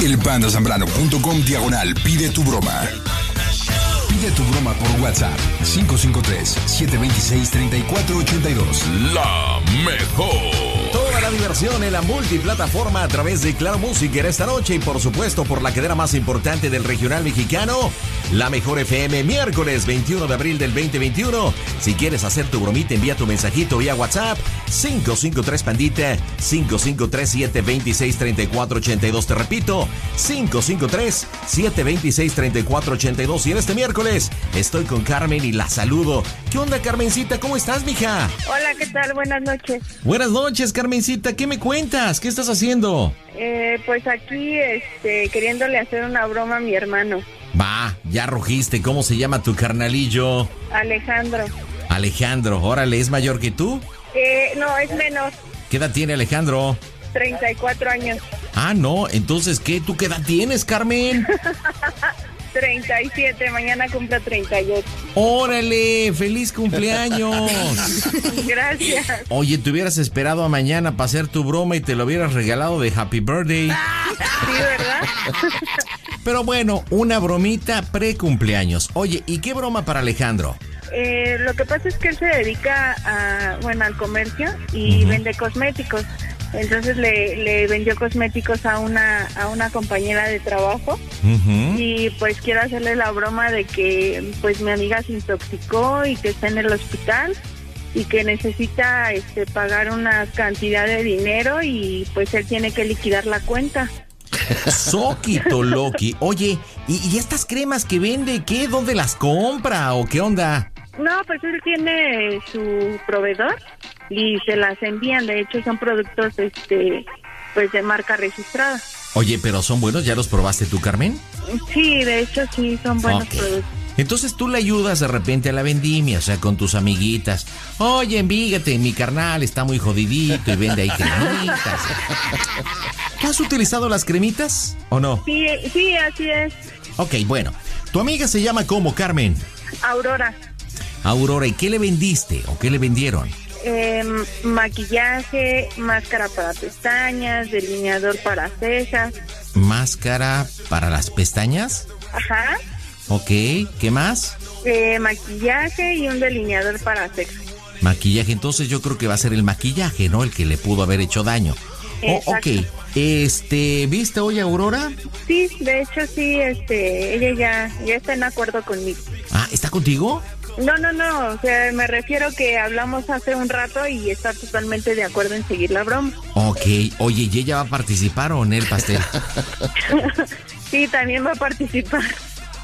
Elpandasambrano.com diagonal pide tu broma. Pide tu broma por WhatsApp 553-726-3482. La mejor. Toda la diversión en la multiplataforma a través de Claro Música en esta noche y por supuesto por la cadena más importante del regional mexicano, la mejor FM, miércoles 21 de abril del 2021. Si quieres hacer tu bromita, envía tu mensajito vía WhatsApp 553 Pandita 5537263482. Te repito, 553 726 3482. Y en este miércoles estoy con Carmen y la saludo. ¿Qué onda, Carmencita? ¿Cómo estás, mija? Hola, ¿qué tal? Buenas noches. Buenas noches, Carmencita. ¿Qué me cuentas? ¿Qué estás haciendo? Eh, pues aquí, este, queriéndole hacer una broma a mi hermano, Va, ya rugiste. ¿Cómo se llama tu carnalillo? Alejandro. Alejandro, órale, ¿es mayor que tú? Eh, no, es menor, ¿Qué edad tiene Alejandro? 34 años. Ah, no, entonces, ¿qué? ¿Tú qué edad tienes, Carmen? 37, mañana cumple 38. Órale, feliz cumpleaños. Gracias. Oye, te hubieras esperado a mañana para hacer tu broma y te lo hubieras regalado de Happy Birthday. Sí, ¿verdad? Pero bueno, una bromita pre-cumpleaños. Oye, ¿y qué broma para Alejandro? Eh, lo que pasa es que él se dedica a, bueno, al comercio y vende cosméticos. Entonces le, le vendió cosméticos a una, a una compañera de trabajo y pues quiero hacerle la broma de que pues mi amiga se intoxicó y que está en el hospital y que necesita este pagar una cantidad de dinero y pues él tiene que liquidar la cuenta. Soquito Loki. Oye, ¿y, y estas cremas que vende, qué? ¿Dónde las compra o qué onda? No, pues él tiene su proveedor y se las envían, de hecho son productos este pues de marca registrada. Oye, pero son buenos, ¿ya los probaste tú, Carmen? Sí, de hecho sí son buenos productos. Entonces tú le ayudas de repente a la vendimia, o sea, con tus amiguitas. Oye, envígate, mi carnal está muy jodidito y vende ahí cremitas. ¿Tú has utilizado las cremitas o no? Sí, sí, así es. Ok, bueno. Tu amiga se llama como Carmen. Aurora. Aurora, ¿y qué le vendiste o qué le vendieron? Em, maquillaje, máscara para pestañas, delineador para cejas. Máscara para las pestañas. Ajá. Ok, ¿qué más? Eh, maquillaje y un delineador para cejas. Maquillaje, entonces yo creo que va a ser el maquillaje, ¿no? El que le pudo haber hecho daño. Oh, ok. Este, ¿viste hoy a Aurora? Sí, de hecho sí, este, ella ya, ya está en acuerdo conmigo. Ah, ¿está contigo? No, no, no, o sea, me refiero que hablamos hace un rato y está totalmente de acuerdo en seguir la broma. Ok, oye, ¿y ella va a participar o en el pastel? Sí, también va a participar.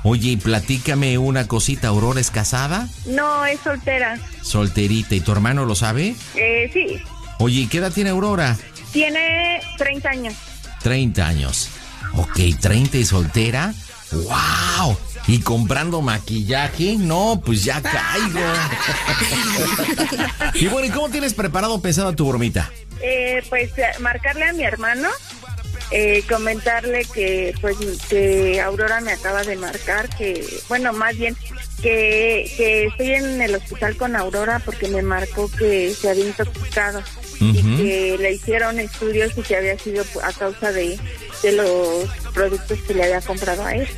Oye, platícame una cosita, ¿Aurora es casada? No, es soltera. Solterita, ¿y tu hermano lo sabe? Eh, sí, Oye, ¿y qué edad tiene Aurora? tiene 30 años. 30 años. Ok, 30 y soltera. ¡Wow! ¿Y comprando maquillaje? No, pues ya caigo. y bueno, ¿y cómo tienes preparado pensada tu bromita? Eh, pues eh, marcarle a mi hermano, eh, comentarle que pues que Aurora me acaba de marcar, que bueno, más bien que, que estoy en el hospital con Aurora porque me marcó que se había intoxicado y que le hicieron estudios y que había sido a causa de, de los productos que le había comprado a él.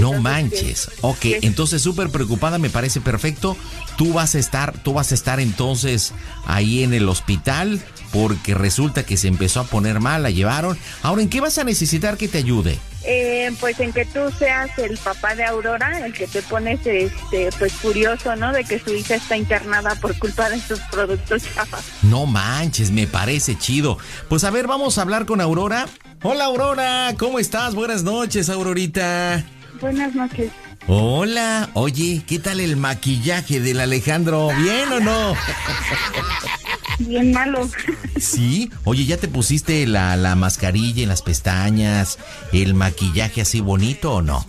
No manches. Ok, entonces súper preocupada, me parece perfecto. Tú vas a estar, tú vas a estar entonces ahí en el hospital porque resulta que se empezó a poner mal, la llevaron. Ahora, ¿en qué vas a necesitar que te ayude? Eh, pues en que tú seas el papá de Aurora, el que te pones este pues furioso, ¿no? De que su hija está internada por culpa de estos productos chafas. No manches, me parece chido. Pues a ver, vamos a hablar con Aurora. Hola Aurora, ¿cómo estás? Buenas noches, Aurorita. Buenas noches. Hola, oye, ¿qué tal el maquillaje del Alejandro? ¿Bien o no? Bien malo. Sí, oye, ¿ya te pusiste la, la mascarilla en las pestañas, el maquillaje así bonito o no?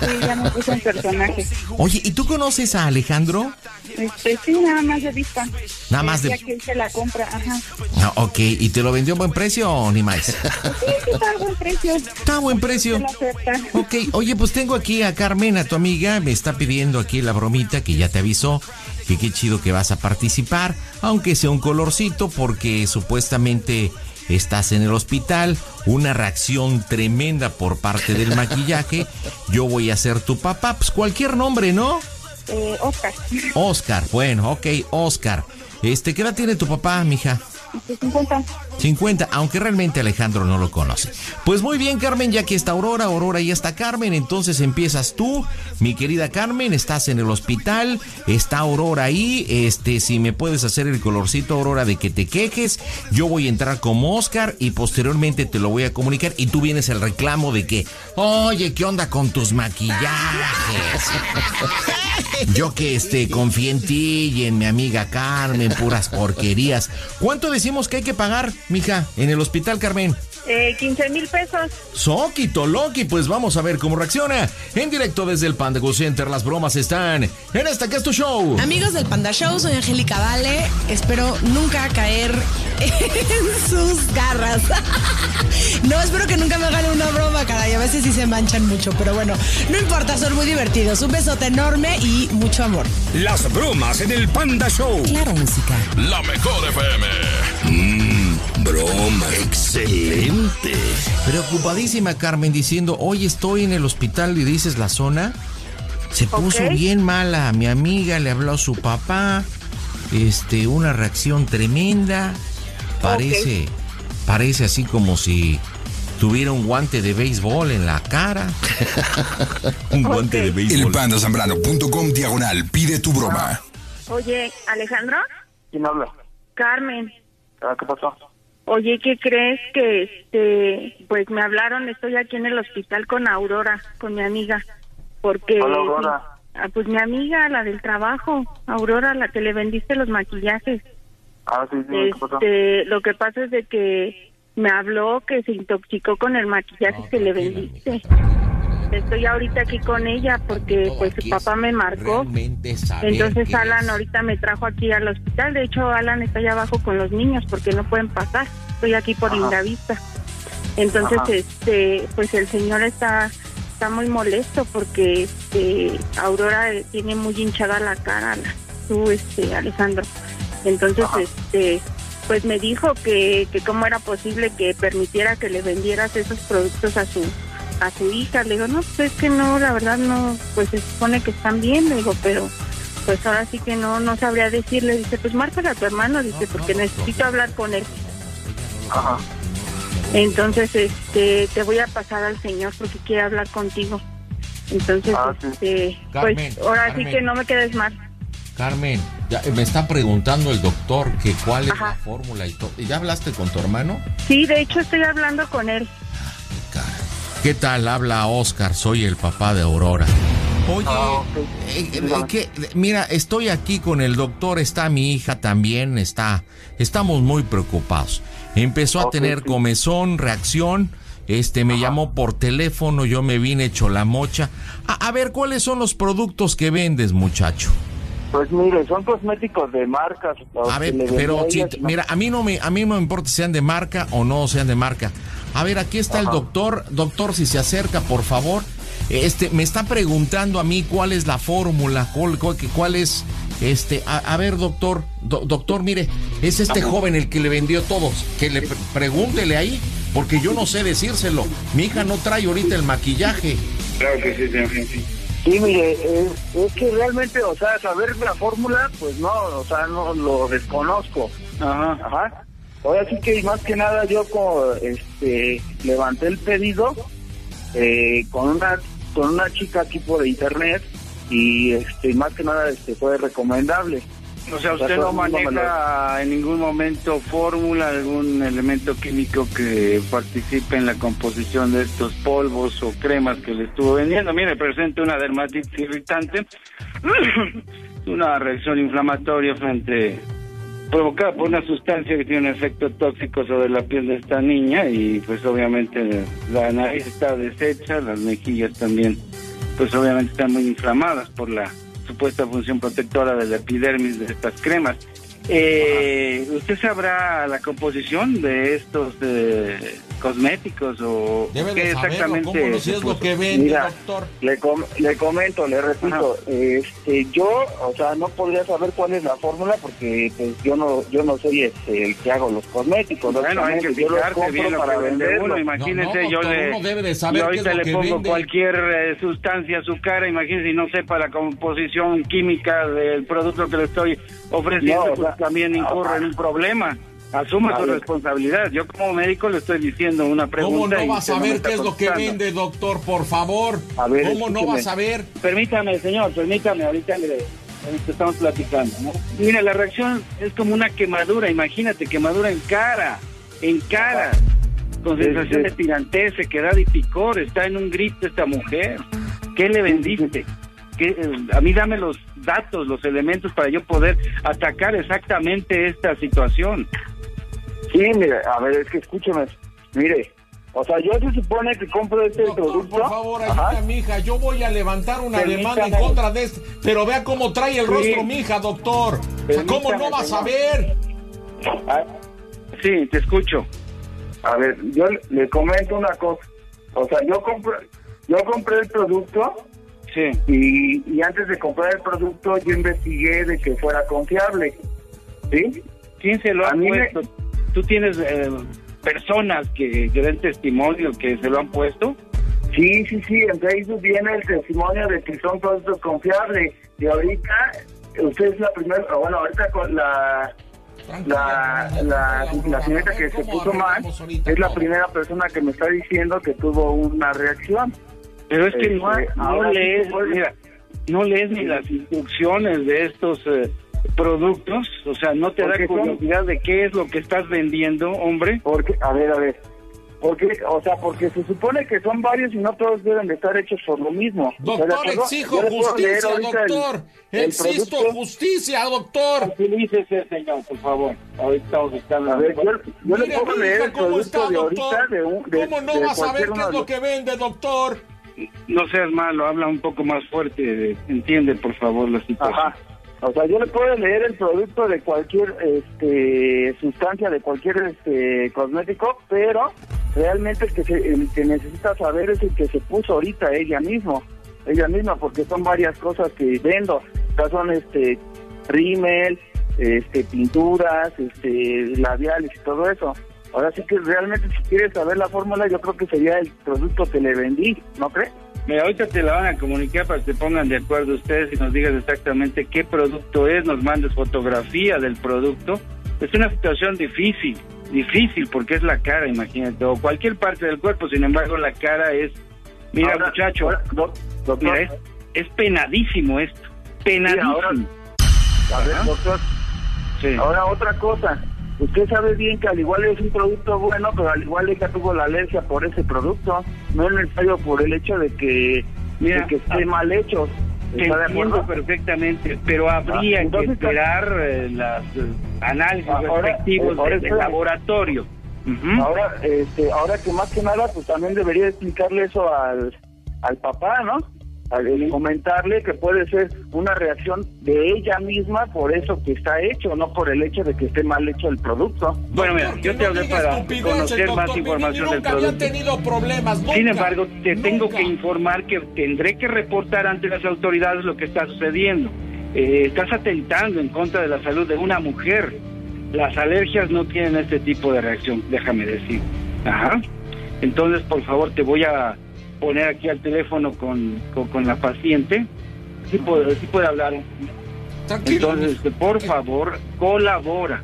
Sí, ya me puse un personaje. Oye, ¿y tú conoces a Alejandro? Este, sí, nada más de vista. Nada más de- Ya que hice la compra, ajá. Ah, ok, ¿y te lo vendió a buen precio o ni más? Sí, sí, está a buen precio. Está a buen precio. Ok, oye, pues tengo aquí a Carmen, a tu amiga, me está pidiendo aquí la bromita que ya te avisó, que qué chido que vas a participar, aunque sea un colorcito, porque supuestamente estás en el hospital, una reacción tremenda por parte del maquillaje, yo voy a ser tu papá, pues cualquier nombre, ¿no? Eh, Oscar, Oscar, bueno, ok, Oscar. Este, ¿qué edad tiene tu papá, mija? este, 50. 50, aunque realmente Alejandro no lo conoce. Pues muy bien, Carmen, ya que está Aurora, Aurora y está Carmen, entonces empiezas tú, mi querida Carmen, estás en el hospital, está Aurora ahí, este, si me puedes hacer el colorcito, Aurora, de que te quejes, yo voy a entrar como Oscar y posteriormente te lo voy a comunicar y tú vienes el reclamo de que, oye, ¿qué onda con tus maquillajes? Yo que este, confié en ti y en mi amiga Carmen, puras porquerías. ¿Cuánto decimos que hay que pagar, mija, en el hospital, Carmen? Eh, 15 mil pesos. Soquito Loki, pues vamos a ver cómo reacciona. En directo desde el Panda Go Center, las bromas están en esta que es tu show. Amigos del Panda Show, soy Angélica Vale. Espero nunca caer en sus garras. No, espero que nunca me hagan una broma, caray. A veces sí se manchan mucho, pero bueno, no importa, son muy divertidos. Un besote enorme y mucho amor. Las bromas en el Panda Show. Claro, música. La mejor FM. Mmm, broma. Excelente. Preocupadísima Carmen diciendo, hoy estoy en el hospital y dices la zona. Se puso Ok. bien mala. Mi amiga le habló a su papá. Este, una reacción tremenda. Parece, parece así como si tuviera un guante de béisbol en la cara. un guante de béisbol. Elpandasambrano.com diagonal. Pide tu broma. Oye, Alejandro, ¿Quién habla? Carmen. Ah, ¿Qué pasó? Oye, ¿qué crees que este, pues me hablaron, estoy aquí en el hospital con Aurora, con mi amiga, porque Hola, Aurora. Ah, pues mi amiga, la del trabajo, Aurora, la que le vendiste los maquillajes. Ah, sí, sí. Este, lo que pasa es de que me habló que se intoxicó con el maquillaje que le vendiste. Estoy ahorita aquí con ella porque pues su papá me marcó. Entonces Alan es. ahorita me trajo aquí al hospital. De hecho, Alan está allá abajo con los niños porque no pueden pasar. Estoy aquí por Ajá. Lindavista. Entonces, Ajá. este, pues el señor está está muy molesto porque este Aurora eh, tiene muy hinchada la cara, la- tú este Alejandro. Entonces, Ajá. este pues me dijo que, que cómo era posible que permitiera que le vendieras esos productos a su a su hija. Le digo, no, pues es que no, la verdad no, pues se supone que están bien, le digo, pero pues ahora sí que no, no sabría decirle. Dice, pues márcale a tu hermano, dice, porque necesito hablar con él. Ajá. Entonces, este, te voy a pasar al señor porque quiere hablar contigo. Entonces, Ah, sí. este, Carmen, pues ahora Carmen. sí que no me quedes mal. Carmen, ya, me está preguntando el doctor que cuál es Ajá. la fórmula y todo. ¿Ya hablaste con tu hermano? Sí, de hecho estoy hablando con él. Caray. ¿Qué tal? Habla Oscar, soy el papá de Aurora. Oye, Ah, eh, eh, que- mira, estoy aquí con el doctor, está mi hija también, está, estamos muy preocupados. Empezó a tener sí. comezón, reacción, este, me llamó por teléfono, yo me vine hecho la mocha. A, a ver, ¿cuáles son los productos que vendes, muchacho? Pues mire, son cosméticos de marcas. A ver, pero a si, ella, t- ¿no? mira, a mí no me, a mí no me importa si sean de marca o no sean de marca. A ver, aquí está el doctor, doctor, si se acerca, por favor. Este, me está preguntando a mí cuál es la fórmula, cuál, cuál- es, este, a, a ver, doctor, do- doctor, mire, es este joven el que le vendió todos, que le pre- pregúntele ahí, porque yo no sé decírselo. Mi hija no trae ahorita el maquillaje. Claro que sí, señor Gensi. Sí, mire, es, es que realmente, o sea, saber la fórmula, pues no, o sea, no lo desconozco. Ajá. Ajá. Ahora sí que más que nada yo como, este, levanté el pedido eh, con una con una chica aquí por internet y este más que nada este fue recomendable. O sea, usted no maneja en ningún momento fórmula, algún elemento químico que participe en la composición de estos polvos o cremas que le estuvo vendiendo. Mire, presenta una dermatitis irritante, una reacción inflamatoria frente provocada por una sustancia que tiene un efecto tóxico sobre la piel de esta niña y pues obviamente la nariz está deshecha, las mejillas también pues obviamente están muy inflamadas por la supuesta función protectora de la epidermis de estas cremas. Eh, ¿Usted sabrá la composición de estos eh, cosméticos o Debe qué de saberlo, exactamente? ¿cómo no? Si es lo que vende, Mira, doctor. Le, com- le comento, le repito, este, yo, o sea, no podría saber cuál es la fórmula porque pues yo no yo no soy este, el que hago los cosméticos. Bueno, hay que yo los fijarse compro bien lo para que vende venderlos. uno. Imagínese, No, no, yo le, uno debe de saber yo qué es ahorita lo le que pongo vende. cualquier eh, sustancia a su cara. Imagínese, y no sepa la composición química del producto que le estoy ofreciendo, No, o pues sea, también incurre en un problema. Asuma A su ver. responsabilidad. Yo como médico le estoy diciendo una ¿Cómo pregunta. no a usted no me saber está qué es lo que vende, doctor? Por favor. A ver, ¿Cómo no va a saber? Permítame, señor, permítame, ahorita le estamos platicando. ¿no? Mire, la reacción es como una quemadura, imagínate, quemadura en cara, en cara, con sensación de tirantez, sequedad y picor, está en un grito esta mujer. ¿Qué le vendiste? ¿Qué, eh, a mí dame los datos, los elementos para yo poder atacar exactamente esta situación. Sí, mire, a ver, es que escúcheme, mire, o sea, yo se supone que compro este Doctor, producto. por favor, Ajá. ayuda a mi hija. Yo voy a levantar una Permítame. demanda en contra de este. Pero vea cómo trae el Sí. rostro mi hija, doctor. ¿Cómo no va a señor. saber? Ah, Sí, te escucho. A ver, yo le- le comento una cosa. O sea, yo compré, yo compré el producto Sí. y, y antes de comprar el producto yo investigué de que fuera confiable. ¿Sí? ¿Quién se lo ha me- puesto? ¿Tú tienes eh, personas que, que den testimonio que se lo han puesto? Sí, sí, sí, en Facebook viene el testimonio de que son productos confiables. Y ahorita, usted es la primera, bueno, ahorita con la, la, la, la señorita que se puso mal, es la primera persona que me está diciendo que tuvo una reacción. Pero es que no, Este, no lees, mira, no lees ni las instrucciones de estos eh, productos, o sea, no te da Porque son- curiosidad de qué es lo que estás vendiendo, hombre. Porque, a ver, a ver. Porque, o sea, porque se supone que son varios y no todos deben de estar hechos por lo mismo. ¿Está de Doctor, exijo le puedo leer justicia, el- doctor. el Existo producto. justicia, doctor. Utilícese, señor, por favor. Ahorita estamos buscando. A ver, yo, yo le Mire, puedo mi leer el ¿cómo producto está, de ahorita de un... De, ¿Cómo no de va a saber cualquier qué es lo que vende, doctor? No seas malo, habla un poco más fuerte, entiende por favor la situación. Ajá. O sea, yo le puedo leer el producto de cualquier este, sustancia, de cualquier este, cosmético, pero realmente el que, se, el que necesita saber es el que se puso ahorita ella misma, ella misma, porque son varias cosas que vendo. Estas son este rímel, este, pinturas, este, labiales y todo eso. Ahora sí que realmente si quieres saber la fórmula, yo creo que sería el producto que le vendí, ¿no crees? Mira, ahorita te la van a comunicar para que se pongan de acuerdo ustedes y nos digas exactamente qué producto es, nos mandes fotografía del producto. Es una situación difícil, difícil porque es la cara, imagínate, o cualquier parte del cuerpo, sin embargo la cara es... Mira, Ahora- muchacho, ahora, doc- doctor, mira, es, es penadísimo esto, penadísimo. ahora- a ver, doctor, Sí. Ahora otra cosa, usted sabe bien que al igual es un producto bueno, pero al igual ella tuvo la alergia por ese producto, no es necesario por el hecho de que, Mira, de que esté ah, mal hecho. Te ¿Está de entiendo acuerdo? perfectamente, pero habría Ah, entonces, que esperar eh, las eh, análisis Ah, ahora, respectivos eh, ahora del- laboratorio. Ahora, este, ahora que más que nada, pues también debería explicarle eso al, al papá, ¿no? Al, comentarle que puede ser una reacción de ella misma por eso que está hecho, no por el hecho de que esté mal hecho el producto. Bueno, mira, yo te hablé para conocer más información del nunca había producto. tenido problemas, nunca. Sin embargo, te tengo que informar que tendré que reportar ante las autoridades lo que está sucediendo. Eh, estás atentando en contra de la salud de una mujer. Las alergias no tienen este tipo de reacción, déjame decir. Ajá. Entonces, por favor, te voy a poner aquí al teléfono con, con, con la paciente. Sí puede, sí puede hablar. Tranquilo. Entonces, por favor, colabora.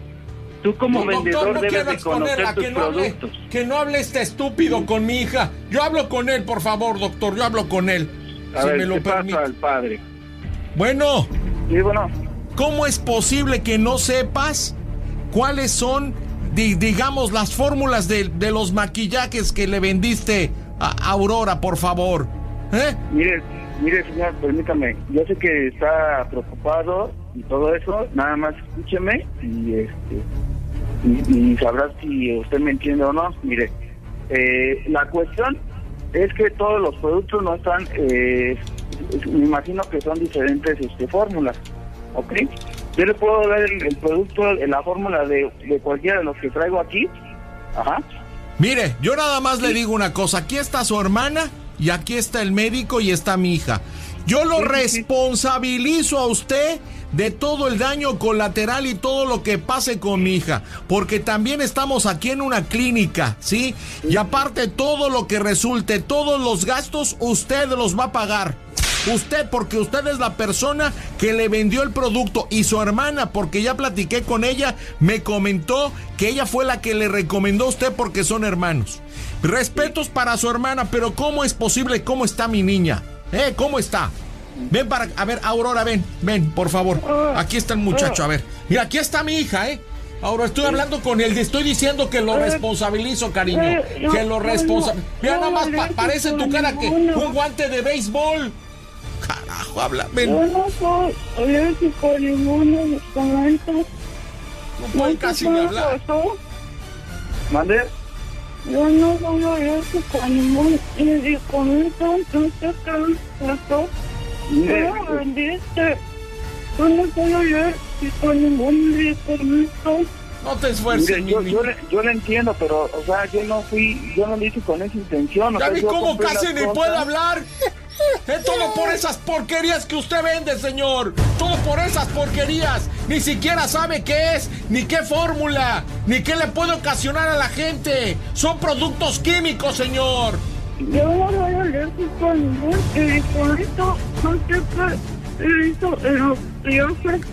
Tú como doctor, vendedor no debes de conocer tus que no, hable, que no hable este estúpido con mi hija. Yo hablo con él, por favor, doctor. Yo hablo con él. A si ver, me lo ¿qué pasa permite. al padre? Bueno, Y bueno, ¿cómo es posible que no sepas cuáles son, di- digamos, las fórmulas de, de los maquillajes que le vendiste Aurora, por favor? ¿Eh? mire, mire señor, permítame, yo sé que está preocupado y todo eso, nada más escúcheme y este y, sabrás si usted me entiende o no. Mire, eh, la cuestión es que todos los productos no están, eh, me imagino que son diferentes este, fórmulas, ¿ok? Yo le puedo dar el, producto, la fórmula de, de cualquiera de los que traigo aquí, ajá. Mire, yo nada más le digo una cosa, aquí está su hermana y aquí está el médico y está mi hija. Yo lo responsabilizo a usted de todo el daño colateral y todo lo que pase con mi hija, porque también estamos aquí en una clínica, ¿sí? Y aparte todo lo que resulte, todos los gastos, usted los va a pagar. Usted, porque usted es la persona que le vendió el producto y su hermana, porque ya platiqué con ella, me comentó que ella fue la que le recomendó a usted porque son hermanos. Respetos para su hermana, pero ¿cómo es posible? ¿Cómo está mi niña? ¿Eh? ¿Cómo está? Ven para. A ver, Aurora, ven, ven, por favor. Aquí está el muchacho, a ver. Mira, aquí está mi hija, ¿eh? Ahora estoy hablando con él, estoy diciendo que lo responsabilizo, cariño. Que lo responsabilizo. Mira, nada más parece tu cara que un guante de béisbol. Carajo, habla, ven. Yo no soy alérgico a ninguno medicamento. No puedo casi ni hablar. ¿Mande? Yo no soy alérgico a ningún medicamento. No sé qué pasó. No vendiste. Yo no soy alérgico a ningún medicamento. No te esfuerces, yo, yo, le, yo, le, entiendo, pero, o sea, yo no fui, yo no lo hice con esa intención. ¿Ya vi cómo casi ni puede hablar? Es todo por esas porquerías que usted vende, señor. Todo por esas porquerías. Ni siquiera sabe qué es, ni qué fórmula, ni qué le puede ocasionar a la gente. Son productos químicos, señor. Yo no voy a leer con ningún. No sé hizo el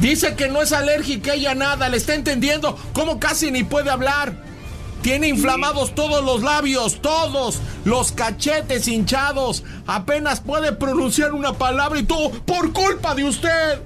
Dice que no es alérgica ella nada, le está entendiendo cómo casi ni puede hablar. Tiene inflamados todos los labios, todos, los cachetes hinchados. Apenas puede pronunciar una palabra y todo por culpa de usted.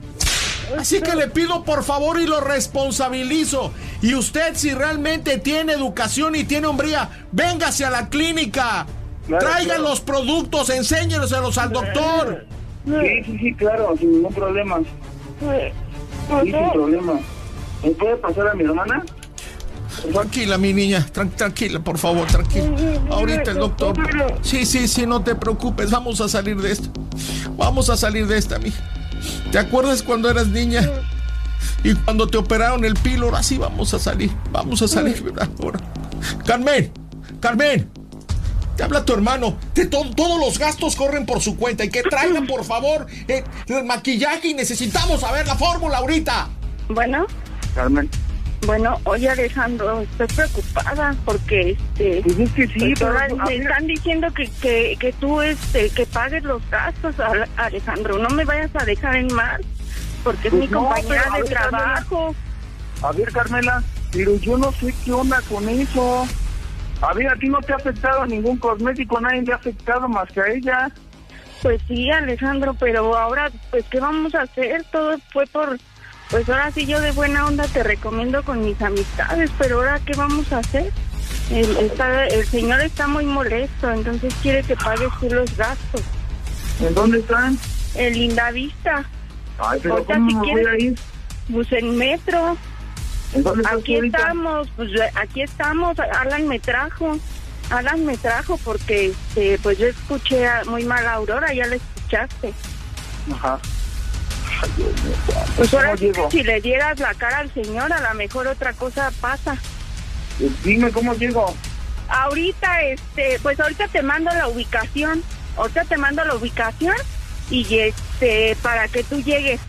Así que le pido por favor y lo responsabilizo. Y usted si realmente tiene educación y tiene hombría, véngase a la clínica. Traigan los productos, enséñelos al doctor. Sí, sí, sí, claro, sin ningún problema. Sí, sin problema. ¿Me puede pasar a mi hermana? Tranquila, mi niña, tranquila, por favor, tranquila. Ahorita el doctor. Sí, sí, sí, no te preocupes, vamos a salir de esto. Vamos a salir de esta, mija. ¿Te acuerdas cuando eras niña? Y cuando te operaron el píloro, así vamos a salir. Vamos a salir, ¿verdad? Ahora. Carmen, Carmen, te habla tu hermano. De todos los gastos corren por su cuenta. Y que traigan, por favor, eh, el maquillaje y necesitamos saber la fórmula ahorita. Bueno. Carmen. Bueno, oye Alejandro, estoy preocupada porque este pues es que sí, pues me están diciendo que, que, que tú este que pagues los gastos, Alejandro, no me vayas a dejar en mal, porque es pues mi compañera de trabajo. a ver, Carmela, pero yo no sé qué onda con eso. A ver, a ti no te ha afectado ningún cosmético, nadie le ha afectado más que a ella. Pues sí, Alejandro, pero ahora, pues, ¿qué vamos a hacer? Todo fue por pues ahora sí yo de buena onda te recomiendo con mis amistades, pero ahora qué vamos a hacer? El, el señor está muy molesto, entonces quiere que pagues tú los gastos. ¿En dónde están? En Linda Vista. Ay, pero ¿cómo me voy a ir? Pues en metro. ¿En dónde aquí estamos, pues aquí estamos, Alan me trajo. Alan me trajo porque este, pues yo escuché muy mal a Aurora, ya la escuchaste. Ajá. Pues ahora si le dieras la cara al señor, a lo mejor otra cosa pasa. Pues dime cómo llego. Ahorita, este, pues ahorita te mando la ubicación. Ahorita te mando la ubicación y este, para que tú llegues.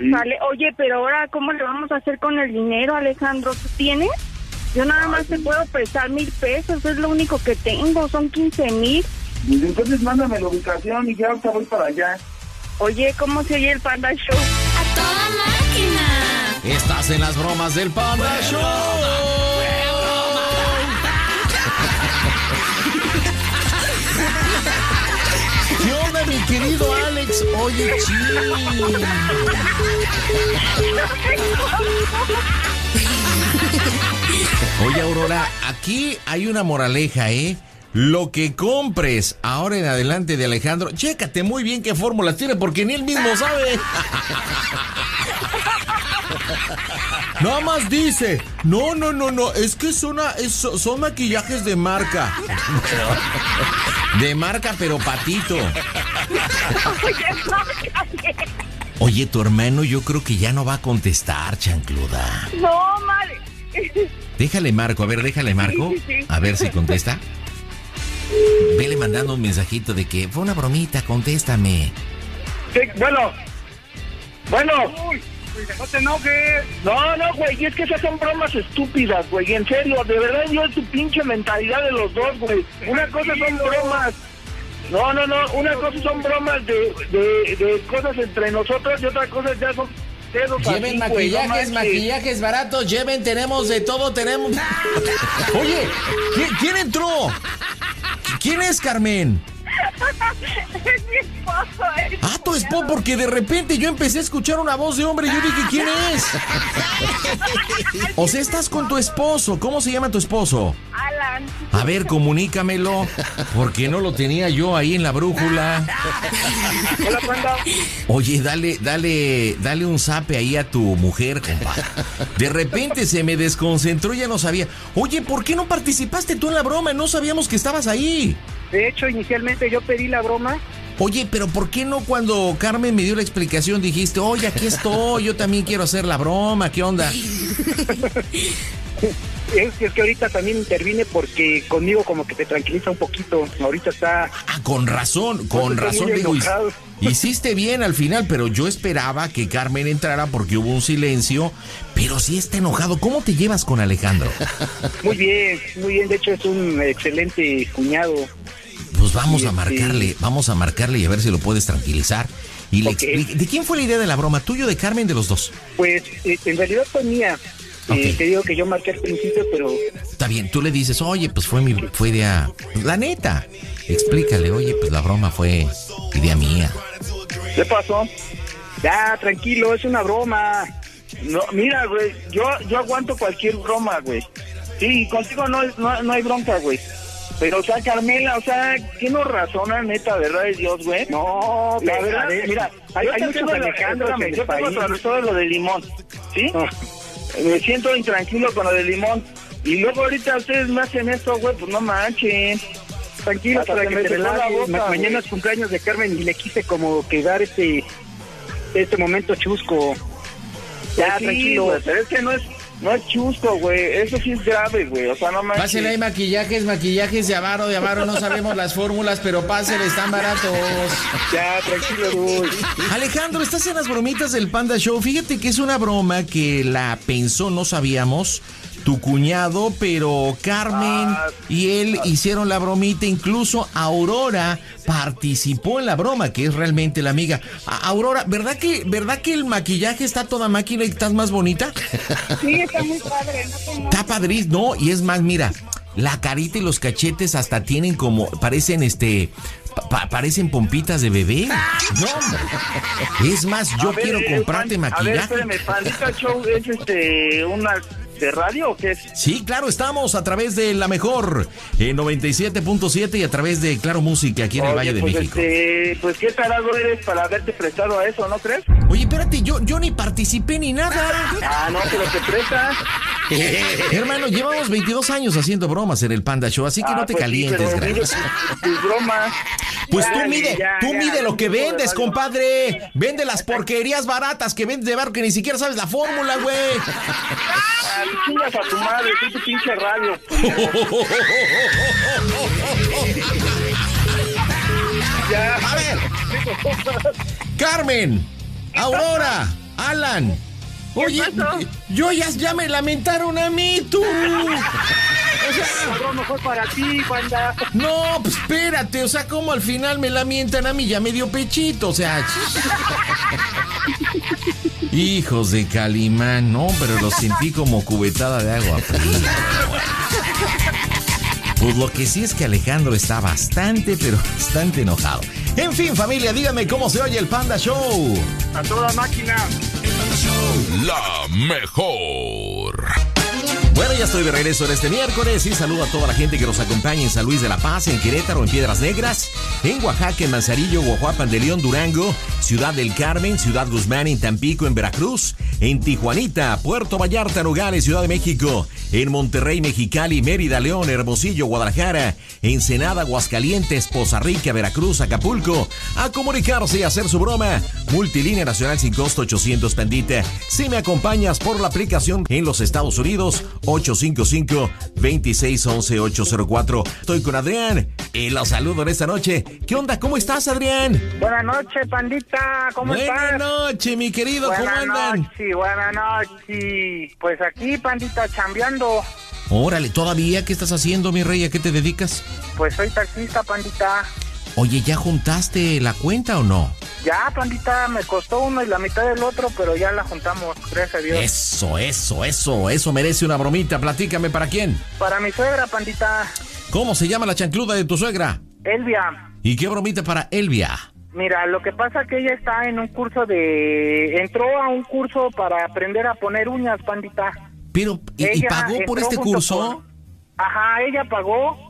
Vale, oye, pero ahora, ¿cómo le vamos a hacer con el dinero, Alejandro? ¿Tú tienes? Yo nada más te puedo prestar mil pesos, es lo único que tengo, son quince mil. Pues entonces mándame la ubicación y ya ahorita voy para allá. Oye, ¿cómo se oye el Panda Show? ¡A toda máquina! Estás en las bromas del Panda Show. ¿Qué onda, mi querido Alex? Oye, chido. Oye, Aurora, aquí hay una moraleja, ¿eh? Lo que compres ahora en adelante de Alejandro, chécate muy bien qué fórmulas tiene porque ni él mismo sabe. Nada más dice, no, no, no, no, es que son, son maquillajes de marca. De marca, pero patito. Oye, tu hermano yo creo que ya no va a contestar, chancluda. No, madre. Déjale Marco, a ver, déjale Marco. A ver si contesta. Vele mandando un mensajito de que fue una bromita, contéstame. Sí, bueno. Bueno. no te enojes. No, no, güey, es que esas son bromas estúpidas, güey. En serio, de verdad yo es tu pinche mentalidad de los dos, güey. Una cosa son bromas. No, no, no, una cosa son bromas de, de, de cosas entre nosotros y otra cosa ya son Lleven maquillajes, maquillajes baratos, lleven, tenemos de todo, tenemos. Oye, ¿quién, entró? ¿Quién es Carmen? Es mi esposo. ah, tu esposo, porque de repente yo empecé a escuchar una voz de hombre y yo dije, ¿quién es? o sea, estás con tu esposo. ¿Cómo se llama tu esposo? Alan. A ver, comunícamelo, porque no lo tenía yo ahí en la brújula. Oye, dale, dale, dale un zape ahí a tu mujer, compa. De repente se me desconcentró, ya no sabía. Oye, ¿por qué no participaste tú en la broma? No sabíamos que estabas ahí. De hecho, inicialmente yo pedí la broma. Oye, pero ¿por qué no cuando Carmen me dio la explicación dijiste, oye, aquí estoy, yo también quiero hacer la broma, ¿qué onda? Es, que ahorita también intervine porque conmigo como que te tranquiliza un poquito. Ahorita está... Ah, con razón, con razón. Digo, hiciste bien al final, pero yo esperaba que Carmen entrara porque hubo un silencio, pero sí está enojado. ¿Cómo te llevas con Alejandro? Muy bien, muy bien. De hecho es un excelente cuñado. Pues vamos a marcarle, vamos a marcarle y a ver si lo puedes tranquilizar. Y le ¿De quién fue la idea de la broma? ¿Tuyo de Carmen de los dos? Pues eh, en realidad fue mía. Eh, te digo que yo marqué al principio, pero... Está bien, tú le dices, oye, pues fue mi fue idea... La neta, explícale, oye, pues la broma fue idea mía. ¿Qué pasó? Ya, tranquilo, es una broma. No, mira, güey, yo, yo aguanto cualquier broma, güey. Sí, contigo no, no, no hay bronca, güey. Pero, o sea, Carmela, o sea, ¿qué nos razona, neta, verdad de Dios, güey? No, la verdad, mira, hay, hay muchos Alejandro, yo tengo atravesado lo de limón, ¿sí? Me siento intranquilo con lo de limón. Y luego ahorita ustedes me hacen esto, güey, pues no manchen. Tranquilo, para que, te Mañana es cumpleaños de Carmen y le quise como que dar este, este momento chusco. Ya, pues tranquilo. pero es que no es no es chusco, güey. Eso sí es grave, güey. O sea, no manches. Pásenle ahí maquillajes, maquillajes de avaro, de avaro. No sabemos las fórmulas, pero pásenle, están baratos. Ya, tranquilo, güey. Alejandro, estás en las bromitas del Panda Show. Fíjate que es una broma que la pensó, no sabíamos tu cuñado, pero Carmen ah, y él hicieron la bromita, incluso Aurora participó en la broma, que es realmente la amiga. Aurora, ¿verdad que, ¿verdad que el maquillaje está toda máquina y estás más bonita? Sí, está muy padre. No está padrísimo, no, y es más, mira, la carita y los cachetes hasta tienen como, parecen este, parecen pompitas de bebé. No, Es más, yo quiero comprarte maquillaje. A ver, Pandita Show es este, una de radio o qué es? Sí, claro, estamos a través de la mejor en 97.7 y a través de Claro Música aquí en el Valle de pues México. Este, pues qué tarado eres para haberte prestado a eso, ¿no crees? Oye, espérate, yo, yo ni participé ni nada. Ah, no, pero te prestas. Hermano, llevamos 22 años haciendo bromas en el Panda Show, así que no te pues calientes, sí, tus bromas. Pues tú mide, tú mide lo que vendes, compadre. Vende las porquerías baratas que vendes de bar que ni siquiera sabes la fórmula, güey. Chingas a tu madre, soy tu pinche radio. ya. A ver. Carmen, Aurora, Alan. Oye, yo ya, ya me lamentaron a mí, tú. O sea, no fue para ti, banda. No, pues espérate, o sea, como al final me lamentan a mí, ya me dio pechito, o sea. Hijos de Calimán, no, pero lo sentí como cubetada de agua fría. Pues lo que sí es que Alejandro está bastante, pero bastante enojado. En fin, familia, dígame cómo se oye el Panda Show. A toda máquina. La mejor. Bueno, ya estoy de regreso en este miércoles y saludo a toda la gente que nos acompaña en San Luis de la Paz, en Querétaro, en Piedras Negras, en Oaxaca, en Manzanillo, Guajuapan de León, Durango, Ciudad del Carmen, Ciudad Guzmán, en Tampico, en Veracruz, en Tijuanita, Puerto Vallarta, Nogales, Ciudad de México, en Monterrey, Mexicali, Mérida, León, Hermosillo, Guadalajara, Ensenada, Aguascalientes, Poza Rica, Veracruz, Acapulco, a comunicarse y hacer su broma. Multilínea Nacional sin costo 800 Pandita. Si me acompañas por la aplicación en los Estados Unidos, 855-2611-804. Estoy con Adrián y los saludo en esta noche. ¿Qué onda? ¿Cómo estás, Adrián? Buenas noches, pandita. ¿Cómo Buenas estás? Buenas noches, mi querido. ¿Cómo Buenas andan? noches, buenas noches. Pues aquí, pandita, chambeando. Órale, ¿todavía qué estás haciendo, mi rey? ¿A qué te dedicas? Pues soy taxista, pandita. Oye, ¿ya juntaste la cuenta o no? Ya, pandita, me costó uno y la mitad del otro, pero ya la juntamos, gracias a Dios. Eso, eso, eso, eso merece una bromita. Platícame, ¿para quién? Para mi suegra, pandita. ¿Cómo se llama la chancluda de tu suegra? Elvia. ¿Y qué bromita para Elvia? Mira, lo que pasa es que ella está en un curso de... Entró a un curso para aprender a poner uñas, pandita. Pero, ¿y, pagó por este curso? con- Ajá, ella pagó.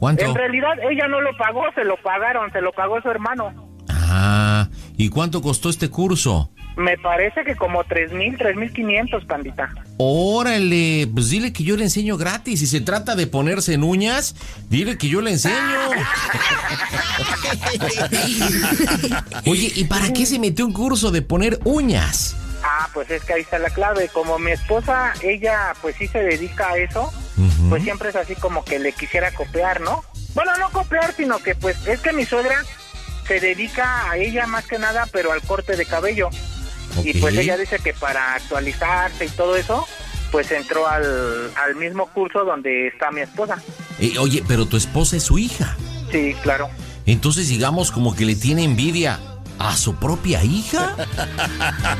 ¿Cuánto? En realidad ella no lo pagó, se lo pagaron, se lo pagó su hermano. Ah, ¿y cuánto costó este curso? Me parece que como tres mil, tres mil quinientos, pandita. Órale, pues dile que yo le enseño gratis. Si se trata de ponerse en uñas, dile que yo le enseño. Oye, ¿y para qué se metió un curso de poner uñas? Ah, pues es que ahí está la clave. Como mi esposa, ella pues sí se dedica a eso, pues siempre es así como que le quisiera copiar, ¿no? Bueno, no copiar, sino que pues es que mi suegra se dedica a ella más que nada, pero al corte de cabello. Y pues ella dice que para actualizarse y todo eso, pues entró al, al mismo curso donde está mi esposa. Eh, oye, pero tu esposa es su hija. Sí, claro. Entonces, digamos, como que le tiene envidia a su propia hija.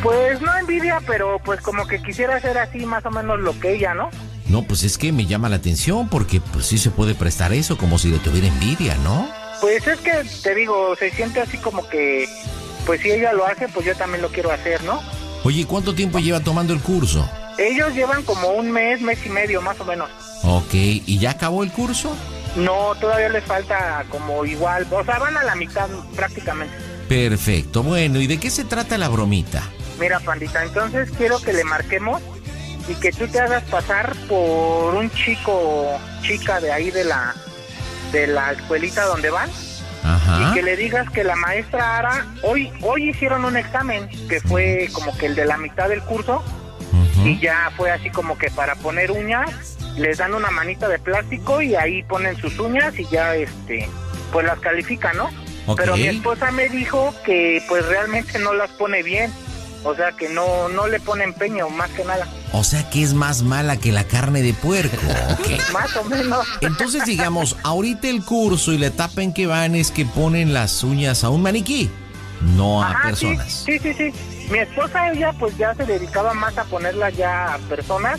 Pues no envidia, pero pues como que quisiera hacer así más o menos lo que ella, ¿no? No, pues es que me llama la atención porque pues sí se puede prestar eso como si le tuviera envidia, ¿no? Pues es que te digo, se siente así como que, pues si ella lo hace, pues yo también lo quiero hacer, ¿no? Oye, ¿cuánto tiempo lleva tomando el curso? Ellos llevan como un mes, mes y medio más o menos. Ok, ¿y ya acabó el curso? No, todavía les falta como igual, o sea, van a la mitad prácticamente. Perfecto, bueno, ¿y de qué se trata la bromita? Mira, pandita, entonces quiero que le marquemos y que tú te hagas pasar por un chico, chica de ahí de la, de la escuelita donde van. Ajá. y que le digas que la maestra Ara hoy hoy hicieron un examen que fue como que el de la mitad del curso y ya fue así como que para poner uñas les dan una manita de plástico y ahí ponen sus uñas y ya este pues las califican, ¿no? Ok. Pero mi esposa me dijo que pues realmente no las pone bien. O sea que no no le pone empeño más que nada. O sea que es más mala que la carne de puerco. ok. Más o menos. Entonces, digamos, ahorita el curso y la etapa en que van es que ponen las uñas a un maniquí, no a Ajá, personas. Sí, sí, sí, sí. Mi esposa, ella pues ya se dedicaba más a ponerla ya a personas,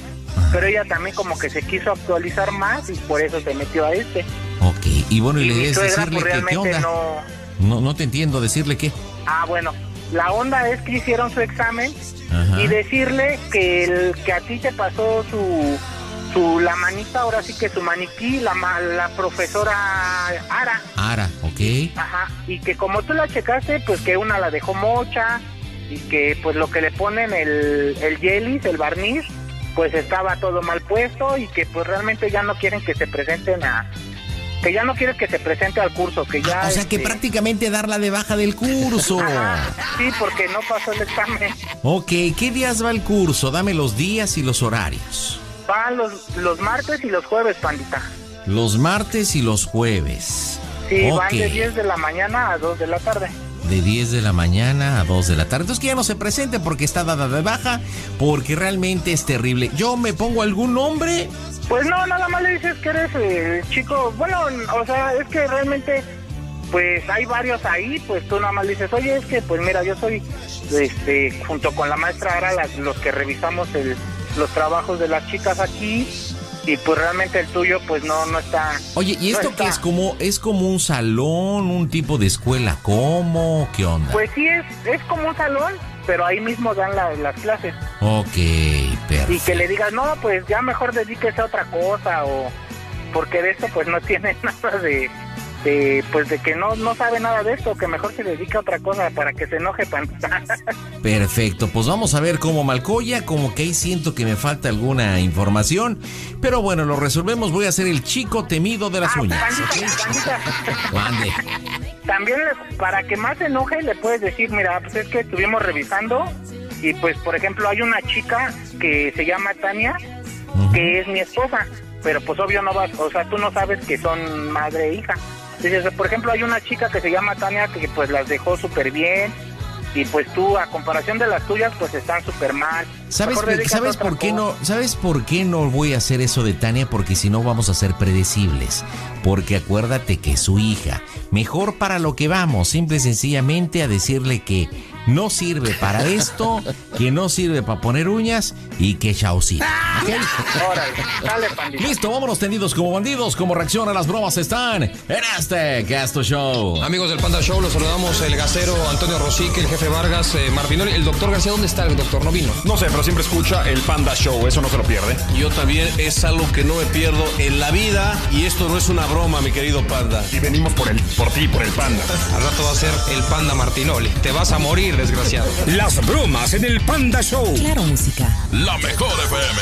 pero ella también como que se quiso actualizar más y por eso se metió a este. Ok, y bueno, y, Y le debes decirle pues, que qué onda. no... No, no te entiendo decirle qué. Ah, bueno, la onda es que hicieron su examen Ajá. y decirle que, el, que a ti te pasó su, su la manita, ahora sí que su maniquí, la, ma- la profesora Ara. Ara, ok. Ajá, y que como tú la checaste, pues que una la dejó mocha y que pues lo que le ponen el, el yelis, el barniz, pues estaba todo mal puesto y que pues realmente ya no quieren que se presenten a... Que ya no quieren que se presente al curso, que ya... Ah, O sea que este, prácticamente darla de baja del curso. Ajá, sí, porque no pasó el examen. Ok, ¿qué días va el curso? Dame los días y los horarios. Van los, los martes y los jueves, pandita. Los martes y los jueves. Sí, van de 10 de la mañana a 2 de la tarde. De 10 de la mañana a 2 de la tarde. Entonces que ya no se presente porque está dada de baja, porque realmente es terrible. Yo me pongo algún nombre. Pues no, nada más le dices que eres eh, chico. Bueno, o sea, es que realmente, pues hay varios ahí, pues tú nada más le dices, oye, es que, pues mira, yo soy, este, junto con la maestra Ara, las- los que revisamos el, los trabajos de las chicas aquí, y pues realmente el tuyo, pues no, no está. Oye, ¿y no esto está. qué es? Como, ¿Es como un salón, un tipo de escuela? ¿Cómo? ¿Qué onda? Pues sí, es, es como un salón, pero ahí mismo dan la- las clases. Ok, y que le digas, no, pues ya mejor dedíquese a otra cosa o porque de esto pues no tiene nada de, de pues de que no, no sabe nada de esto, que mejor se dedique a otra cosa para que se enoje Perfecto, pues vamos a ver cómo Malcoya, como que ahí siento que me falta alguna información, pero bueno, lo resolvemos, voy a ser el chico temido de las Ah, uñas. También para que más se enoje le puedes decir, mira, pues es que estuvimos revisando y pues por ejemplo hay una chica que se llama Tania, que es mi esposa, pero pues obvio no vas, o sea, tú no sabes que son madre e hija. Por ejemplo, hay una chica que se llama Tania que pues las dejó súper bien y pues tú a comparación de las tuyas pues están súper mal. ¿Sabes, ¿sabes por qué cosa. no? ¿Sabes por qué no voy a hacer eso de Tania? Porque si no vamos a ser predecibles. Porque acuérdate que es su hija. Mejor para lo que vamos, simple y sencillamente a decirle que no sirve para esto, que no sirve para poner uñas y que chaucito. ¿ok? Órale, dale, pandita. Listo, vámonos tendidos como bandidos. Como reacción a las bromas están en este Casto Show. Amigos del Panda Show, los saludamos el gasero Antonio Rosique, el jefe Vargas, eh, Martinoli, el doctor García. ¿Dónde está el doctor? No vino. No sé, pero siempre escucha el Panda Show, eso no se lo pierde. Yo también es algo que no me pierdo en la vida y esto no es una broma, mi querido panda. Y venimos por el, por ti, por el Panda. Al rato va a ser el Panda Martinoli. Te vas a morir, desgraciado. Las bromas en el Panda Show. Claro, música. La mejor FM.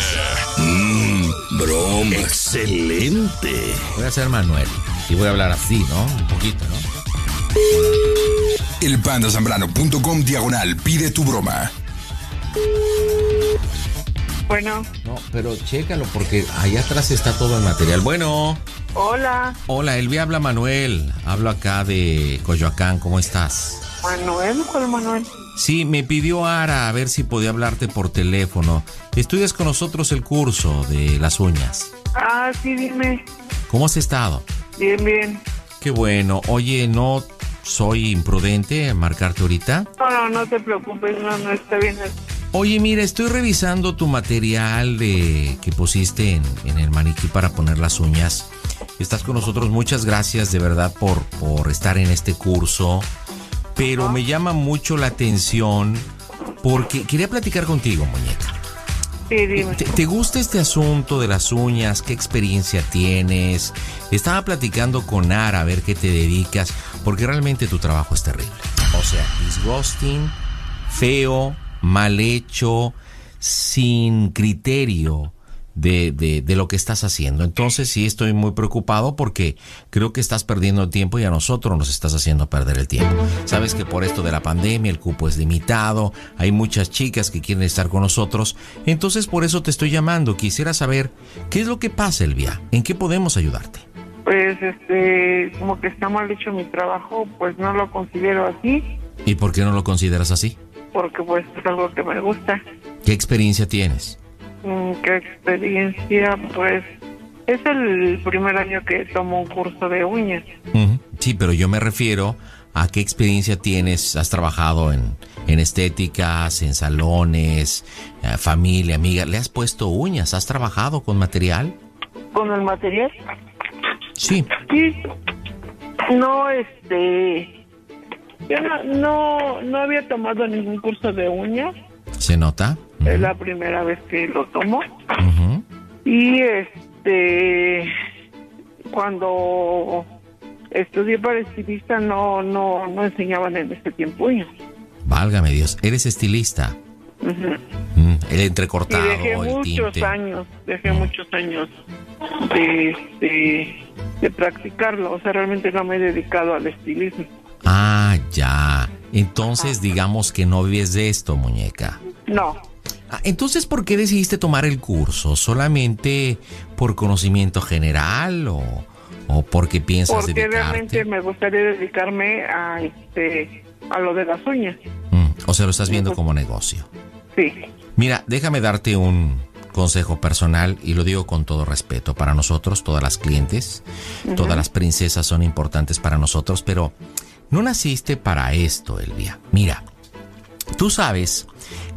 Mmm, broma. Excelente. Voy a ser Manuel y voy a hablar así, ¿no? Un poquito, ¿no? Elpandasambrano.com diagonal pide tu broma. Bueno, No, pero chécalo porque allá atrás está todo el material. Bueno. hola, Hola, Elvia habla Manuel. Hablo acá de Coyoacán. ¿Cómo estás? Manuel, ¿cuál Manuel? Sí, me pidió Ara a ver si podía hablarte por teléfono. Estudias con nosotros el curso de las uñas. Ah, sí, dime. ¿Cómo has estado? Bien, bien. Qué bueno. Oye, ¿no soy imprudente en marcarte ahorita? No, no, no te preocupes, no, no está bien. Oye, mira, estoy revisando tu material de que pusiste en, en el maniquí para poner las uñas. Estás con nosotros, muchas gracias de verdad por, por estar en este curso. Pero me llama mucho la atención porque quería platicar contigo, muñeca. Sí, dime. ¿Te, te gusta este asunto de las uñas? ¿Qué experiencia tienes? Estaba platicando con Ara a ver qué te dedicas, porque realmente tu trabajo es terrible. O sea, disgusting, feo, mal hecho, sin criterio de, de, de lo que estás haciendo. Entonces sí estoy muy preocupado porque creo que estás perdiendo el tiempo y a nosotros nos estás haciendo perder el tiempo. Sabes que por esto de la pandemia el cupo es limitado, hay muchas chicas que quieren estar con nosotros, entonces por eso te estoy llamando. Quisiera saber qué es lo que pasa, Elvia, en qué podemos ayudarte. Pues, este, como que está mal hecho mi trabajo, pues no lo considero así, ¿Y por qué no lo consideras así? porque pues es algo que me gusta. ¿Qué experiencia tienes? Mm, ¿Qué experiencia? Pues es el primer año que tomo un curso de uñas. Sí, pero yo me refiero a qué experiencia tienes. ¿Has trabajado en, en estéticas, en salones, eh, familia, amiga? ¿Le has puesto uñas? ¿Has trabajado con material? ¿Con el material? Sí. Sí. No, este... Yo no, no, no había tomado ningún curso de uñas. ¿Se nota? Es la primera vez que lo tomo. Y este... Cuando estudié para estilista no, no, no enseñaban en ese tiempo. Válgame Dios, eres estilista. Mm, el Y entrecortado, dejé el muchos tinte. años, dejé muchos años de, de, de practicarlo. O sea, realmente no me he dedicado al estilismo. Ah, ya. Entonces digamos que no vives de esto, muñeca. No, Ah, Entonces, ¿por qué decidiste tomar el curso? ¿Solamente por conocimiento general o, o porque piensas porque dedicarte? realmente me gustaría dedicarme a este a lo de las uñas. Mm, o sea, lo estás viendo como negocio. Sí. Mira, déjame darte un consejo personal y lo digo con todo respeto. Para nosotros, todas las clientes, todas las princesas son importantes para nosotros, pero no naciste para esto, Elvia. Mira, tú sabes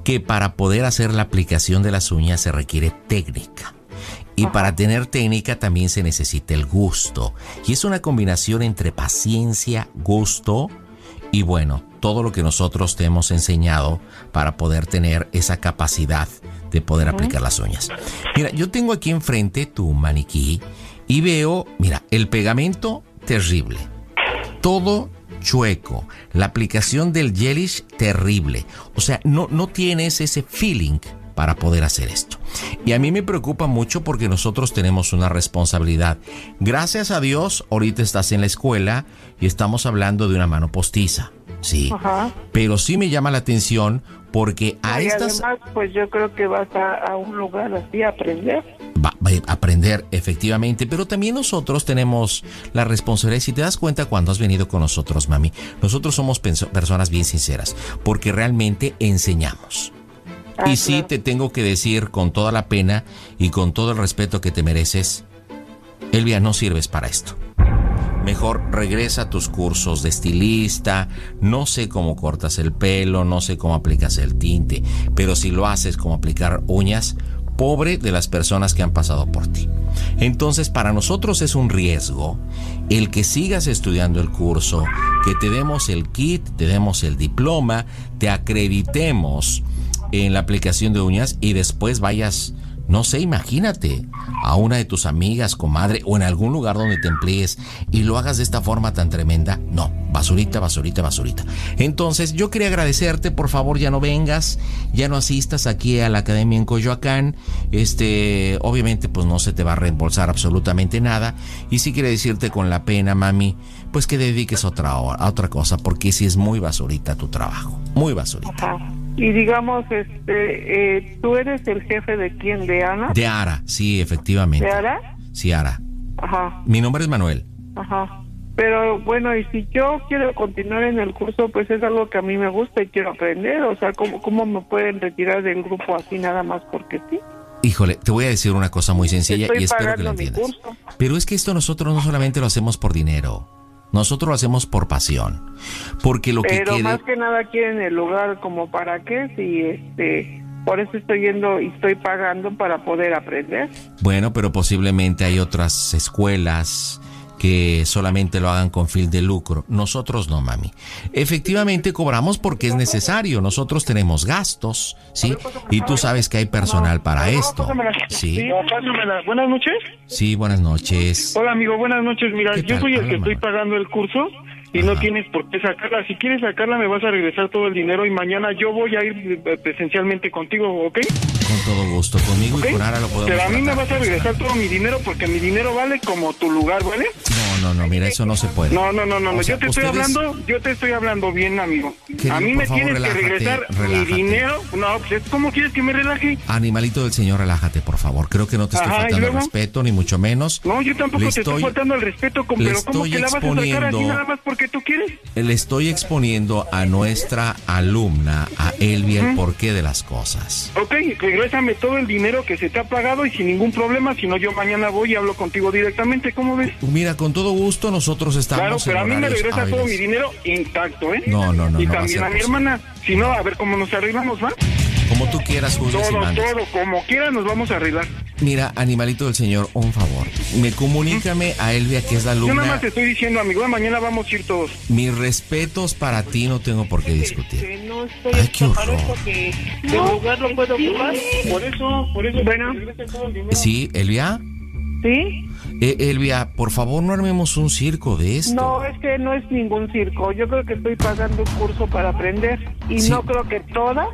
que para poder hacer la aplicación de las uñas se requiere técnica. Y para tener técnica también se necesita el gusto. Y es una combinación entre paciencia, gusto y bueno, todo lo que nosotros te hemos enseñado para poder tener esa capacidad de poder aplicar las uñas. Mira, yo tengo aquí enfrente tu maniquí y veo, mira, el pegamento terrible. Todo chueco. La aplicación del gelish terrible. O sea, no, no tienes ese feeling para poder hacer esto. Y a mí me preocupa mucho porque nosotros tenemos una responsabilidad. Gracias a Dios, ahorita estás en la escuela y estamos hablando de una mano postiza. Sí. Ajá. Pero sí me llama la atención porque a y estas además, pues yo creo que vas a, a un lugar así a aprender. va, va a aprender efectivamente, pero también nosotros tenemos la responsabilidad. Si te das cuenta cuando has venido con nosotros, mami, nosotros somos personas bien sinceras porque realmente enseñamos. y sí te tengo que decir con toda la pena y con todo el respeto que te mereces, Elvia, no sirves para esto. Mejor regresa a tus cursos de estilista. No sé cómo cortas el pelo, no sé cómo aplicas el tinte, pero si lo haces como aplicar uñas, pobre de las personas que han pasado por ti. Entonces, para nosotros es un riesgo el que sigas estudiando el curso, que te demos el kit, te demos el diploma, te acreditemos en la aplicación de uñas y después vayas, no sé, imagínate, a una de tus amigas, comadre, o en algún lugar donde te emplees y lo hagas de esta forma tan tremenda. No, basurita, basurita, basurita. Entonces, yo quería agradecerte, por favor, ya no vengas, ya no asistas aquí a la academia en Coyoacán. Este, obviamente, pues no se te va a reembolsar absolutamente nada. Y sí quiere decirte con la pena, mami, pues que dediques otra hora, a otra cosa, porque sí es muy basurita tu trabajo, muy basurita. Y digamos, este, eh, ¿tú eres el jefe de quién? ¿De Ana? De Ara, sí, efectivamente. ¿De Ara? Sí, Ara. Ajá, Mi nombre es Manuel. ajá. Pero bueno, y si yo quiero continuar en el curso, pues es algo que a mí me gusta y quiero aprender. O sea, ¿cómo, cómo me pueden retirar del grupo así nada más porque sí? Híjole, te voy a decir una cosa muy sencilla Estoy y espero que mi entiendas. Pero es que esto nosotros no solamente lo hacemos por dinero, nosotros lo hacemos por pasión. Porque lo que Pero quede... más que nada quieren el lugar como para qué, si este, por eso estoy yendo y estoy pagando para poder aprender. Bueno, pero posiblemente hay otras escuelas que solamente lo hagan con fin de lucro. Nosotros no, mami. Efectivamente cobramos porque es necesario. Nosotros tenemos gastos, ¿sí? Y tú sabes que hay personal para esto. Sí. Buenas noches. sí, buenas noches. Hola, amigo, buenas noches. Mira, ¿Qué yo soy el que estoy pagando el curso y no tienes por qué sacarla. Si quieres sacarla, me vas a regresar todo el dinero y mañana yo voy a ir eh, presencialmente contigo, ¿ok? Con todo gusto. Conmigo ¿Ok? y con Ara lo podemos Pero a mí me vas a regresar todo mi dinero porque mi dinero vale como tu lugar, ¿vale? No, no, no, mira, eso no se puede. No, no, no, no, O sea, yo te estoy hablando, yo te estoy hablando bien, amigo. Querido, a mí me favor, tienes relájate, que regresar relájate. mi dinero. No, pues, ¿cómo quieres que me relaje? Animalito del Señor, relájate, por favor. Creo que no te estoy Ajá, ¿y faltando el respeto, ni mucho menos. No, yo tampoco Le te estoy faltando el respeto, con- pero ¿cómo estoy que la vas a sacar así nada más porque tú quieres? Le estoy exponiendo a nuestra alumna, a Elvia, el porqué de las cosas. Ok, regrésame todo el dinero que se te ha pagado y sin ningún problema, si no yo mañana voy y hablo contigo directamente, ¿cómo ves? Mira, con todo gusto, nosotros estamos Claro, pero a mí me regresa todo mi dinero intacto, ¿eh? No, no, no, Y no a también ser a mi hermana, si no, a ver cómo nos arreglamos, ¿va? Como tú quieras, juzgues y Todo, mandes. todo, como quiera nos vamos a arreglar. Mira, Animalito del Señor, un favor. Me comunícame a Elvia, que es la Yo nada alumna. más te estoy diciendo, amigo, mañana vamos a ir todos. Mis respetos para ti, no tengo por qué discutir. Que no estoy Ay, qué horror. eso que el lugar lo puedo ocupar. Por eso, por eso. Bueno, ¿Sí, Elvia? ¿sí? Eh, Elvia, por favor, no armemos un circo de esto. No, es que no es ningún circo. Yo creo que estoy pagando un curso para aprender y Sí. no creo que todas,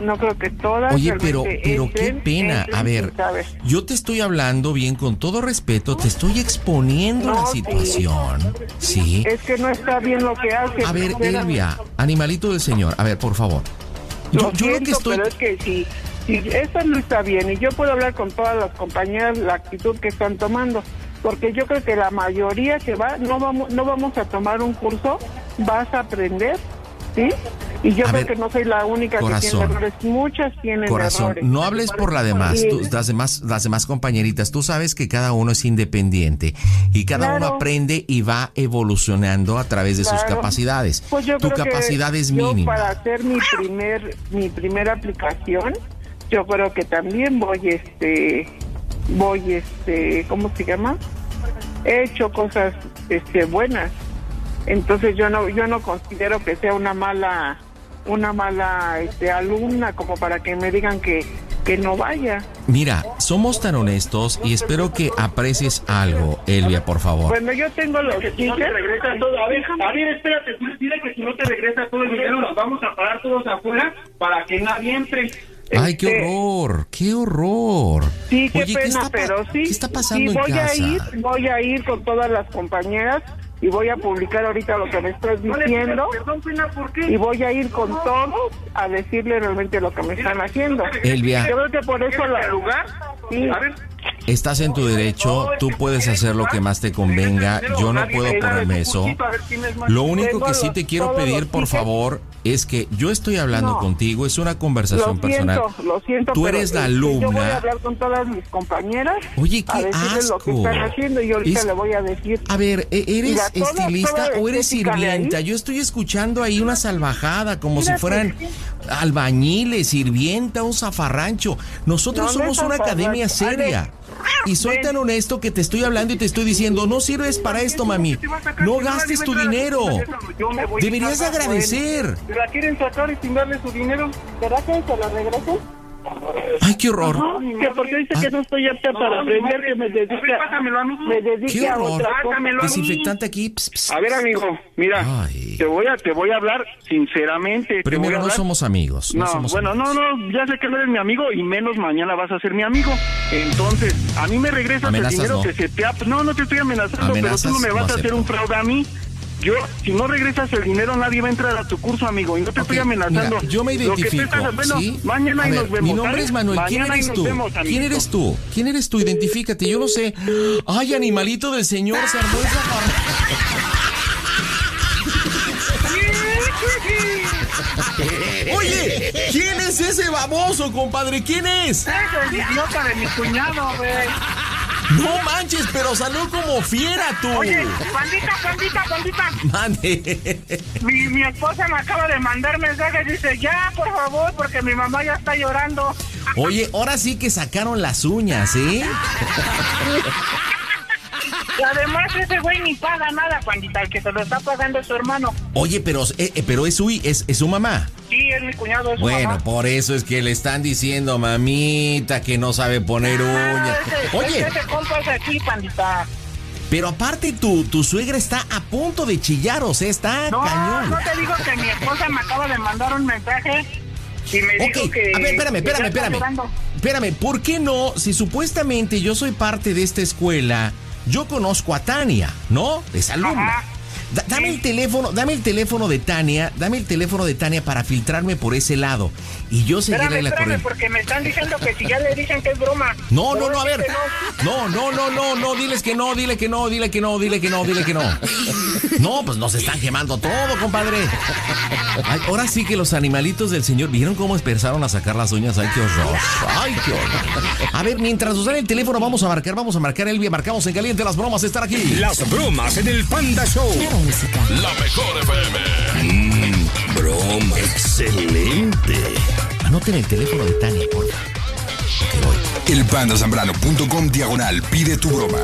no creo que todas. Oye, pero, pero qué pena. A ver, yo te estoy hablando bien, con todo respeto, te estoy exponiendo No, la situación. Sí. Es que no está bien lo que hace. A ver. Elvia, animalito del señor, a ver, por favor. Yo, Lo yo lo que estoy... pero es que si, si esto no está bien y yo puedo hablar con todas las compañeras la actitud que están tomando, porque yo creo que la mayoría que va no vamos no vamos a tomar un curso, vas a aprender, ¿sí? Y yo A creo ver, que no soy la única que corazón. tiene errores, muchas tienen Corazón, errores. no hables por la demás, tú- las demás, las demás compañeritas. Tú sabes que cada uno es independiente y cada uno aprende y va evolucionando a través de sus capacidades. Pues yo tu creo que capacidad es yo mínima. para hacer mi primer mi primera aplicación, yo creo que también voy este voy este ¿cómo se llama? He hecho cosas este buenas. Entonces yo no yo no considero que sea una mala una mala este alumna como para que me digan que que no vaya. Mira, somos tan honestos y espero que aprecies algo, Elvia, por favor. Bueno, yo tengo los Que si no te regresa todo, a ver, a ver, espérate, tú dile que si no te regresa todo el dinero, nos vamos a parar todos afuera para que nadie entre. Ay, qué este- horror, qué horror. Sí, qué Oye, pena, pero sí. ¿Qué está pasando sí, en voy a ir, voy a ir con todas las compañeras y voy a publicar ahorita lo que me estás diciendo pidas perdón, Pina, ¿por qué? y voy a ir con todos a decirle realmente lo que me están haciendo. Elvia. Yo creo que por eso la lugar? Sí. A ver, Estás en tu derecho, tú puedes hacer lo que más te convenga, yo no puedo ponerme eso. Lo único que sí te quiero pedir, por favor, es que yo estoy hablando contigo, es una conversación personal. lo siento. Tú eres la Yo voy a alumna. hablar con todas mis compañeras Oye, qué decirles lo que asco. están haciendo y ahorita le voy a decir. A ver, ¿e- ¿eres estilista o eres sirvienta? Yo estoy escuchando ahí una salvajada, como si fueran albañiles, sirvienta, un zafarrancho. Nosotros No, no somos una academia seria. Y soy tan honesto que te estoy hablando y te estoy diciendo, no sirves para esto, mami. No gastes tu dinero. Deberías agradecer. ¿Se la quieren sacar y sin darle su dinero? ¿Será que se regresen? Ay, qué horror. Que porque dice que no estoy apta para aprender, que me dedique, Pásamelo a mí. me dedique Qué a horror. otra. Desinfectante aquí. ps, ps. A ver, amigo, mira, Ay. te voy a te voy a hablar sinceramente. Primero, no hablar- somos amigos. No, No, somos bueno, amigos. no, no, ya sé que no eres mi amigo y menos mañana vas a ser mi amigo. Entonces, a mí me regresas Amenazas, el dinero no. que se te ha... No, no te estoy amenazando, Amenazas, pero tú no me vas no a hacer un fraude a mí. Yo, si no regresas el dinero, nadie va a entrar a tu curso, amigo, y no te estoy amenazando. mira, yo me identifico, estás- bueno, ¿sí? Mañana A y ver, nos vemos. Mi nombre es Manuel. ¿Quién Mañana y eres nos tú? vemos, ¿Quién eres tú? ¿Quién eres tú? Identifícate. Yo no sé. Ay, animalito del señor, se armó esa Oye, ¿quién es ese baboso, compadre? ¿Quién es? Ese es idiota de mi cuñado, güey. No manches, pero salió como fiera tú. Oye, pandita, pandita, pandita. Mande. Mi, mi esposa me acaba de mandar mensajes. Dice, ya, por favor, porque mi mamá ya está llorando. Oye, ahora sí que sacaron las uñas, ¿eh? Y además ese güey ni paga nada, pandita. El que se lo está pagando es su hermano. Oye, pero, eh, eh, pero es, su, es, es su mamá. Sí, es mi cuñado, es su Bueno, mamá. por eso es que le están diciendo mamita que no sabe poner uñas. Ah, ese- Oye, Ese compa es aquí, pandita. pero aparte tu, tu suegra está a punto de chillar, o sea, está No, cañón. no te digo que mi esposa me acaba de mandar un mensaje y me dijo que... a ver, espérame, espérame, espérame. Espérame, ¿por qué no? Si supuestamente yo soy parte de esta escuela, yo conozco a Tania, ¿no? Es alumna. Ajá. Da- dame el teléfono, dame el teléfono de Tania, dame el teléfono de Tania para filtrarme por ese lado y yo Espérame, seguiré la espérame, corriente. porque me están diciendo que si ya le dicen que es broma. No, no, no, a ver. no. No, no, no, no, no, diles que no, dile que no, dile que no, dile que no, dile que no. No, pues nos están quemando todo, compadre. Ay, ahora sí que los animalitos del señor, ¿vieron cómo empezaron a sacar las uñas? Ay, qué horror. Ay, qué horror. A ver, mientras usan el teléfono, vamos a marcar, vamos a marcar Elvia, marcamos en caliente las bromas, estar aquí. Las bromas en el Panda Show. La mejor FM. Mm, broma. Excelente. Anoten el teléfono de Tania, por favor. Elpandasambrano.com diagonal pide tu broma.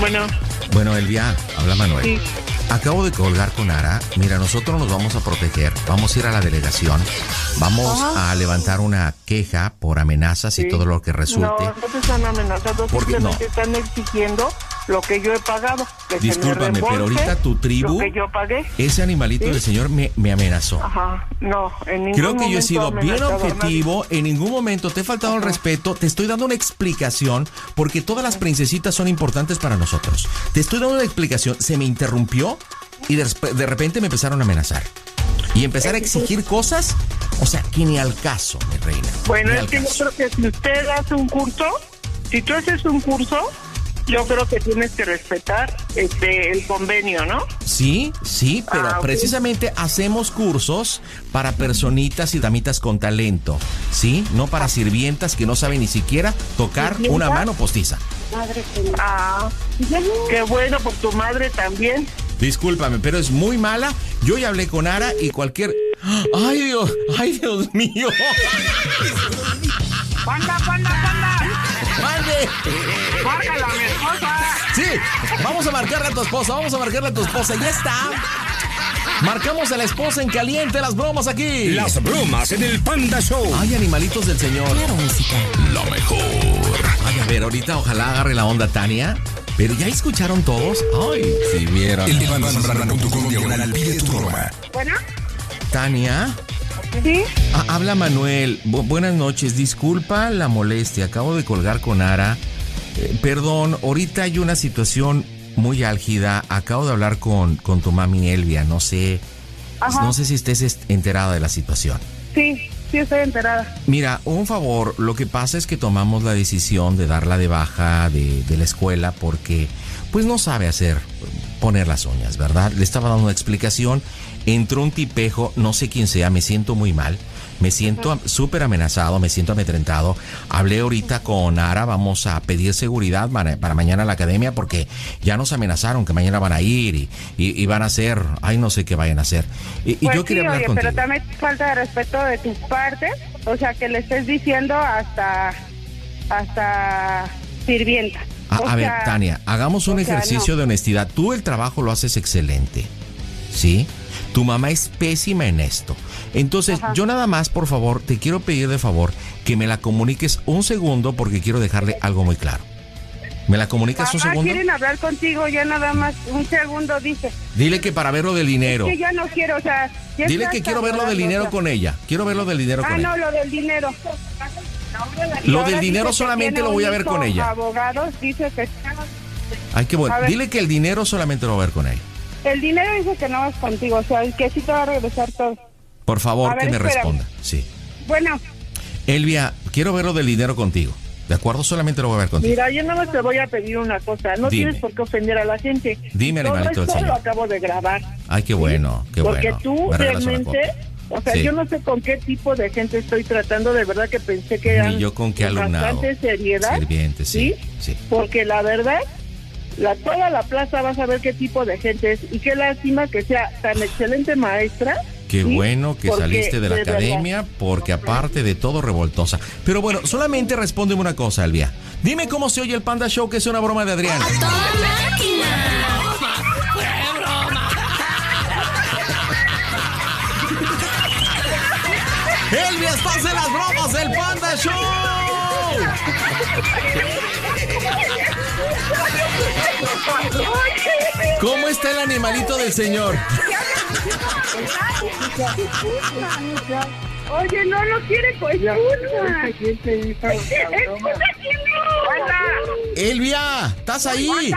Bueno, Bueno, Elvia, habla Manuel. Sí. Acabo de colgar con Ara. Mira, nosotros nos vamos a proteger. Vamos a ir a la delegación. Vamos Ajá. a levantar una queja por amenazas y todo lo que resulte. no, no te están amenazando, ¿Por qué simplemente no? están exigiendo lo que yo he pagado. Discúlpame, pero ahorita tu tribu, Lo que yo pagué. ese animalito Sí. del señor me, me amenazó. Ajá, no, en ningún Creo que yo he sido bien objetivo, en ningún momento te he faltado el respeto, te estoy dando una explicación porque todas las princesitas son importantes para nosotros. Te estoy dando una explicación, se me interrumpió y de, de repente me empezaron a amenazar. Y empezar a exigir cosas, o sea, que ni al caso, mi reina. Bueno, es que yo creo que si usted hace un curso, si tú haces un curso, yo creo que tienes que respetar este el convenio, ¿no? Sí, sí, pero Ah, precisamente hacemos cursos para personitas y damitas con talento, ¿sí? No para sirvientas que no saben ni siquiera tocar una mano postiza. Ah, qué bueno por tu madre también. Discúlpame, pero es muy mala. Yo ya hablé con Ara y cualquier. ¡Ay, Dios! ¡Ay, Dios mío! ¡Panda, panda, panda! ¡Mande! ¡Márcala a mi esposa! Sí, vamos a marcarle a tu esposa, vamos a marcarle a tu esposa. Ya está. Marcamos a la esposa en caliente las bromas aquí. Las bromas en el Panda Show. Ay, animalitos del señor. Claro, música. Lo mejor. Ay, a ver, ahorita ojalá agarre la onda Tania. Pero ya escucharon todos. Ay, si vieron. El diagonal pide tu broma. Bueno, Tania. sí. Ah, habla Manuel. Bu- buenas noches. Disculpa la molestia. Acabo de colgar con Ara. Eh, perdón, ahorita hay una situación muy álgida. Acabo de hablar con, con tu mami Elvia. No sé. Ajá. No sé si estés est- enterada de la situación. Sí, sí estoy enterada. Mira, un favor, lo que pasa es que tomamos la decisión de darla de baja de, de la escuela porque pues no sabe hacer poner las uñas, ¿verdad? Le estaba dando una explicación, entró un tipejo, no sé quién sea, me siento muy mal, me siento súper amenazado, me siento amedrentado. Hablé ahorita con Ara, vamos a pedir seguridad para, para mañana a la academia porque ya nos amenazaron que mañana van a ir y, y- y van a hacer, ay no sé qué vayan a hacer. Y, y Pues yo sí, quería hablar oye, contigo. pero también falta de respeto de tu parte, o sea, que le estés diciendo hasta hasta sirvienta. A, a ver, sea, Tania, hagamos un o sea, ejercicio no. de honestidad. Tú el trabajo lo haces excelente, ¿sí? Tu mamá es pésima en esto. Entonces, Ajá. yo nada más, por favor, te quiero pedir de favor que me la comuniques un segundo porque quiero dejarle algo muy claro. ¿Me la comunicas un segundo? quieren hablar contigo, ya nada más un segundo, dice. Dile que para ver lo del dinero. Que ya no quiero, o sea... Dile que quiero ver lo del dinero con ella. Quiero ver lo del dinero Ah, con no, ella. lo del dinero. Lo del dinero solamente lo voy a ver con ella. Abogados, dice que... Ay, qué bueno. Dile que el dinero solamente lo voy a ver con ella. El dinero dice que no vas contigo, o sea, que sí te va a regresar todo. Por favor, A ver, que me responda. Sí. Bueno, Elvia, quiero ver lo del dinero contigo. ¿De acuerdo? Solamente lo voy a ver contigo. Mira, yo nada más te voy a pedir una cosa. No Dime. tienes por qué ofender a la gente. Dime, Todo animalito del esto Señor. lo acabo de grabar. Ay, qué bueno, qué porque bueno. tú Me regalas una realmente, o sea, Sí. yo no sé con qué tipo de gente estoy tratando. De verdad que pensé que eran Ni yo con qué alumnado. bastante seriedad. Sirviente, sí. Sí. Porque la verdad, la, toda la plaza va a saber qué tipo de gente es. Y qué lástima que sea tan excelente maestra. Qué ¿sí? bueno que Porque, saliste de la academia, porque aparte de todo, revoltosa. Pero bueno, solamente respóndeme una cosa, Elvia. Dime cómo se oye el Panda Show, que es una broma de Adrián. Elvia, estás en las bromas del Panda Show. ¿Cómo está el animalito del señor? Oye, no lo quiere, pues escucha. Escucha, ¿quién no? Elvia, ¿estás ahí?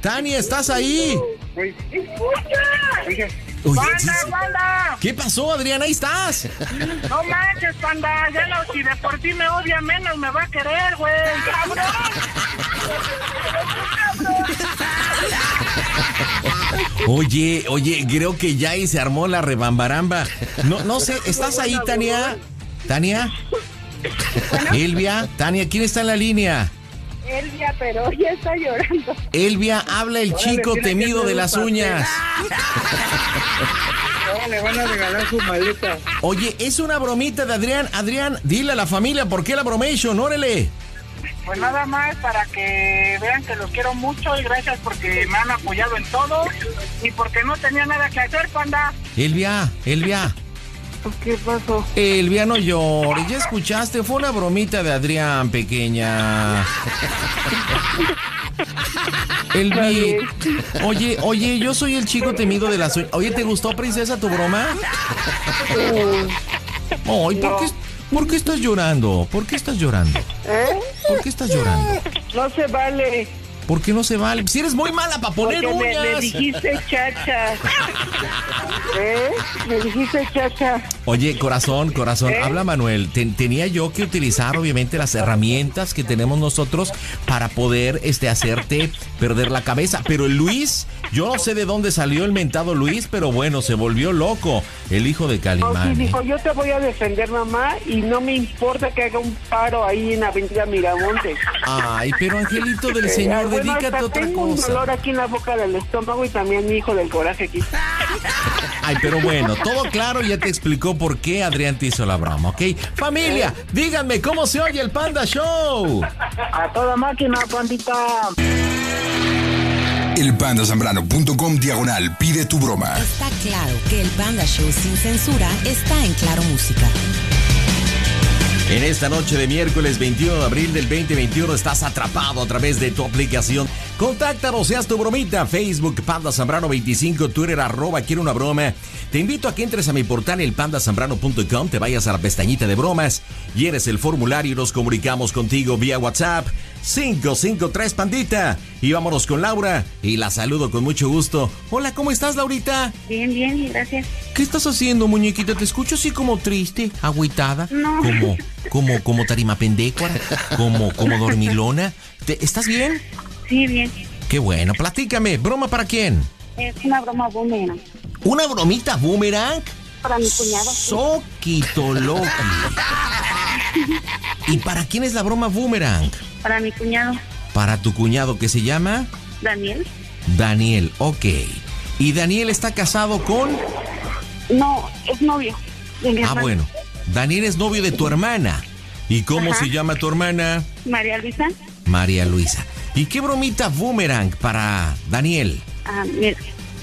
Tania, ¿estás ahí? Escucha. Oye, ¡Panda, sí, sí. panda! ¿Qué pasó, Adrián? Ahí estás. No manches, panda. Ya no, si de por ti me odia, menos me va a querer, güey. ¡Cabrón! Oye, oye, creo que ya ahí se armó la rebambaramba. No, no sé, ¿estás ahí, Tania? ¿Tania? Elvia, Tania, ¿quién está en la línea? Elvia, pero ya está llorando. Elvia, habla el chico temido de las uñas. Ahora le van a regalar su maleta. Oye, es una bromita de Adrián. Adrián, dile a la familia por qué la bromation, órale. Pues nada más para que vean que los quiero mucho y gracias porque me han apoyado en todo y porque no tenía nada que hacer, panda. Elvia, Elvia. ¿Qué pasó? Elvia, no llores. Ya escuchaste, fue una bromita de Adrián, pequeña. Elvi, oye, oye, yo soy el chico temido de las uñas. Oye, ¿te gustó, princesa, tu broma? Ay, ¿por, qué, ¿por qué estás llorando? ¿Por qué estás llorando? ¿Eh? ¿Por qué estás llorando? No se vale. ¿Por qué no se vale? Si eres muy mala para poner Porque me, dijiste chacha. ¿Eh? Me dijiste chacha. Oye, corazón, corazón, ¿Eh? habla Manuel. Ten- tenía yo que utilizar, obviamente, las herramientas que tenemos nosotros para poder este, hacerte perder la cabeza. Pero el Luis, yo no sé de dónde salió el mentado Luis, pero bueno, se volvió loco, el hijo de No, sí, Calimán. ¿eh? dijo, yo te voy a defender, mamá, y no me importa que haga un paro ahí en Avenida Miramonte. Ay, pero Angelito del Eh, Señor, bueno, dedícate a otra tengo un cosa. dolor aquí en la boca del estómago y también mi hijo del coraje aquí. Ay, pero bueno, todo claro, ya te explicó por qué Adrián te hizo la broma, ¿ok? Familia, díganme cómo se oye el Panda Show. A toda máquina, pandita. Elpandasambrano.com diagonal pide tu broma. Está claro que el Panda Show sin censura está en Claro Música. En esta noche de miércoles 21 de abril del 2021 estás atrapado a través de tu aplicación. Contáctanos, seas tu bromita. Facebook Panda Zambrano 25, Twitter arroba quiero una broma. Te invito a que entres a mi portal elpandasambrano.com, te vayas a la pestañita de bromas, llenes el formulario y nos comunicamos contigo vía WhatsApp 553 Pandita. Y vámonos con Laura y la saludo con mucho gusto. Hola, ¿cómo estás, Laurita? Bien, bien, gracias. ¿Qué estás haciendo, muñequita? Te escucho así como triste, agüitada. No. Como, como, como tarima pendécuara, como, como dormilona. ¿Te- ¿Estás bien? Sí, bien. Qué bueno, platícame. ¿Broma para quién? Es una broma boomerang ¿Una bromita boomerang? para mi cuñado. Soquito Loki. ¿Y para quién es la broma boomerang? Para mi cuñado, Para tu cuñado que se llama Daniel. Daniel, ok. ¿Y Daniel está casado con? No, es novio. de mi Ah, hermana. bueno. Daniel es novio de tu hermana. ¿Y cómo Ajá. se llama tu hermana? María Luisa. María Luisa. ¿Y qué bromita boomerang para Daniel? Ah, mira,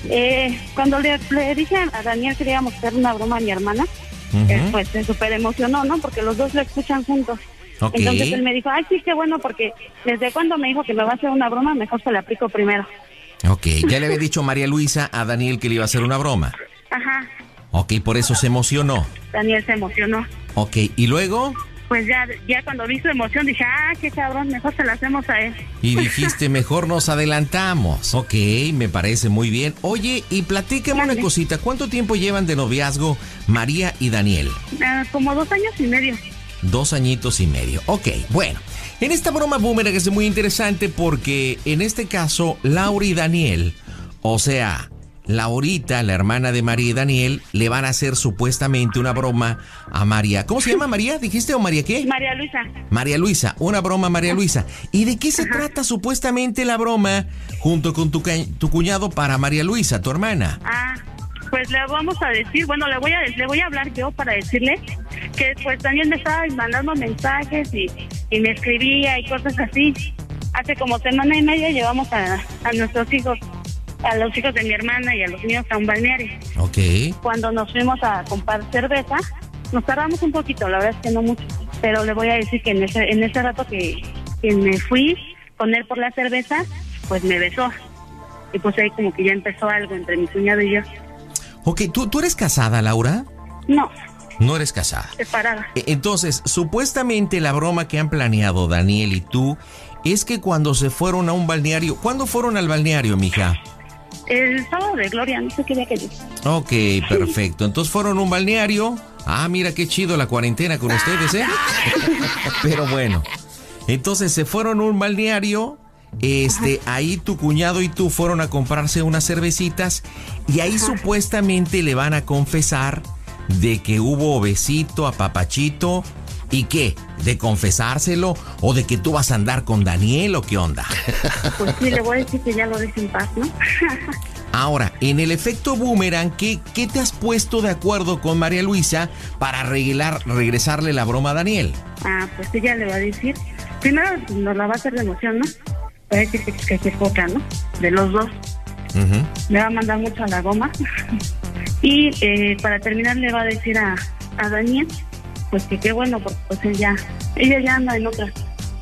eh, cuando le, le dije a Daniel que le íbamos a hacer una broma a mi hermana, eh, pues se súper emocionó, ¿no? Porque los dos lo escuchan juntos. Ok. Entonces él me dijo, ay, sí, qué bueno, porque desde cuando me dijo que me va a hacer una broma, mejor se la aplico primero. Ok, ya le había dicho María Luisa a Daniel que le iba a hacer una broma. Ajá, Ok, por eso se emocionó. Daniel se emocionó. Ok, ¿y luego? Pues ya, ya cuando vi su emoción dije, ah, qué cabrón, mejor se la hacemos a él. Y dijiste, mejor nos adelantamos. Ok, me parece muy bien. Oye, y platícame una cosita. ¿Cuánto tiempo llevan de noviazgo María y Daniel? Ah, como dos años y medio. Dos añitos y medio. Ok, bueno. En esta broma boomerang es muy interesante porque en este caso, Laura y Daniel, o sea, Laurita, la hermana de María y Daniel, le van a hacer supuestamente una broma a María. ¿Cómo se llama María? ¿Dijiste o María qué? María Luisa. María Luisa, una broma a María Luisa. ¿Y de qué se trata supuestamente la broma junto con tu, tu cuñado para María Luisa, tu hermana? Ah, pues le vamos a decir, bueno, le voy a le voy a hablar yo para decirle que pues también me estaba mandando mensajes y, y me escribía y cosas así. Hace como semana y media llevamos a, a nuestros hijos, a los hijos de mi hermana y a los míos a un balneario. Ok. Cuando nos fuimos a comprar cerveza, nos tardamos un poquito, la verdad es que no mucho, pero le voy a decir que en ese, en ese rato que, que me fui con él por la cerveza, pues me besó. Y pues ahí como que ya empezó algo entre mi cuñado y yo. Ok, ¿tú, ¿tú eres casada, Laura? No, No eres casada. separada. E- Entonces, supuestamente la broma que han planeado Daniel y tú es que cuando se fueron a un balneario, ¿cuándo fueron al balneario, mija? El sábado de Gloria, no sé qué día que. Ok, perfecto. Entonces fueron a un balneario. Ah, mira qué chido la cuarentena con ustedes, ¿eh? Pero bueno. Entonces se fueron a un balneario. Este, ahí tu cuñado y tú fueron a comprarse unas cervecitas y ahí supuestamente le van a confesar de que hubo besito a papachito y qué, de confesárselo o de que tú vas a andar con Daniel o qué onda. Pues sí, le voy a decir que ya lo deje en paz, ¿no? Ahora, en el efecto boomerang, ¿qué, qué te has puesto de acuerdo con María Luisa para arreglar, regresarle la broma a Daniel? ah, pues ella le va a decir. Primero nos la va a hacer de emoción, ¿no? Decir que, que se foca, ¿no? De los dos. Le va a mandar mucho a la goma. y eh, para terminar le va a decir a, a Daniel, pues que qué bueno, porque pues él ya, ella ya anda en otras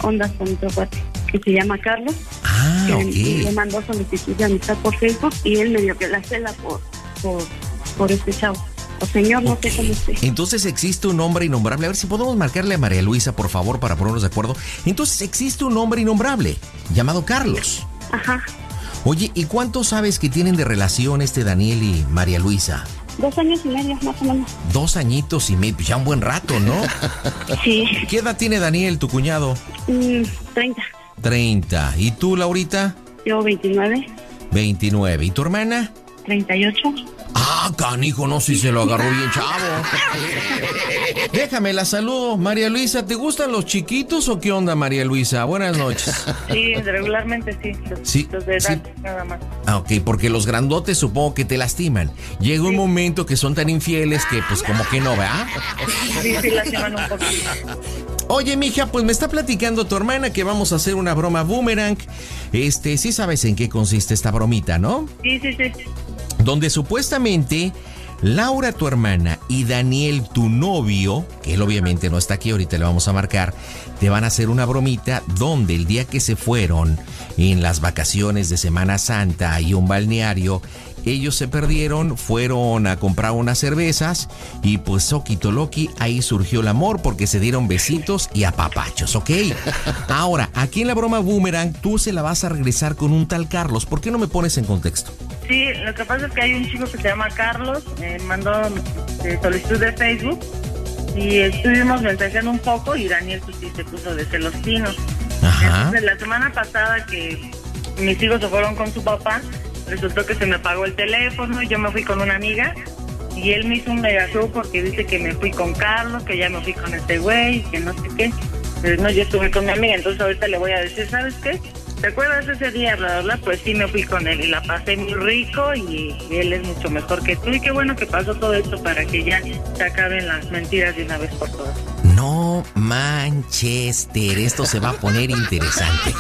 ondas con otro cuate, que se llama Carlos. Ah, que le mandó solicitud de amistad por Facebook y él medio que la cela por, por, por este chavo. Señor, no sé cómo esté. Entonces existe un hombre innombrable. A ver si podemos marcarle a María Luisa, por favor, para ponernos de acuerdo. Entonces existe un hombre innombrable llamado Carlos. Ajá. Oye, ¿y cuánto sabes que tienen de relación este Daniel y María Luisa? Dos años y medio, más o menos. Dos añitos y medio, ya un buen rato, ¿no? Sí. ¿Qué edad tiene Daniel, tu cuñado? Mm, 30. 30. ¿Y tú, Laurita? Yo 29, 29. ¿Y tu hermana? 38. Ah, canijo, no, si se lo agarró bien chavo. Déjame la saludo. María Luisa, ¿te gustan los chiquitos o qué onda, María Luisa? Buenas noches. Sí, regularmente sí. Los, Sí, los de edad, sí. nada más. Ah, ok, porque los grandotes supongo que te lastiman. Llega un momento que son tan infieles que pues como que no, ¿verdad? Sí, sí, lastiman un poquito. Oye, mija, pues me está platicando tu hermana que vamos a hacer una broma boomerang. Este, sí sabes en qué consiste esta bromita, ¿no? Sí, sí, sí. Donde supuestamente Laura, tu hermana, y Daniel, tu novio, que él obviamente no está aquí, ahorita le vamos a marcar, te van a hacer una bromita donde el día que se fueron en las vacaciones de Semana Santa y un balneario, ellos se perdieron, fueron a comprar unas cervezas y pues Soquito Loki, ahí surgió el amor porque se dieron besitos y apapachos, ¿ok? Ahora, aquí en la broma Boomerang, tú se la vas a regresar con un tal Carlos. ¿Por qué no me pones en contexto? Sí, lo que pasa es que hay un chico que se llama Carlos, me mandó eh, solicitud de Facebook y estuvimos mensajeando un poco y Daniel pues, sí se puso de celostino. Entonces la semana pasada que mis hijos se fueron con su papá, resultó que se me apagó el teléfono, yo me fui con una amiga y él me hizo un mega show porque dice que me fui con Carlos, que ya me fui con este güey, que no sé qué. Pero no, yo estuve con mi amiga, entonces ahorita le voy a decir, ¿sabes qué? ¿Te acuerdas ese día, bla, bla, Pues sí, me fui con él y la pasé muy rico y él es mucho mejor que tú. Y qué bueno que pasó todo esto para que ya se acaben las mentiras de una vez por todas. No Manchester, esto se va a poner interesante.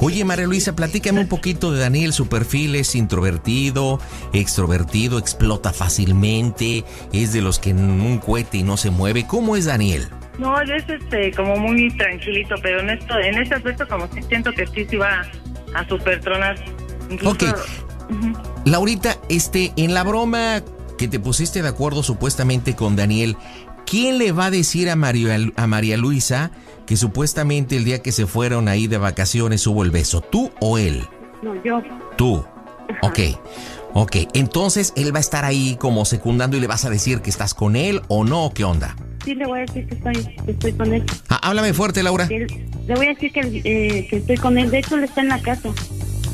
Oye, María Luisa, platícame un poquito de Daniel. Su perfil es introvertido, extrovertido, explota fácilmente, es de los que en un cohete y no se mueve. ¿Cómo es Daniel? No, es este, como muy tranquilito, pero en esto, en este aspecto como que siento que sí se va a super tronar. ok. Laurita, este, en la broma que te pusiste de acuerdo supuestamente con Daniel, ¿quién le va a decir a María, a María Luisa que supuestamente el día que se fueron ahí de vacaciones hubo el beso? ¿Tú o él? No, yo. Tú. Ok. Ok, entonces él va a estar ahí como secundando y le vas a decir que estás con él o no, ¿qué onda? Sí, le voy a decir que estoy, que estoy con él. Ah, háblame fuerte, Laura. le voy a decir que, eh, que estoy con él. De hecho, él está en la casa.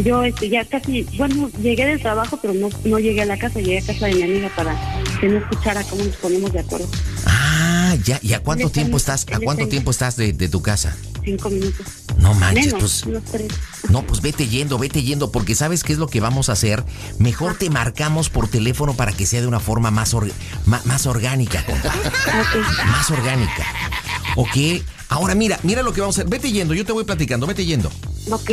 Yo este, ya casi, bueno, llegué del trabajo, pero no, no llegué a la casa, llegué a casa de mi amiga para que no escuchara cómo nos ponemos de acuerdo. Ah, ya, ¿y a cuánto tiempo estás, a cuánto tiempo estás de, de tu casa? Cinco minutos. No manches, pues. No, pues vete yendo, vete yendo, porque ¿sabes qué es lo que vamos a hacer? Mejor te marcamos por teléfono para que sea de una forma más, más, orgánica, compa. Más orgánica. Ok. Ahora mira, mira lo que vamos a hacer. Vete yendo, yo te voy platicando, vete yendo. Ok.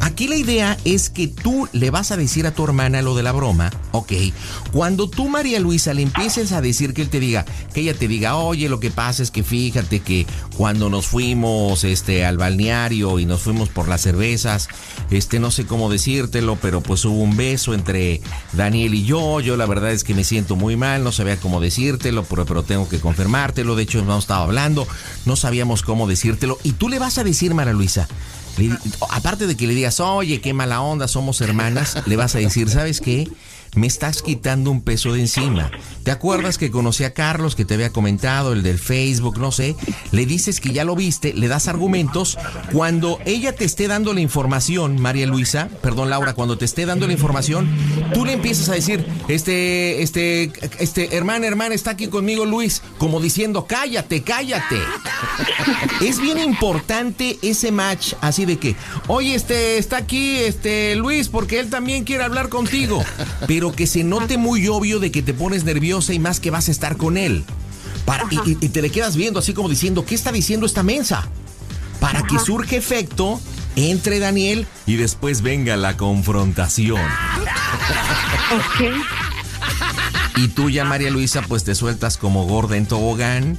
Aquí la idea es que tú le vas a decir a tu hermana lo de la broma, ¿ok? Cuando tú, María Luisa, le empieces a decir que él te diga, que ella te diga, oye, lo que pasa es que fíjate que cuando nos fuimos este, al balneario y nos fuimos por las cervezas, este, no sé cómo decírtelo, pero pues hubo un beso entre Daniel y yo. Yo la verdad es que me siento muy mal, no sabía cómo decírtelo, pero, pero tengo que confirmártelo. De hecho, no estaba hablando, no sabíamos cómo decírtelo. Y tú le vas a decir, María Luisa, aparte de que le digas, oye, qué mala onda, somos hermanas, le vas a decir, ¿sabes qué? Me estás quitando un peso de encima. ¿Te acuerdas que conocí a Carlos, que te había comentado, el del Facebook, no sé? Le dices que ya lo viste, le das argumentos. Cuando ella te esté dando la información, María Luisa, perdón Laura, cuando te esté dando la información, tú le empiezas a decir, este, este, este, hermana, hermana, está aquí conmigo Luis, como diciendo, cállate, cállate. Es bien importante ese match, así de que, oye, este, está aquí, este, Luis, porque él también quiere hablar contigo que se note muy obvio de que te pones nerviosa y más que vas a estar con él. Para, y, te le quedas viendo así como diciendo, ¿qué está diciendo esta mensa? Para que surge efecto entre Daniel y después venga la confrontación. Y tú ya, María Luisa, pues te sueltas como gorda en tobogán.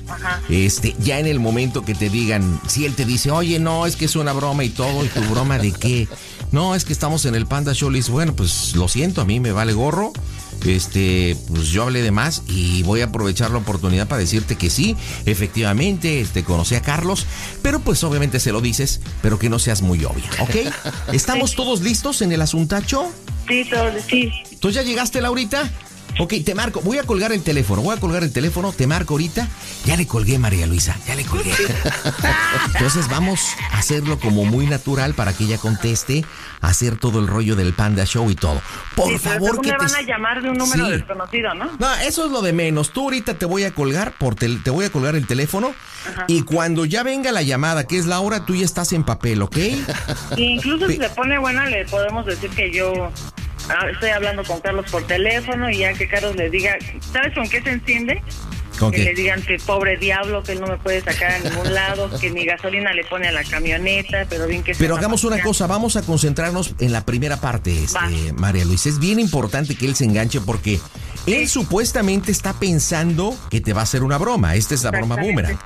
Este, ya en el momento que te digan, si él te dice, oye, no, es que es una broma y todo, ¿y tu broma de qué? No, es que estamos en el Panda Show. Le bueno, pues lo siento, a mí me vale gorro. Este, pues yo hablé de más y voy a aprovechar la oportunidad para decirte que sí, efectivamente, este, conocí a Carlos, pero pues obviamente se lo dices, pero que no seas muy obvia, ¿ok? ¿Estamos todos listos en el asuntacho? Sí, todos, sí. ¿Tú ya llegaste, Laurita? Ok, te marco. Voy a colgar el teléfono. Voy a colgar el teléfono. Te marco ahorita. Ya le colgué, María Luisa. Ya le colgué. Entonces vamos a hacerlo como muy natural para que ella conteste. Hacer todo el rollo del Panda Show y todo. Por favor, que me van a llamar de un número desconocido, ¿no? No, eso es lo de menos. Tú ahorita te voy a colgar por te, voy a colgar el teléfono. Y cuando ya venga la llamada, que es la hora, tú ya estás en papel, ¿ok? Y incluso si se pone buena, le podemos decir que yo estoy hablando con Carlos por teléfono y ya que Carlos le diga, ¿sabes con qué se enciende? Que le digan que pobre diablo, que él no me puede sacar a ningún lado, que ni gasolina le pone a la camioneta, pero bien que... Pero hagamos una cosa, vamos a concentrarnos en la primera parte, este, María Luisa. Es bien importante que él se enganche porque él supuestamente está pensando que te va a hacer una broma. Esta es la broma boomerang.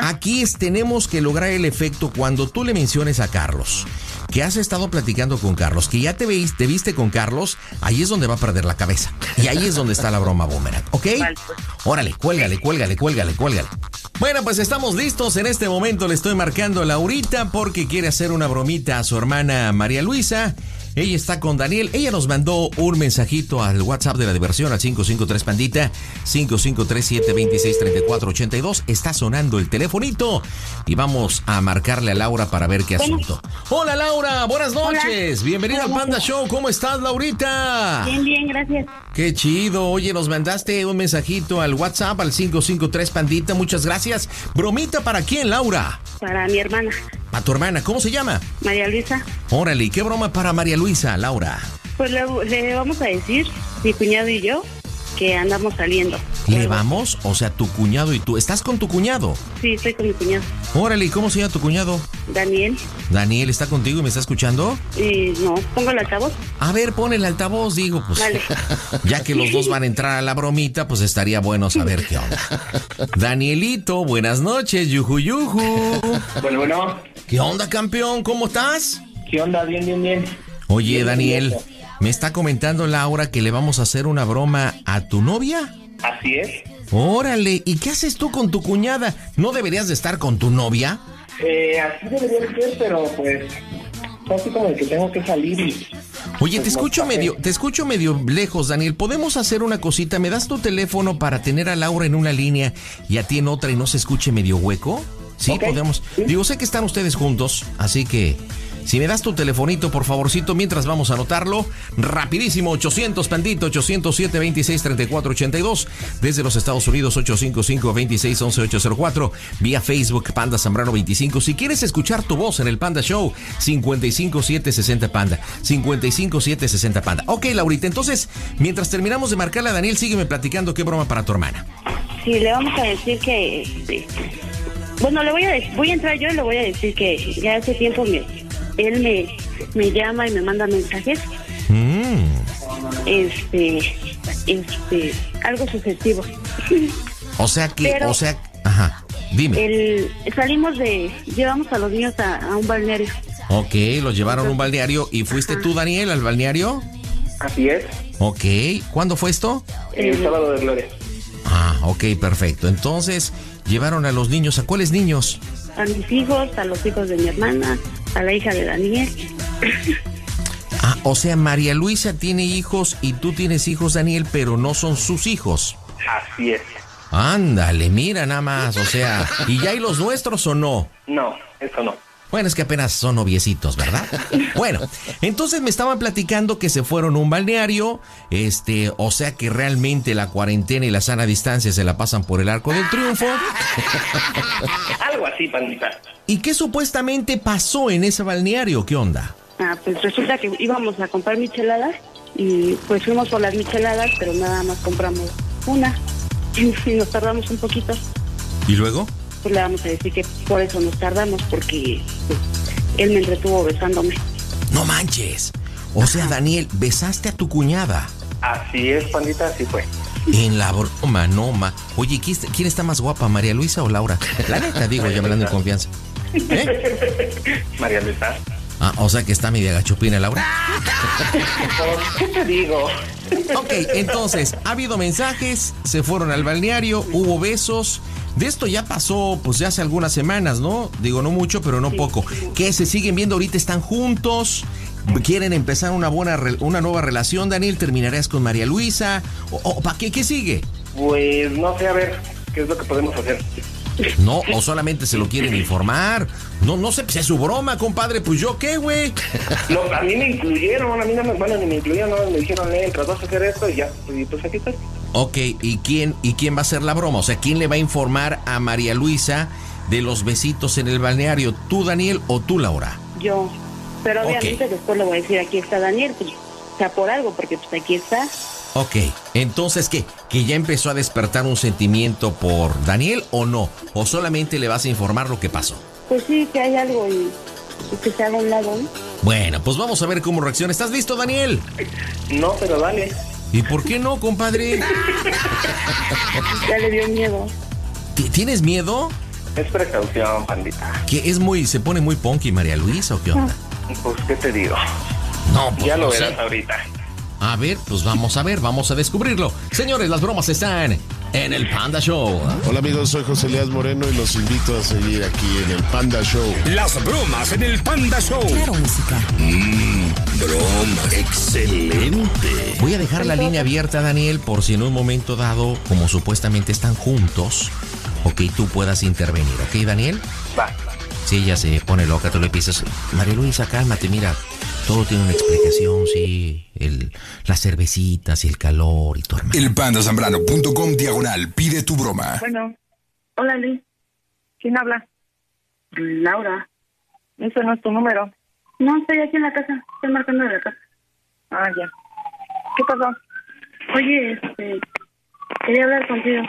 Aquí es, tenemos que lograr el efecto cuando tú le menciones a Carlos que has estado platicando con Carlos, que ya te, veis, te viste con Carlos, ahí es donde va a perder la cabeza. Y ahí es donde está la broma boomerang, ¿ok? Pues. Órale, cuélgale, cuélgale, cuélgale, cuélgale. Bueno, pues estamos listos. En este momento le estoy marcando a Laurita porque quiere hacer una bromita a su hermana María Luisa. Ella está con Daniel. Ella nos mandó un mensajito al WhatsApp de la diversión al 553 Pandita 5537263482. Está sonando el telefonito y vamos a marcarle a Laura para ver qué asunto. Hola Laura, buenas noches. Bienvenida al Panda Show. ¿Cómo estás, Laurita? Bien, bien, gracias. Qué chido. Oye, nos mandaste un mensajito al WhatsApp al 553 Pandita. Muchas gracias. Bromita para quién, Laura? Para mi hermana. ¿A tu hermana? ¿Cómo se llama? María Luisa. Órale, ¿qué broma para María Luisa, Laura? Pues le, vamos a decir, mi cuñado y yo, que andamos saliendo. ¿Le vamos? O sea, tu cuñado y tú. ¿Estás con tu cuñado? Sí, estoy con mi cuñado. Órale, ¿y cómo se llama tu cuñado? Daniel. Daniel, ¿está contigo y me está escuchando? Y no, pongo el altavoz. A ver, pon el altavoz, digo, pues. Vale. Ya que los dos van a entrar a la bromita, pues estaría bueno saber qué onda. Danielito, buenas noches, yuju yuju. Bueno, bueno. ¿Qué onda, campeón? ¿Cómo estás? ¿Qué onda? Bien, bien, bien. Oye, Daniel, me está comentando Laura que le vamos a hacer una broma a tu novia. Así es. Órale, ¿y qué haces tú con tu cuñada? ¿No deberías de estar con tu novia? Eh, así debería ser, pero pues así como que tengo que salir y... Oye, te pues, escucho medio, te escucho medio lejos, Daniel. ¿Podemos hacer una cosita? ¿Me das tu teléfono para tener a Laura en una línea y a ti en otra y no se escuche medio hueco? Sí, podemos. Digo, sé que están ustedes juntos, así que si me das tu telefonito, por favorcito, mientras vamos a anotarlo, rapidísimo, 800 Pandito, 807 26 34 82, desde los Estados Unidos, 855 26 11 804, vía Facebook, Panda Zambrano 25. Si quieres escuchar tu voz en el Panda Show, 55 760 Panda, 55 760 Panda. Ok, Laurita, entonces, mientras terminamos de marcarle a Daniel, sígueme platicando qué broma para tu hermana. Sí, le vamos a decir que. Este, bueno, le voy a, voy a entrar yo y le voy a decir que ya hace tiempo me él me, me llama y me manda mensajes. Mm. Este, este, algo sucesivo. O sea que, o sea, ajá, dime. El, salimos de, llevamos a los niños a, un balneario. Ok, los llevaron a un balneario. ¿Y fuiste tú, Daniel, al balneario? Así es. Ok, ¿cuándo fue esto? El sábado de Gloria. Ah, ok, perfecto. Entonces, llevaron a los niños, ¿a cuáles niños? A mis hijos, a los hijos de mi hermana, a la hija de Daniel. Ah, o sea, María Luisa tiene hijos y tú tienes hijos, Daniel, pero no son sus hijos. Así es. Ándale, mira nada más, o sea, ¿y ya hay los nuestros o no? No, eso no. Bueno, es que apenas son noviecitos, ¿verdad? Bueno, entonces me estaban platicando que se fueron a un balneario, este, o sea que realmente la cuarentena y la sana distancia se la pasan por el arco del triunfo. Algo así, pandita. ¿Y qué supuestamente pasó en ese balneario? ¿Qué onda? Ah, pues resulta que íbamos a comprar micheladas y pues fuimos por las micheladas, pero nada más compramos una y nos tardamos un poquito. ¿Y luego? Pues le vamos a decir que por eso nos tardamos, porque pues, él me entretuvo besándome. No manches. O sea, Daniel, besaste a tu cuñada. Así es, pandita, así fue. En la broma, no, ma. Oye, ¿quién está más guapa, María Luisa o Laura? La neta, digo, ya hablando de confianza. ¿Eh? María Luisa. Ah, o sea que está media gachupina, Laura. ¿Qué te digo? Ok, entonces, ha habido mensajes, se fueron al balneario, hubo besos, de esto ya pasó, pues ya hace algunas semanas, ¿no? Digo, no mucho, pero no poco. ¿Qué se siguen viendo ahorita? ¿Están juntos? ¿Quieren empezar una buena, una nueva relación, Daniel? ¿Terminarás con María Luisa? ¿O, para qué? ¿Qué sigue? Pues no sé, a ver, ¿qué es lo que podemos hacer? No, o solamente se lo quieren informar. No, no sé, si es su broma, compadre. Pues yo qué, güey. No, a mí me incluyeron, a mí no me, bueno, ni me incluyeron, no, me dijeron, eh, trató de hacer esto y ya, y pues aquí está. Ok, ¿y quién, ¿y quién va a hacer la broma? O sea, ¿quién le va a informar a María Luisa de los besitos en el balneario? ¿Tú, Daniel, o tú, Laura? Yo. Pero obviamente después le voy a decir, aquí está Daniel, pues, o sea, por algo, porque pues aquí está. Ok, entonces ¿qué? ¿Que ya empezó a despertar un sentimiento por Daniel o no? ¿O solamente le vas a informar lo que pasó? Pues sí, que hay algo y, y que se haga un lado. ¿no? Bueno, pues vamos a ver cómo reacciona. ¿Estás listo, Daniel? No, pero dale. ¿Y por qué no, compadre? Ya le dio miedo. ¿Ti- ¿Tienes miedo? Es precaución, pandita. ¿Que es muy, se pone muy punky María Luisa o qué onda? Pues, ¿qué te digo? No, pues Ya lo no verás sé. ahorita. A ver, pues vamos a ver, vamos a descubrirlo. Señores, las bromas están en el Panda Show. Hola amigos, soy José Elías Moreno y los invito a seguir aquí en el Panda Show. Las bromas en el Panda Show. Claro, música. Mmm, broma. Excelente. Voy a dejar la línea abierta, Daniel, por si en un momento dado, como supuestamente están juntos, ok, tú puedas intervenir, ¿ok, Daniel? Va. Si ella se pone loca, tú le piensas, María Luisa, cálmate, mira, todo tiene una explicación, sí, el, las cervecitas y el calor y tu hermano. Elpandasambrano.com diagonal pide tu broma. Bueno, Hola, Liz. ¿quién habla? Laura. Ese no es tu número. No, estoy aquí en la casa. Estoy marcando de la casa. Ah, ya. ¿Qué pasó? Oye, este... Quería hablar contigo.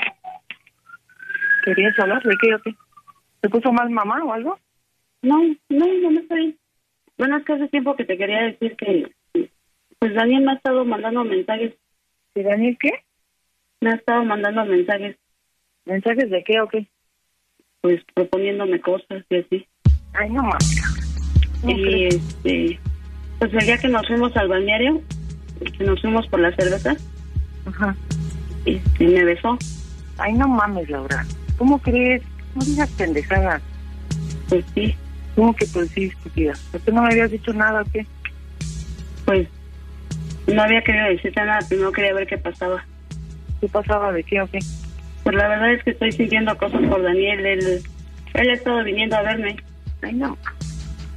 ¿Querías hablar de qué o qué? ¿Te puso mal mamá o algo? No, no, no me bien. Bueno, es que hace tiempo que te quería decir que... Pues Daniel me ha estado mandando mensajes. ¿Y Daniel qué? Me ha estado mandando mensajes. ¿Mensajes de qué o qué? Pues proponiéndome cosas y así. Ay, no más. No y este... Pues el día que nos fuimos al balneario, que nos fuimos por la cerveza, Ajá. este, me besó. Ay, no mames, Laura. ¿Cómo crees? No digas pendejadas. Pues sí. ¿Cómo que pues sí, estúpida? ¿Por qué no me habías dicho nada o qué? Pues no había querido decirte nada, primero quería ver qué pasaba. ¿Qué pasaba? ¿De qué o qué? Pues la verdad es que estoy sintiendo cosas por Daniel. Él, él ha estado viniendo a verme. Ay, no.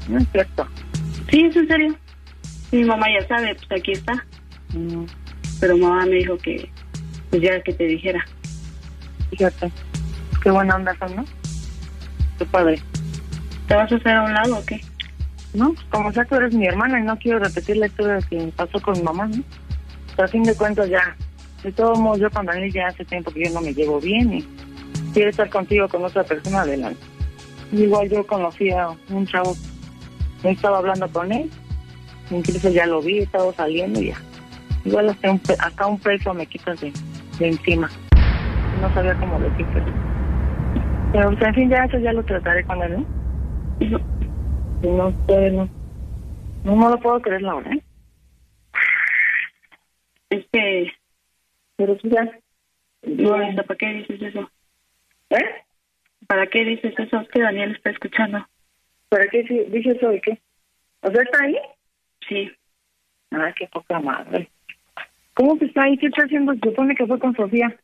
No es cierto. Sí, es en serio. Mi mamá ya sabe, pues aquí está. Mm, Pero mamá me dijo que, pues ya que te dijera. fíjate. Qué buena onda son, ¿no? Qué padre. ¿Te vas a hacer a un lado o qué? No, como sea, tú eres mi hermana y no quiero repetir la historia que pasó con mi mamá, ¿no? Pero a fin de cuentas ya, de todos modos yo con Daniel ya hace tiempo que yo no me llevo bien y quiero estar contigo con otra persona adelante. Igual yo conocí a un chavo, yo estaba hablando con él, incluso ya lo vi, estaba saliendo y ya. Igual hasta un, hasta un peso me quitas de, encima. No sabía cómo decir, pero... Pero pues, en fin, ya eso ya lo trataré con él, ¿no? No, no puede, no. No, no lo puedo creer, Laura, ¿eh? Es que, Pero tú ya... ¿para qué dices eso? ¿Eh? ¿Para qué dices eso? Es que Daniel está escuchando. ¿Para qué dices eso de qué? ¿O sea, está ahí? Sí. Ay, qué poca madre. ¿Cómo que está ahí? ¿Qué está haciendo? Se supone que fue con Sofía.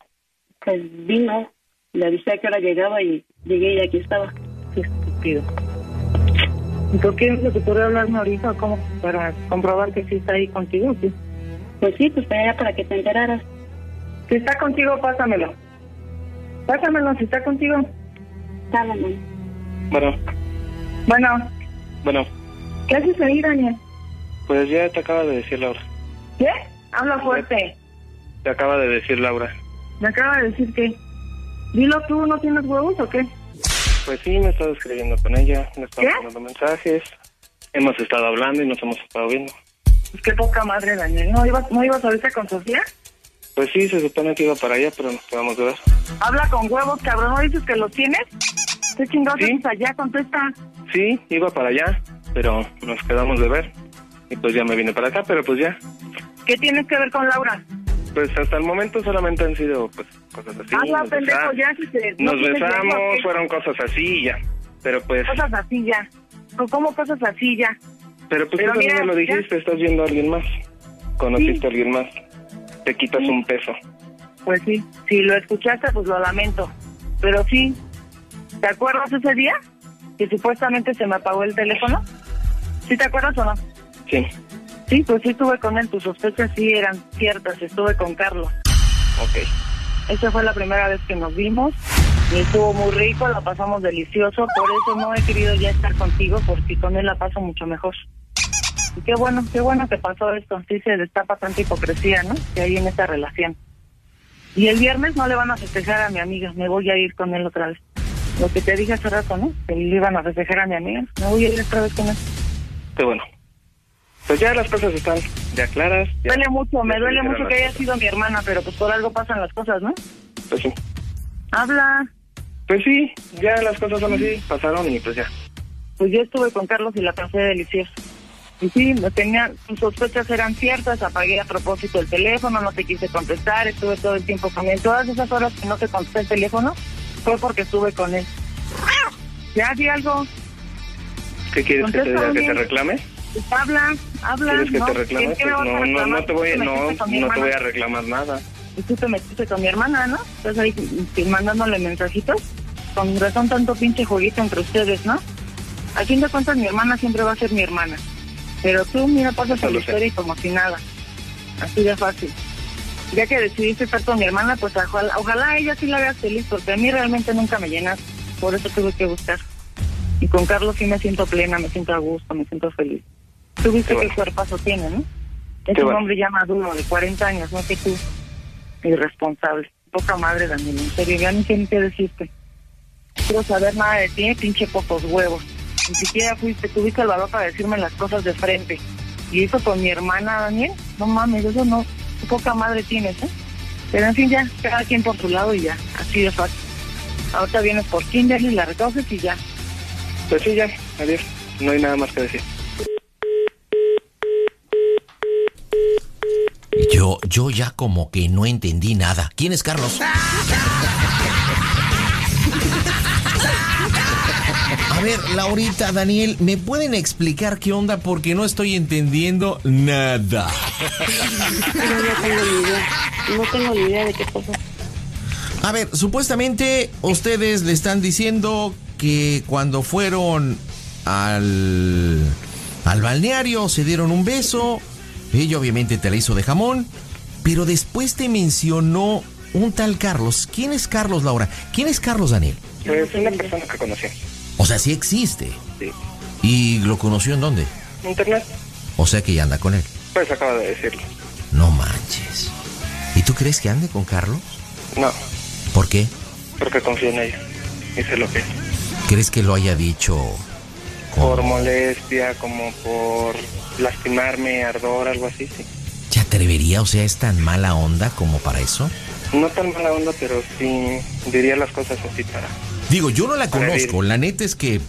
Pues vino, le avisé a qué hora llegaba y llegué y aquí estaba. Qué estúpido. ¿Y por qué no se te ocurrió hablarme ahorita cómo? ¿Para comprobar que sí está ahí contigo qué? Pues sí, pues para allá para que te enteraras. Si está contigo, pásamelo. Pásamelo, si está contigo. Mamá. Bueno, Bueno, bueno, ¿qué haces ahí, Daniel? pues ya te acaba de decir Laura. ¿Qué? Habla fuerte. Te acaba de decir Laura. Me acaba de decir que... Dilo tú, ¿no tienes huevos o qué? Pues sí, me he estado escribiendo con ella, me ¿Qué? mandando mensajes, hemos estado hablando y nos hemos estado viendo. Pues qué poca madre, Daniel. ¿No ibas, ¿No ibas ahorita con Sofía? Pues sí, se supone que iba para allá, pero nos quedamos de ver. Habla con huevos, cabrón. ¿No dices que los tienes? ¿Qué chingados Sí. allá? Contesta. Sí, iba para allá, pero nos quedamos de ver. Y pues ya me vine para acá, pero pues ya. ¿Qué tienes que ver con Laura? Pues hasta el momento solamente han sido pues cosas así. Habla, nos pendejo, besa- ya. Si Nos besamos, fueron cosas así ya. Pero pues, Cosas así ya. ¿Cómo cosas así ya? pero pues pero tú también mira, lo dijiste, estás viendo a alguien más. Conociste Sí. a alguien más. Te quitas Sí. un peso. Pues sí. Si lo escuchaste, pues lo lamento. Pero sí. ¿Te acuerdas ese día? Que supuestamente se me apagó el teléfono. ¿Sí te acuerdas o no? Sí. Sí, pues sí estuve con él. Tus sospechas sí eran ciertas. Estuve con Carlos. Ok. Esa fue la primera vez que nos vimos y estuvo muy rico, la pasamos delicioso, por eso no he querido ya estar contigo porque con él la paso mucho mejor. Y qué bueno, qué bueno que pasó esto. Sí se destapa tanta hipocresía, ¿no? Que hay en esta relación. Y el viernes no le van a festejar a mi amiga. Me voy a ir con él otra vez. Lo que te dije hace rato, ¿no? Que le iban a festejar a mi amiga. Me voy a ir otra vez con él. Qué bueno. Pues ya las cosas están ya claras. ya- duele mucho, me duele mucho que haya cosas. sido mi hermana, pero pues por algo pasan las cosas, ¿no? Pues sí. Habla. Pues sí, ya las cosas son así, pasaron y pues ya. Pues yo estuve con Carlos y la pasé delicioso. Y sí, tenía, sus sospechas eran ciertas, apagué a propósito el teléfono, no te quise contestar, estuve todo el tiempo con él. Todas esas horas que no te contesté el teléfono fue porque estuve con él. Ya di algo, ¿Qué quieres que te diga? ¿Que te reclame? Pues habla, habla. ¿Quieres que ¿no? te Pues no, no, te voy, no, no te voy a reclamar nada. Y tú te metiste con mi hermana, ¿no? Estás ahí mandándole mensajitos. Con razón tanto pinche jueguito entre ustedes, ¿no? A fin de cuentas mi hermana siempre va a ser mi hermana. Pero tú, mira, pasas a la historia y como si nada. Así de fácil. Ya que decidiste estar con mi hermana, pues ojalá, ojalá ella sí la hagas feliz, porque a mí realmente nunca me llenas. Por eso tuve que buscar. Y con Carlos sí me siento plena, me siento a gusto, me siento feliz. Tú viste Qué qué cuerpazo tiene, ¿no? Es un bueno. hombre ya maduro, de 40 años, no que tú. Irresponsable. Poca madre, Daniel, en serio, ya ni sé ni qué decirte. Quiero saber nada de ti, pinche pocos huevos. Ni siquiera fuiste, tuviste el valor para decirme las cosas de frente. Y eso con mi hermana, Daniel, no mames, eso no, qué poca madre tienes, ¿eh? Pero en fin, ya, cada quien por su lado y ya, así de fácil. Ahorita vienes por Kimberly, la recoges y ya. Pues sí, ya, adiós. No hay nada más que decir. Yo, yo ya como que no entendí nada. ¿Quién es Carlos? A ver, Laurita, Daniel, ¿me pueden explicar qué onda? Porque no estoy entendiendo nada. No, no tengo ni idea. No tengo ni idea de qué pasó. A ver, supuestamente ustedes le están diciendo que cuando fueron al, al balneario se dieron un beso. Ella obviamente te la hizo de jamón. Pero después te mencionó un tal Carlos. ¿Quién es Carlos, Laura? ¿Quién es Carlos, Daniel? Es una persona que conocí. O sea, sí existe. Sí. ¿Y lo conoció en dónde? Internet, O sea que ya anda con él. pues acaba de decirlo. No manches. ¿Y tú crees que ande con Carlos? No, ¿Por qué? porque confío en ella. Y sé lo que es. ¿Crees que lo haya dicho Por molestia, como por lastimarme, ardor, algo así, sí. ¿Se atrevería? O sea, ¿es tan mala onda como para eso? No tan mala onda, pero sí diría las cosas así para... Digo, yo no la conozco. La neta es que,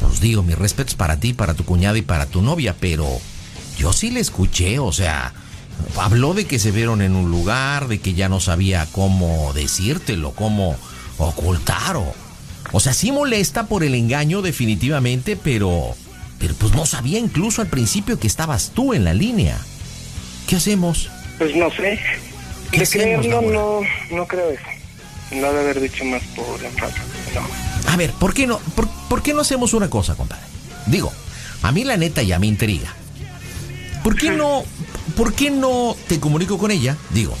pues digo, mis respetos para ti, para tu cuñada y para tu novia, pero yo sí le escuché, o sea, habló de que se vieron en un lugar, de que ya no sabía cómo decírtelo, cómo ocultar o... O sea, sí molesta por el engaño definitivamente, pero... Pero pues no sabía incluso al principio que estabas tú en la línea. ¿Qué hacemos? Pues no sé. ¿Qué De hacemos, creerlo, no, no creo eso. No de haber dicho más por enfado. No. A ver, ¿por qué no, por, por qué no hacemos una cosa, compadre? Digo, a mí la neta ya me intriga. ¿Por qué no, por qué no te comunico con ella? Digo,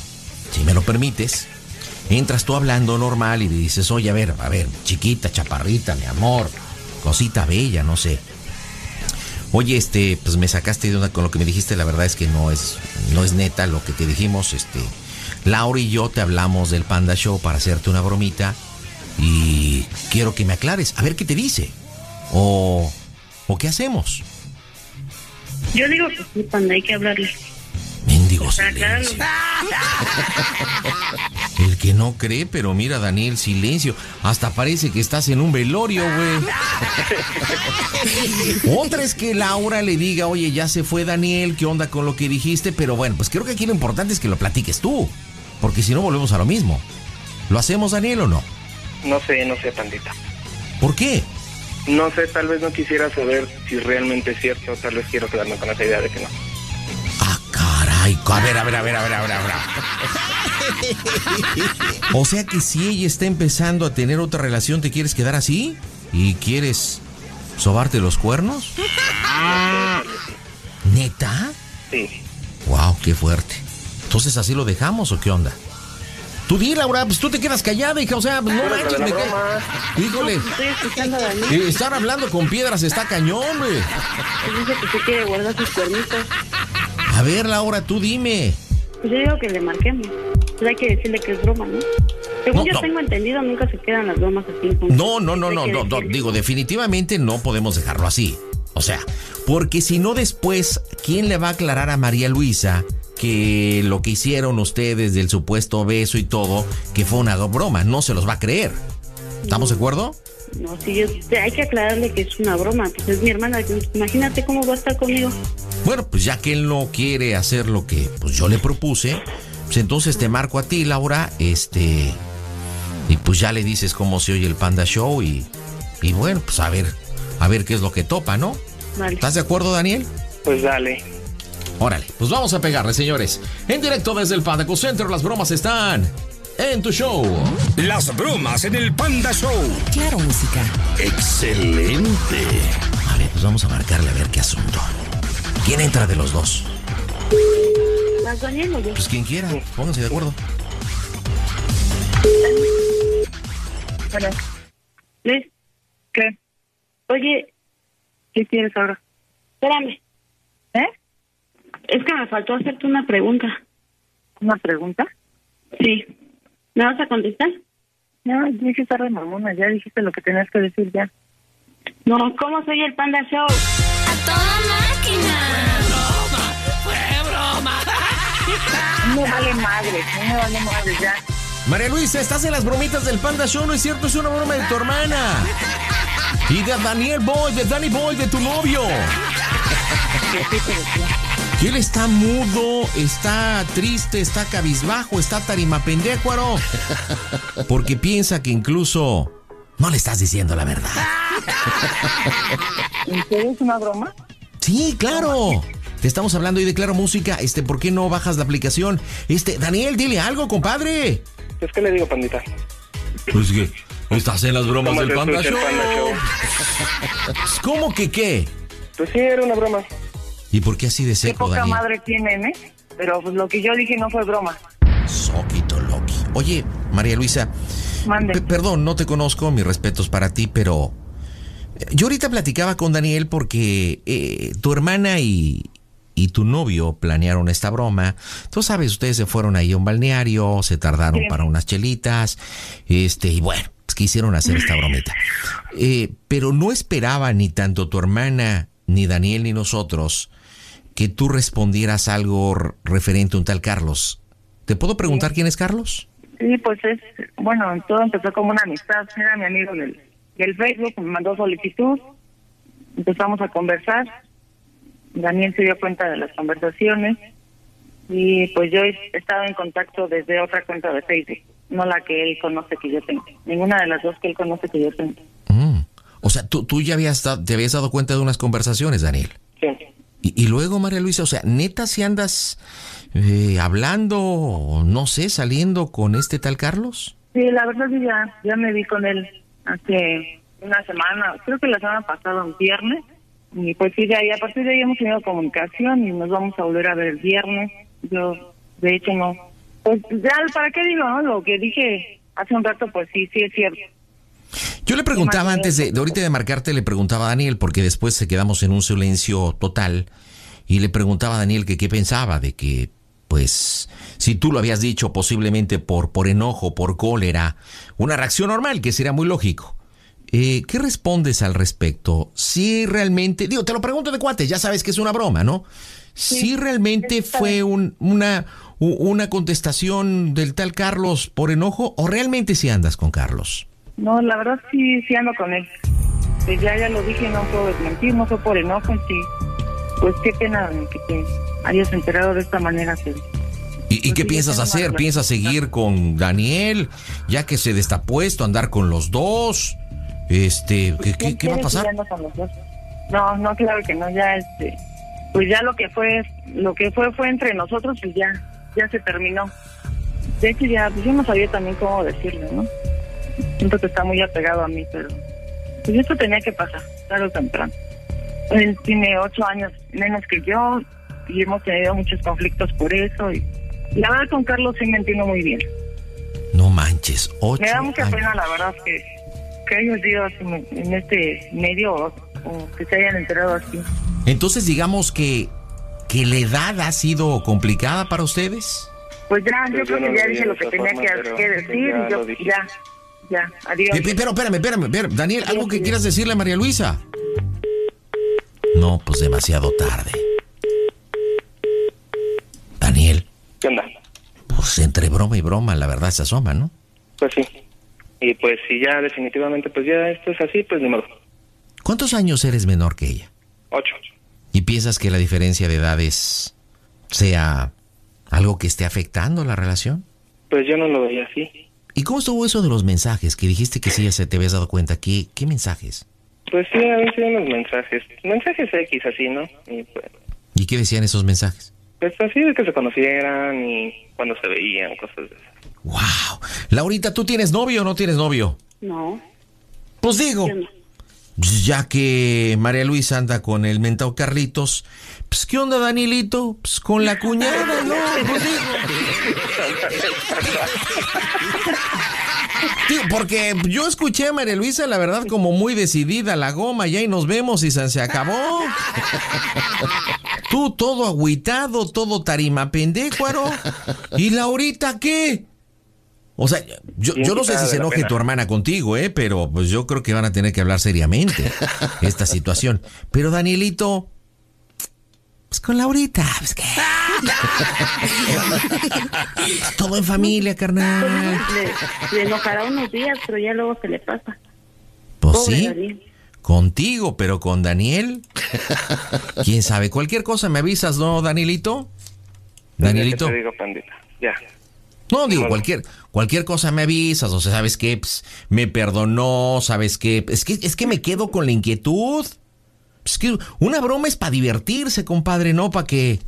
si me lo permites, entras tú hablando normal y le dices, oye, a ver, a ver, chiquita, chaparrita, mi amor, cosita bella, no sé. Oye, este, pues me sacaste de onda con lo que me dijiste, la verdad es que no es, no es neta lo que te dijimos, este. Laura y yo te hablamos del Panda Show para hacerte una bromita y quiero que me aclares, a ver qué te dice. O, o qué hacemos. Yo digo que sí, panda, hay que hablarle. Mendigo aclararlo. El que no cree, pero mira, Daniel, silencio. Hasta parece que estás en un velorio, güey. Otra es que Laura le diga, oye, ya se fue Daniel, ¿qué onda con lo que dijiste? Pero bueno, pues creo que aquí lo importante es que lo platiques tú. Porque si no, volvemos a lo mismo. ¿Lo hacemos, Daniel, o no? No sé, no sé, pandita. ¿Por qué? No sé, tal vez no quisiera saber si realmente es cierto, tal vez quiero quedarme con esa idea de que no. Caray, a ver, a ver, a ver, a ver, a ver, a ver. O sea que si ella está empezando a tener otra relación, ¿te quieres quedar así? ¿Y quieres sobarte los cuernos? ¿Neta? Sí. Wow, qué fuerte. Entonces, ¿así lo dejamos o qué onda? Tú di, Laura, pues tú te quedas callada, hija. O sea, pues no Pero manches, me cae- Híjole. Estoy escuchando a Daniel. Eh, Estar hablando con piedras está cañón, güey. Pues dice que se quiere guardar sus cuernitos. A ver, Laura, tú dime. Pues yo digo que le marquemos. Pues hay que decirle que es broma, ¿no? Según No, yo no. tengo entendido, nunca se quedan las bromas así. No, no, no, no, no, no, digo, definitivamente no podemos dejarlo así. O sea, porque si no después, ¿quién le va a aclarar a María Luisa que lo que hicieron ustedes del supuesto beso y todo, que fue una broma? No se los va a creer. ¿Estamos de acuerdo? No, sí, yo, hay que aclararle que es una broma. Pues es mi hermana. Imagínate cómo va a estar conmigo. Bueno, pues ya que él no quiere hacer lo que pues yo le propuse, pues entonces te marco a ti, Laura, este, y pues ya le dices cómo se oye el Panda Show y, y bueno, pues a ver, a ver qué es lo que topa, ¿no? Vale. ¿Estás de acuerdo, Daniel? Pues dale. Órale, pues vamos a pegarle, señores. En directo desde el Panda Center, las bromas están en tu show. Las bromas en el Panda Show. Claro, música. Excelente. Vale, pues vamos a marcarle a ver qué asunto. ¿Quién entra de los dos? ¿Las Daniel o yo? Pues quien quiera, pónganse de acuerdo. Bueno, Liz. ¿qué? Oye, ¿Qué quieres ahora? espérame. ¿Eh? Es que me faltó hacerte una pregunta. ¿Una pregunta? Sí. ¿Me vas a contestar? No, dije estar de mamona, ya dijiste lo que tenías que decir ya. No, ¿cómo soy el Panda Show? ¡A toda máquina! Me vale madre, no me vale madre ya. María Luisa, estás en las bromitas del Panda Show, ¿no es cierto? Es una broma de tu hermana. Y de Daniel Boy, de Danny Boy, de tu novio. Que él está mudo, está triste, está cabizbajo, está tarimapendecuaro. Porque piensa que incluso no le estás diciendo la verdad. ¿En serio es una broma? Sí, claro. Te estamos hablando hoy de Claro Música. Este, ¿por qué no bajas la aplicación? Este, Daniel, dile algo, compadre. Pues, ¿qué le digo, pandita? Pues que estás en las bromas ¿Cómo del Panda escucha Show. el Panda Show? ¿Cómo que qué? Pues sí, era una broma. ¿Y por qué así de Qué seco, poca Daniel? madre tienen, ¿eh? Pero pues lo que yo dije no fue broma. Soquito Loki. Oye, María Luisa, Mande. pe- perdón, no te conozco, mis respetos para ti, pero eh, yo ahorita platicaba con Daniel porque eh, tu hermana y, y tu novio planearon esta broma. Tú sabes, ustedes se fueron ahí a un balneario, se tardaron Sí. para unas chelitas, este, y bueno, pues quisieron hacer esta bromita. Eh, pero no esperaba ni tanto tu hermana, ni Daniel, ni nosotros que tú respondieras algo referente a un tal Carlos. ¿Te puedo preguntar quién es Carlos? Sí, pues es, bueno, todo empezó como una amistad. Era mi amigo del, del Facebook, me mandó solicitud, empezamos a conversar. Daniel se dio cuenta de las conversaciones y pues yo he estado en contacto desde otra cuenta de Facebook, no la que él conoce que yo tengo, ninguna de las dos que él conoce que yo tengo. Mm. O sea, tú, tú ya habías te habías dado cuenta de unas conversaciones, Daniel. Sí. Y, y luego, María Luisa, o sea, neta, si andas eh, hablando, o no sé, saliendo con este tal Carlos. Sí, la verdad sí, ya, ya me vi con él hace una semana, creo que la semana pasada, un viernes, y pues sí, de ahí, a partir de ahí hemos tenido comunicación y nos vamos a volver a ver el viernes. Yo, de hecho, no. Pues ya, ¿para qué digo, no? Lo que dije hace un rato, pues sí, sí es cierto. Yo le preguntaba antes de, de ahorita de marcarte, le preguntaba a Daniel, porque después se quedamos en un silencio total, y le preguntaba a Daniel que qué pensaba de que, pues, si tú lo habías dicho posiblemente por, por enojo, por cólera, una reacción normal, que sería muy lógico. Eh, ¿Qué respondes al respecto? Si realmente, digo, te lo pregunto de cuates, ya sabes que es una broma, ¿no? Si realmente fue un, una, una contestación del tal Carlos por enojo o realmente si andas con Carlos. No, la verdad sí, sí ando con él. Pues ya, ya lo dije, no puedo desmentir, no fue por enojo, sí. Pues qué pena que te hayas enterado de esta manera, pero... ¿Y, y qué piensas hacer? ¿Piensas seguir con Daniel? Ya que se destapó esto, andar con los dos. Este, ¿qué, qué- qué va a ¿Quieres pasar? No, no, claro que no, ya este... Pues ya lo que fue, lo que fue fue entre nosotros, pues ya, ya se terminó. De hecho ya, pues yo no sabía también cómo decirle, ¿no? Siento que está muy apegado a mí, pero... Pues esto tenía que pasar, tarde o temprano. Él tiene ocho años menos que yo y hemos tenido muchos conflictos por eso. Y, y la verdad con Carlos sí me entiendo muy bien. No manches, ocho Me da mucha años. pena, la verdad, que, que haya sido así en, este medio o, o que se hayan enterado así. Entonces digamos que, que la edad ha sido complicada para ustedes. Pues ya, yo Pues yo creo no que ya dije lo que tenía forma, que, decir ya y yo, ya, ya, adiós. Pe- pe- Pero espérame, espérame, espérame. Daniel, ¿algo que quieras decirle a María Luisa? No, pues demasiado tarde. Daniel, ¿Qué onda? pues entre broma y broma la verdad se asoma, ¿no? Pues sí. Y pues si ya definitivamente, pues ya esto es así, pues ni modo. ¿Cuántos años eres menor que ella? Ocho. ¿Y piensas que la diferencia de edades sea algo que esté afectando la relación? Pues yo no lo veía así. ¿Y cómo estuvo eso de los mensajes? Que dijiste que sí ya se te habías dado cuenta. ¿Qué, qué mensajes? Pues sí, a veces unos mensajes. Mensajes X así, ¿no? Y pues, ¿Y qué decían esos mensajes? pues así de que se conocieran y cuando se veían, cosas de esas. ¡Wow! Laurita, ¿tú tienes novio o no tienes novio? No. Pues digo, ya que María Luisa anda con el mentado Carlitos, pues ¿qué onda, Danilito? Pues con la cuñada, ¿no? Pues Digo, porque yo escuché a María Luisa, la verdad, como muy decidida, la goma, ya y nos vemos y se, se acabó. Tú todo agüitado, todo tarima pendecuaro. ¿Y Laurita qué? O sea, yo, yo no sé si se enoje pena. tu hermana contigo, ¿eh? Pero pues yo creo que van a tener que hablar seriamente esta situación. Pero Danielito, pues con Laurita, pues qué. Todo en familia, carnal. Le, le enojará unos días, pero ya luego se le pasa. Pues Pobre sí, Daniel. contigo, pero con Daniel. ¿Quién sabe? Cualquier cosa me avisas, ¿no, Danielito? Danielito. ¿Qué te digo, pandita? Ya. No, digo, cualquier, cualquier cosa me avisas, o sea, ¿sabes qué? Pues, me perdonó, ¿sabes qué? Es que, es que me quedo con la inquietud. Es que una broma es para divertirse, compadre, no para que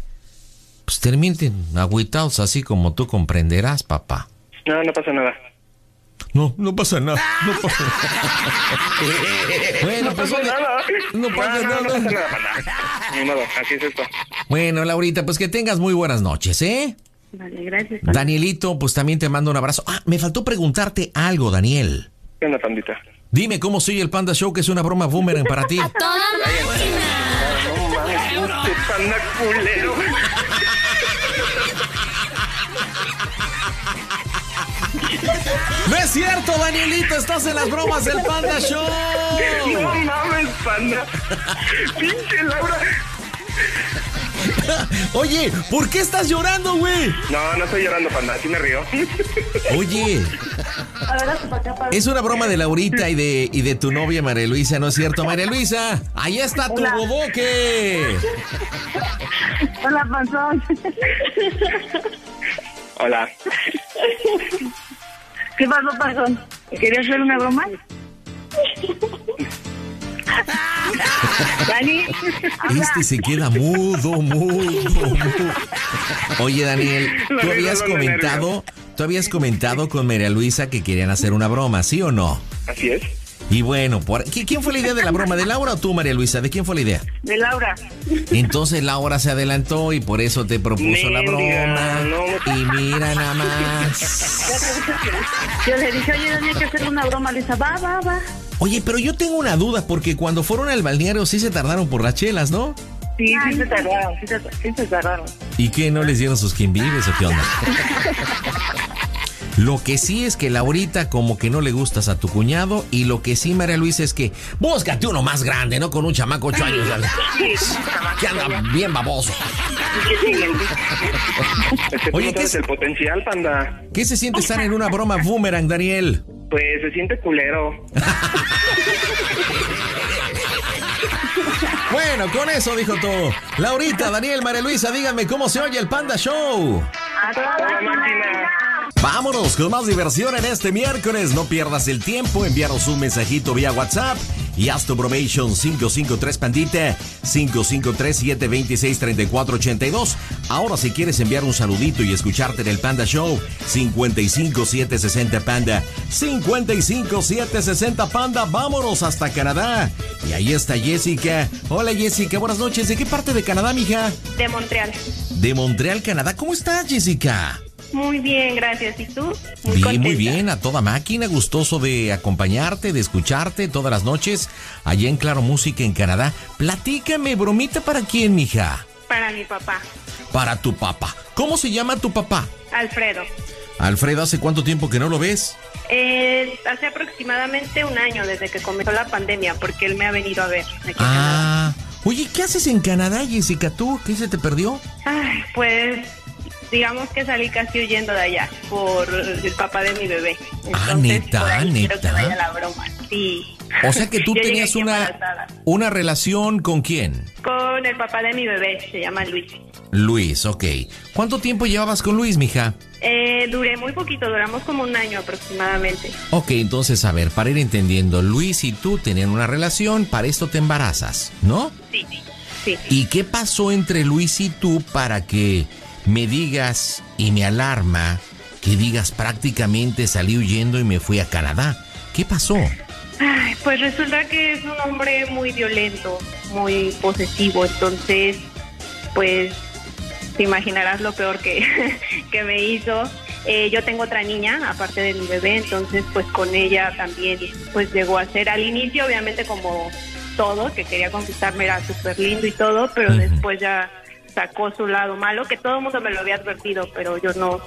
pues, terminen agüitados así como tú comprenderás, papá. No, no pasa nada. No, no pasa nada. No pasa Bueno, no pues, pasa nada. no pasa no, nada. No pasa nada, panda. Ni modo, así es esto. Bueno, Laurita, pues que tengas muy buenas noches, ¿eh? Vale, gracias. Danielito, pues también te mando un abrazo. Ah, me faltó preguntarte algo, Daniel. ¿Qué onda, pandita? Dime cómo sigue el Panda Show, que es una broma boomerang para ti. Toda máquina. No mames, panda culero. ¡No es cierto, Danielito! ¡Estás en las bromas del Panda Show! No mames, panda. Pinche Laura. Oye, ¿por qué estás llorando, güey? No, no estoy llorando, panda. Así me río. Oye, es una broma de Laurita y de, y de tu novia María Luisa, ¿no es cierto? María Luisa, ahí está tu Hola. bodoque. Hola, panzón. Hola. ¿Qué pasó, panzón? ¿Querías hacer una broma? Dani. Este se queda mudo, mudo, mudo. Oye, Daniel, tú habías comentado, tú habías comentado con María Luisa que querían hacer una broma, ¿sí o no? Así es. Y bueno, por, ¿qui- ¿quién fue la idea de la broma? ¿De Laura o tú, María Luisa? ¿De quién fue la idea? De Laura. Entonces Laura se adelantó y por eso te propuso la broma. no. Y mira nada más. Yo le dije, oye, Dani, hay que hacer una broma. Le dice, va, va, va. Oye, pero yo tengo una duda porque cuando fueron al balneario sí se tardaron por las chelas, ¿no? Sí, sí se tardaron, sí se, sí se tardaron. ¿Y qué? ¿No les dieron sus quimbives o qué onda? Lo que sí es que Laurita como que no le gustas a tu cuñado y lo que sí, María Luisa, es que búscate uno más grande, ¿no? Con un chamaco ocho años. Que anda bien baboso. Oye, ¿qué es- el potencial, panda. ¿Qué se siente estar en una broma boomerang, Daniel? Pues se siente culero. Bueno, con eso dijo todo. Laurita, Daniel, María Luisa, díganme cómo se oye el Panda Show. A toda máquina. Vámonos con más diversión en este miércoles. No pierdas el tiempo, enviaros un mensajito vía WhatsApp y haz tu probation 553 Pandita 553-726-3482. Ahora si quieres enviar un saludito y escucharte en el Panda Show 55760 Panda 55760 Panda. Vámonos hasta Canadá. Y ahí está Jessica. Hola Jessica, buenas noches. ¿De qué parte de Canadá, mija? De Montreal. De Montreal, Canadá. ¿Cómo estás, Jessica? Muy bien, gracias. ¿Y tú? Muy bien, muy bien, a toda máquina, gustoso de acompañarte, de escucharte todas las noches allá en Claro Música en Canadá. Platícame, bromita para quién, mija? Para mi papá. Para tu papá. ¿Cómo se llama tu papá? Alfredo. Alfredo, ¿hace cuánto tiempo que no lo ves? Eh, hace aproximadamente un año desde que comenzó la pandemia, porque él me ha venido a ver. Aquí ah, oye, ¿qué haces en Canadá, Jessica? ¿Tú qué se te perdió? Ay, pues digamos que salí casi huyendo de allá por el papá de mi bebé. ah, neta, neta. que vaya la broma. Sí. O sea que tú tenías una, una relación con quién? Con el papá de mi bebé, se llama Luis. Luis, ok. ¿Cuánto tiempo llevabas con Luis, mija? Eh, duré muy poquito, duramos como un año aproximadamente. Ok, entonces, a ver, para ir entendiendo, Luis y tú tenían una relación, para esto te embarazas, ¿no? Sí, sí. ¿Y qué pasó entre Luis y tú para que me digas y me alarma que digas prácticamente salí huyendo y me fui a Canadá? ¿Qué pasó? Ay, pues resulta que es un hombre muy violento, muy posesivo, entonces, pues te imaginarás lo peor que, que me hizo. Eh, yo tengo otra niña, aparte de mi bebé, entonces pues con ella también pues llegó a ser al inicio obviamente como todo, que quería conquistarme era súper lindo y todo, pero después ya sacó su lado malo, que todo el mundo me lo había advertido, pero yo no.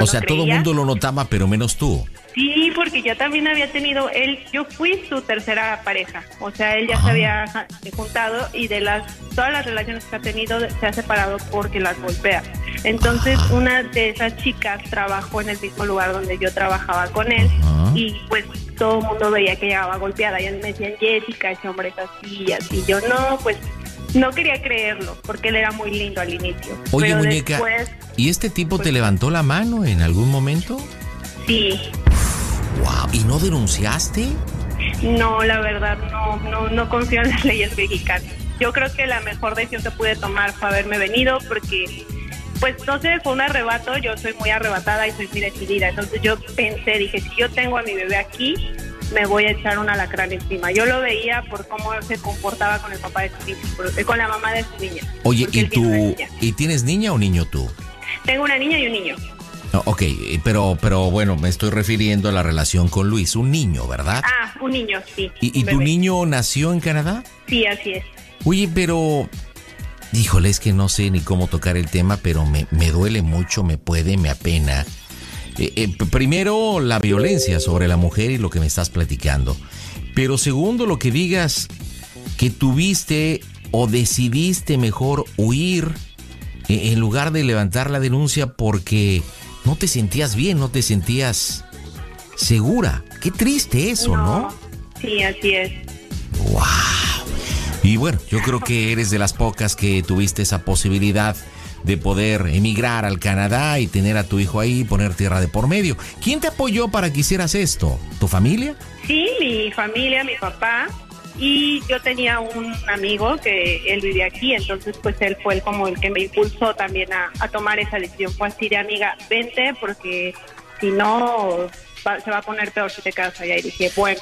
o sea, todo el mundo lo notaba, pero menos tú. Sí, porque yo también había tenido, él, yo fui su tercera pareja, o sea, él ya se había juntado y de las todas las relaciones que ha tenido se ha separado porque las golpea. Entonces, una de esas chicas trabajó en el mismo lugar donde yo trabajaba con él y pues todo el mundo veía que llegaba golpeada y me decían, Jessica, ese hombre es así y así. Yo no, pues no quería creerlo porque él era muy lindo al inicio. Oye, muñeca, ¿y este tipo te pues levantó la mano en algún momento? Sí. Wow, ¿y no denunciaste? No, la verdad, no, no, no confío en las leyes mexicanas. Yo creo que la mejor decisión que pude tomar fue haberme venido porque, pues, no sé, fue un arrebato. Yo soy muy arrebatada y soy muy decidida. Entonces yo pensé, dije, si yo tengo a mi bebé aquí, me voy a echar una lacrán encima. Yo lo veía por cómo se comportaba con el papá de su niña, eh, con la mamá de su niña. Oye, ¿y tú, ¿y tienes niña o niño tú? Tengo una niña y un niño. ok, eh, pero, pero bueno, me estoy refiriendo a la relación con Luis, un niño, ¿verdad? Ah, un niño, sí. ¿Y, tu niño nació en Canadá? Sí, así es. Oye, pero Híjole, es que no sé ni cómo tocar el tema, pero me, me duele mucho, me puede, me apena eh, eh, primero, la violencia sobre la mujer y lo que me estás platicando. Pero segundo, lo que digas que tuviste o decidiste mejor huir eh, en lugar de levantar la denuncia porque no te sentías bien, no te sentías segura. Qué triste eso, ¿no? Sí, así es. ¡Wow! Y bueno, yo creo que eres de las pocas que tuviste esa posibilidad de poder emigrar al Canadá y tener a tu hijo ahí y poner tierra de por medio. ¿Quién te apoyó para que hicieras esto? ¿Tu familia? Sí, mi familia, mi papá. Y yo tenía un amigo que él vivía aquí, entonces pues él fue el, como el que me impulsó también a, tomar esa decisión. Fue así de amiga, vente porque si no se va a poner peor si te quedas allá. Y dije, bueno,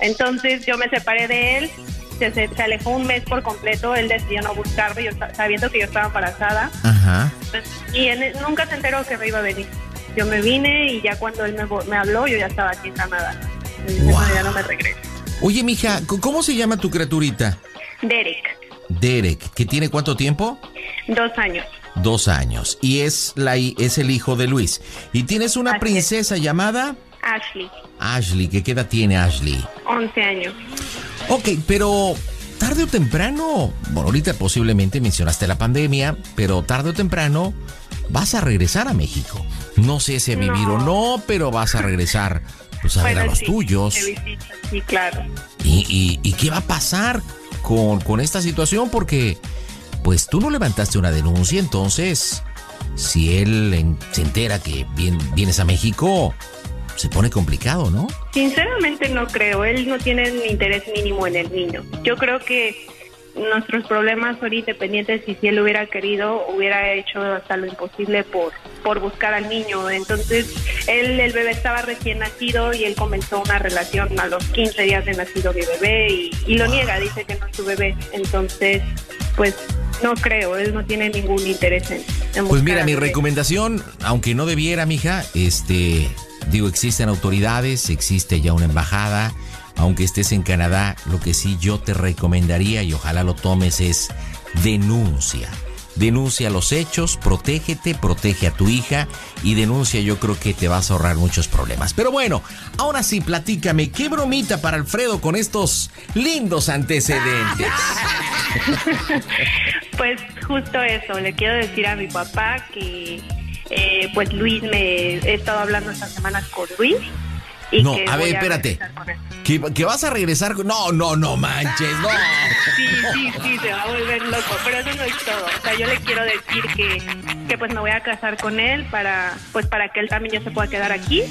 entonces yo me separé de él se, alejó un mes por completo, él decidió no buscarme, yo, sabiendo que yo estaba embarazada. Ajá. y él nunca se enteró que me iba a venir. Yo me vine y ya cuando él me, habló, yo ya estaba aquí en Canadá. ya no me regreso. Oye, mija, ¿cómo se llama tu criaturita? Derek. Derek, ¿que tiene cuánto tiempo? Dos años. Dos años. Y es, la, es el hijo de Luis. Y tienes una princesa llamada... Ashley. Ashley, ¿qué edad tiene Ashley? Once años. Ok, pero tarde o temprano, bueno, ahorita posiblemente mencionaste la pandemia, pero tarde o temprano vas a regresar a México. No sé si a vivir o no, pero vas a regresar pues, a ver a los tuyos. Sí, claro. ¿Y, y, qué va a pasar con, con esta situación? Porque pues tú no levantaste una denuncia, entonces si él se entera que vienes a México, se pone complicado, ¿no? Sinceramente no creo, él no tiene un interés mínimo en el niño. Yo creo que nuestros problemas son independientes y si él hubiera querido hubiera hecho hasta lo imposible por por buscar al niño entonces él el bebé estaba recién nacido y él comenzó una relación a los 15 días de nacido mi bebé y, y lo niega dice que no es su bebé entonces pues no creo él no tiene ningún interés en Pues buscar mira, mi recomendación, aunque no debiera, mija, este, digo, existen autoridades, existe ya una embajada, aunque estés en Canadá, lo que sí yo te recomendaría y ojalá lo tomes es denuncia. Denuncia los hechos, protégete, protege a tu hija y denuncia, yo creo que te vas a ahorrar muchos problemas. Pero bueno, ahora sí, platícame, ¿qué bromita para Alfredo con estos lindos antecedentes? Pues justo eso, le quiero decir a mi papá que eh, pues Luis me he estado hablando estas semanas con Luis. Y No, que a ver, espérate. él. ¿Que, que vas a regresar? con- No, no, no manches, no. Sí, sí, sí, se va a volver loco, pero eso no es todo. O sea, yo le quiero decir que, que pues me voy a casar con él para pues para que él también ya se pueda quedar aquí.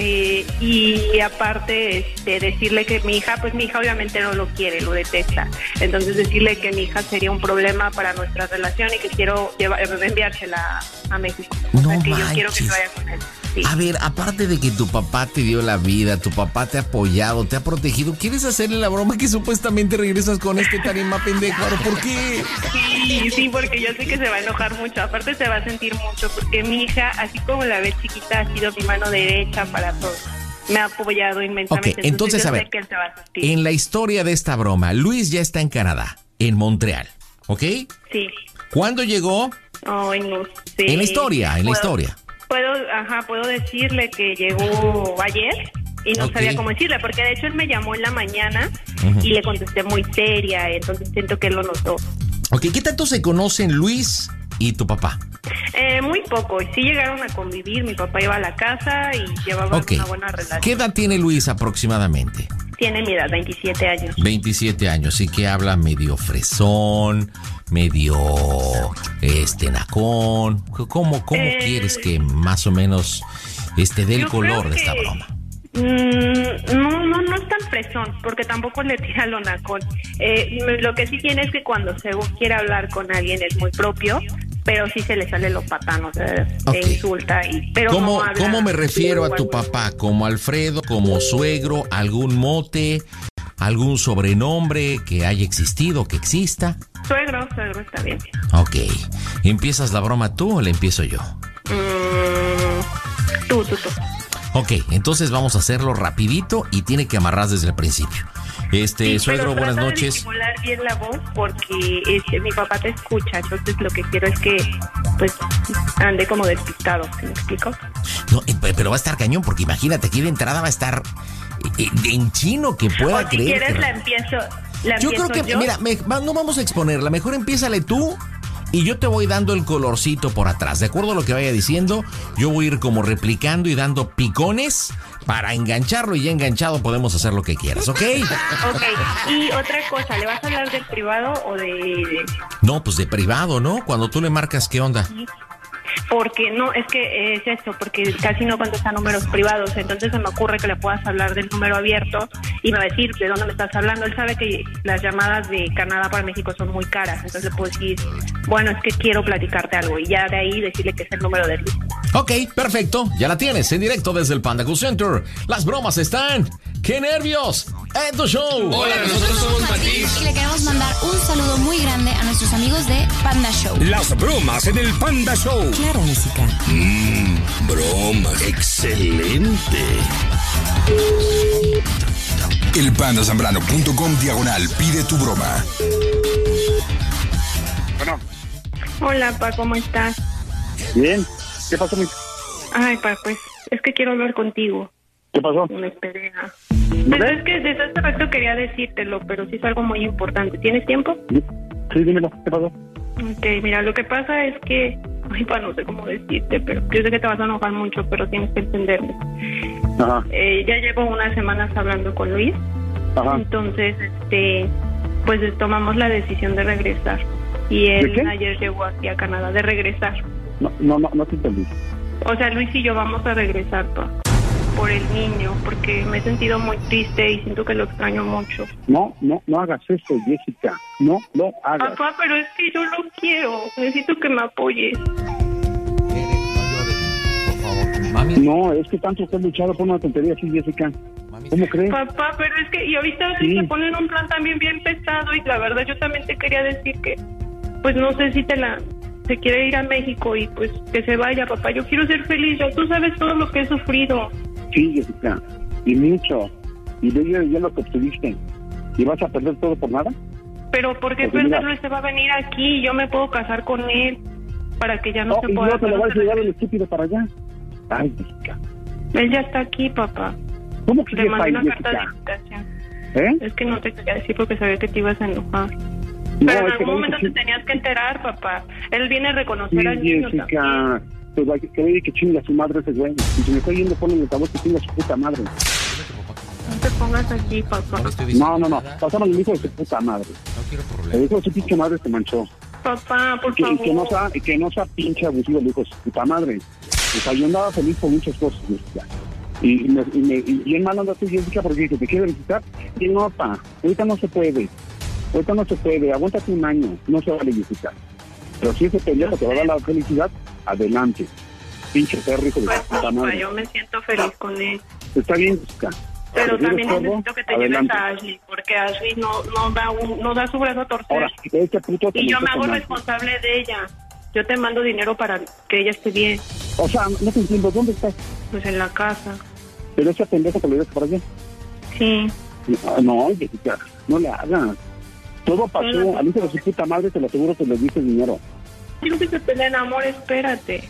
Eh, y aparte este, decirle que mi hija, pues mi hija obviamente no lo quiere, lo detesta. Entonces decirle que mi hija sería un problema para nuestra relación y que quiero llevar, enviársela a México. O sea, No que yo quiero que se vaya con él. Sí. A ver, aparte de que tu papá te dio la vida, tu papá te ha apoyado, te ha protegido, ¿quieres hacerle la broma que supuestamente regresas con este tarima pendejo? ¿Ahora ¿Por qué? Sí, sí, porque yo sé que se va a enojar mucho. Aparte se va a sentir mucho porque mi hija, así como la ves chiquita, ha sido mi mano derecha para todo. Me ha apoyado inmensamente. Ok, entonces, yo a ver, que a. En la historia de esta broma, Luis ya está en Canadá, en Montreal, ¿ok? Sí. ¿Cuándo llegó? Ay, no sé. En la historia, en la historia. Puedo, ajá, puedo decirle que llegó ayer y no sabía cómo decirle, porque de hecho él me llamó en la mañana y le contesté muy seria, entonces siento que él lo notó. Ok, ¿qué tanto se conocen Luis y tu papá? Eh, muy poco, sí llegaron a convivir, mi papá iba a la casa y llevaban Ok. una buena relación. ¿Qué edad tiene Luis aproximadamente? Tiene mi edad, 27 años. 27 años, y que habla medio fresón, medio este nacón. ¿Cómo, cómo Eh, quieres que más o menos este dé el color de esta que- broma? Mm, no, no, no es tan fresón, porque tampoco le tira lo nacón. Eh, lo que sí tiene es que cuando según quiere hablar con alguien es muy propio, pero sí se le sale lo patán, o sea, Ok. te insulta y pero ¿Cómo, no cómo me refiero a tu papá? ¿Como Alfredo, como suegro, algún mote, algún sobrenombre que haya existido, que exista? Suegro, suegro está bien. Ok. ¿Empiezas la broma tú o la empiezo yo? Mm, tú, tú, tú. Ok, entonces vamos a hacerlo rapidito y tiene que amarrar desde el principio. Este, Sí, suegro, buenas de noches. disimular bien la voz porque este, mi papá te escucha, entonces lo que quiero es que pues ande como despistado, ¿sí me explico? No, eh, pe- pero va a estar cañón porque imagínate, aquí de entrada va a estar en chino que pueda o si creer. quieres la empiezo, la yo creo que, yo. mira, me- no vamos a exponerla, mejor empiézale tú y yo te voy dando el colorcito por atrás. De acuerdo a lo que vaya diciendo, yo voy a ir como replicando y dando picones para engancharlo y ya enganchado podemos hacer lo que quieras, ¿ok? Ok, y otra cosa, ¿le vas a hablar del privado o de...? No, pues de privado, ¿no? Cuando tú le marcas, ¿qué onda? Porque no, es que es eso, porque casi no contesta números privados, entonces se me ocurre que le puedas hablar del número abierto y me va a decir de dónde me estás hablando. Él sabe que las llamadas de Canadá para México son muy caras, entonces le puedo decir, bueno, es que quiero platicarte algo y ya de ahí decirle que es el número de Luis. Ok, perfecto. Ya la tienes en directo desde el Panda Cool Center. Las bromas están. ¡Qué nervios! ¡En tu show! Hola, nosotros somos Matiz. Y le queremos mandar un saludo muy grande a nuestros amigos de Panda Show. Las bromas en el Panda Show. Claro, música. Mmm, broma. Excelente. Elpandasambrano.com diagonal pide tu broma. Bueno, Hola, Pa, ¿cómo estás? bien. ¿Qué pasó, mi? Ay, Pa, pues es que quiero hablar contigo. ¿Qué pasó? Me esperé. Pues es que desde hace rato quería decírtelo, pero sí es algo muy importante. ¿Tienes tiempo? Sí, dímelo. ¿Qué pasó? Ok, mira, lo que pasa es que, ay, pa, no sé cómo decirte, pero yo sé que te vas a enojar mucho, pero tienes que entenderme. Ajá. Eh, ya llevo unas semanas hablando con Luis, Ajá. entonces, este, pues tomamos la decisión de regresar. Y él ayer llegó aquí a Canadá de regresar. No, no, no, no te entendí. O sea, Luis y yo vamos a regresar pa, por el niño, porque me he sentido muy triste y siento que lo extraño mucho. No, no, no hagas eso, Jessica. No lo hagas. Papá, pero es que yo lo quiero. Necesito que me apoyes. No, es que tanto has luchado por una tontería así, Jessica. ¿Cómo crees? Papá, pero es que, y ahorita sí Sí. se ponen un plan también bien pesado y la verdad yo también te quería decir que, pues no sé si te la, se quiere ir a México y pues que se vaya, papá. Yo quiero ser feliz. Tú sabes todo lo que he sufrido. Sí, Jessica, y mucho. Y de ello ya lo que obtuviste. ¿Y vas a perder todo por nada? Pero ¿por qué perderlo? Se va a venir aquí y yo me puedo casar con él para que ya no, No, se y pueda. luego te lo vas a llevar el estúpido para allá. Ay, Jessica. Él ya está aquí, papá. ¿Cómo que está mandé una carta de Jessica? invitación. ¿Eh? Es que no te quería decir porque sabía que te ibas a enojar. No, Pero en que algún no, momento sí. te tenías que enterar, papá. Él viene a reconocer Sí, al niño también. Jessica. Pues hay que chinga su madre ese güey. Y si me está yendo, ponle el altavoz que chinga su puta madre. No te pongas aquí, papá. No, no, no. Pasaron el hijo de su puta madre. El hijo de su pinche madre se manchó. Papá, por que, favor. que no sea, que no sea pinche abusivo el hijo de su puta madre. O sea, yo andaba feliz por muchas cosas, Jessica. Y, me, y, me, y bien mal anda tú, Jessica, porque dice, te quiere visitar. Y no, pa, ahorita no se puede. Ahorita no se puede. Aguántate un año. No se vale visitar. Pero si ese pendejo te va a dar la felicidad, adelante. Pinche perro, hijo de Pues puta madre. yo me siento feliz con él. Está bien, Jessica. Pero ¿Prefieres también necesito que te Adelante. lleves a Ashley, porque Ashley no, no, da un, no da su brazo a torcer. Ahora, este puto y yo me hago Ashley. responsable de ella. Yo te mando dinero para que ella esté bien, O sea, no te entiendo, ¿dónde estás? pues en la casa. Pero ese pendejo te lo llevas para allá. Sí. No, no, no le hagas. Todo pasó, al hijo de su puta madre te lo aseguro que le diste dinero. Digo que se peleen, amor, espérate.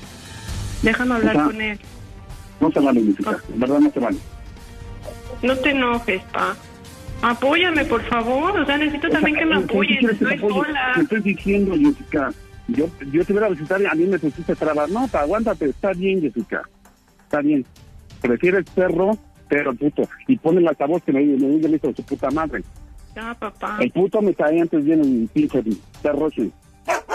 Déjame hablar O sea, con él. No se vale, Jessica, en verdad no se vale. No te enojes, pa. Apóyame, por favor. O sea, necesito también que me ¿qué- qué apoyes. que te Estoy apoye? sola. Te estoy diciendo, Jessica, yo, yo te voy a visitar y a mí me pusiste trabar. No, pa, aguántate, está bien, Jessica, está bien. Prefieres perro, pero puto. Y pone el altavoz que me, me diga el hijo de su puta madre. Ya, papá. El puto me cae antes bien el pinche perro ese.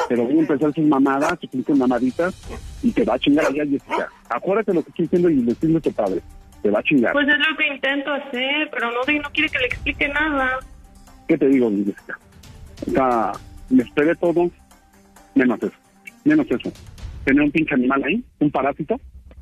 Pero voy a empezar sus mamadas, sus pinches mamaditas, y te va a chingar allá, Jessica. Acuérdate lo que estoy diciendo y le estoy diciendo a tu padre. Te va a chingar. Pues es lo que intento hacer, pero no, no quiere que le explique nada. ¿Qué te digo, Jessica? O sea, me esperé todo, menos eso. Menos eso. Tener un pinche animal ahí, un parásito,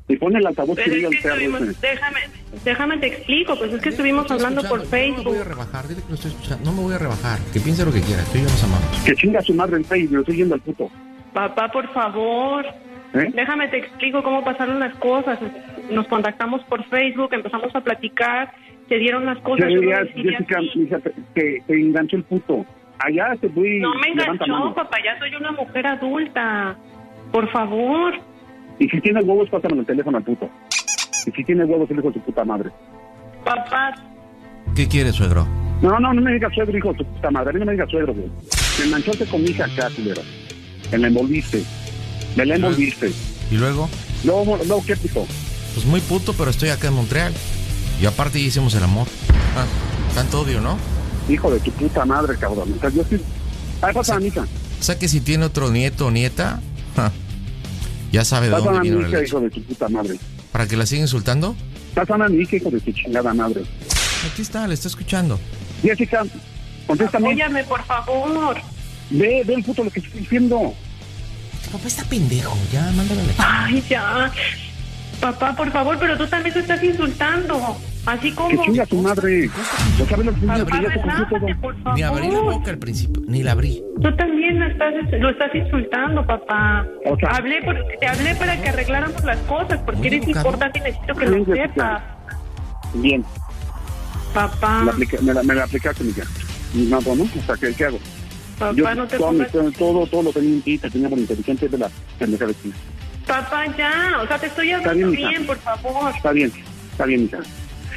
y pone el altavoz que Pero diga es el que perro estuvimos, déjame, déjame te explico, pues es que estuvimos hablando por No me voy a Facebook. rebajar, dile que lo estoy escuchando. No me voy a rebajar. Que piense lo que quiera. Tú y yo nos amamos. Que chinga a su madre en Facebook, lo estoy yendo al puto. Papá, por favor, ¿Eh? déjame te explico cómo pasaron las cosas. Nos contactamos por Facebook, empezamos a platicar, se dieron las cosas. Ya yo no dirías, decidí Jessica, mija, te, te- enganchó el puto. Allá te voy No me enganchó, papá, ya soy una mujer adulta. Por favor. Y si tienes huevos, pásame el teléfono al puto. Y si tienes huevos, el hijo de su puta madre. Papá, ¿Qué quieres, suegro? No, no, no me digas suegro, hijo de su puta madre. A mí no me digas suegro, güey. Te enganchaste con mi hija acá, culero. Me la envolviste. Me la envolviste. ¿Y luego? Luego, luego, ¿qué puto? Pues muy puto, pero estoy acá en Montreal. Y aparte ya hicimos el amor. Ah, tanto odio, ¿no? Hijo de tu puta madre, cabrón. O sea, yo sí... Ay, pasa a mi hija. O sea que si tiene otro nieto o nieta, ja, ya sabe de dónde a mi vino hija, hijo de tu puta madre. ¿Para que la siga insultando? Pásame a mi hija, hijo de tu chingada madre. Aquí está, le está escuchando. Jessica, contéstame. apóyame, por favor. Ve, ve el puto lo que estoy diciendo. Papá está pendejo, ya, mándale la Ay, ya. Papá, por favor, pero tú también te estás insultando. Así Que como... chinga su madre. ¿No sabes lo que conté todo. Ni abrí la boca al principio, ni la abrí. Tú también lo estás, lo estás insultando, papá. O sea- hablé por- te hablé para que arregláramos las cosas, porque eres importante y necesito que lo sepas. Bien, Papá, la aplica- me, la, me la aplicaste, mija. No, no, o sea, ¿qué, qué hago? papá, Yo no te todo, mi- pongas... todo, todo lo tenía en ti, te tenía por inteligente de la pendeja de. Papá, ya, o sea, te estoy Está hablando bien, bien, por favor. Está bien, está bien, mija.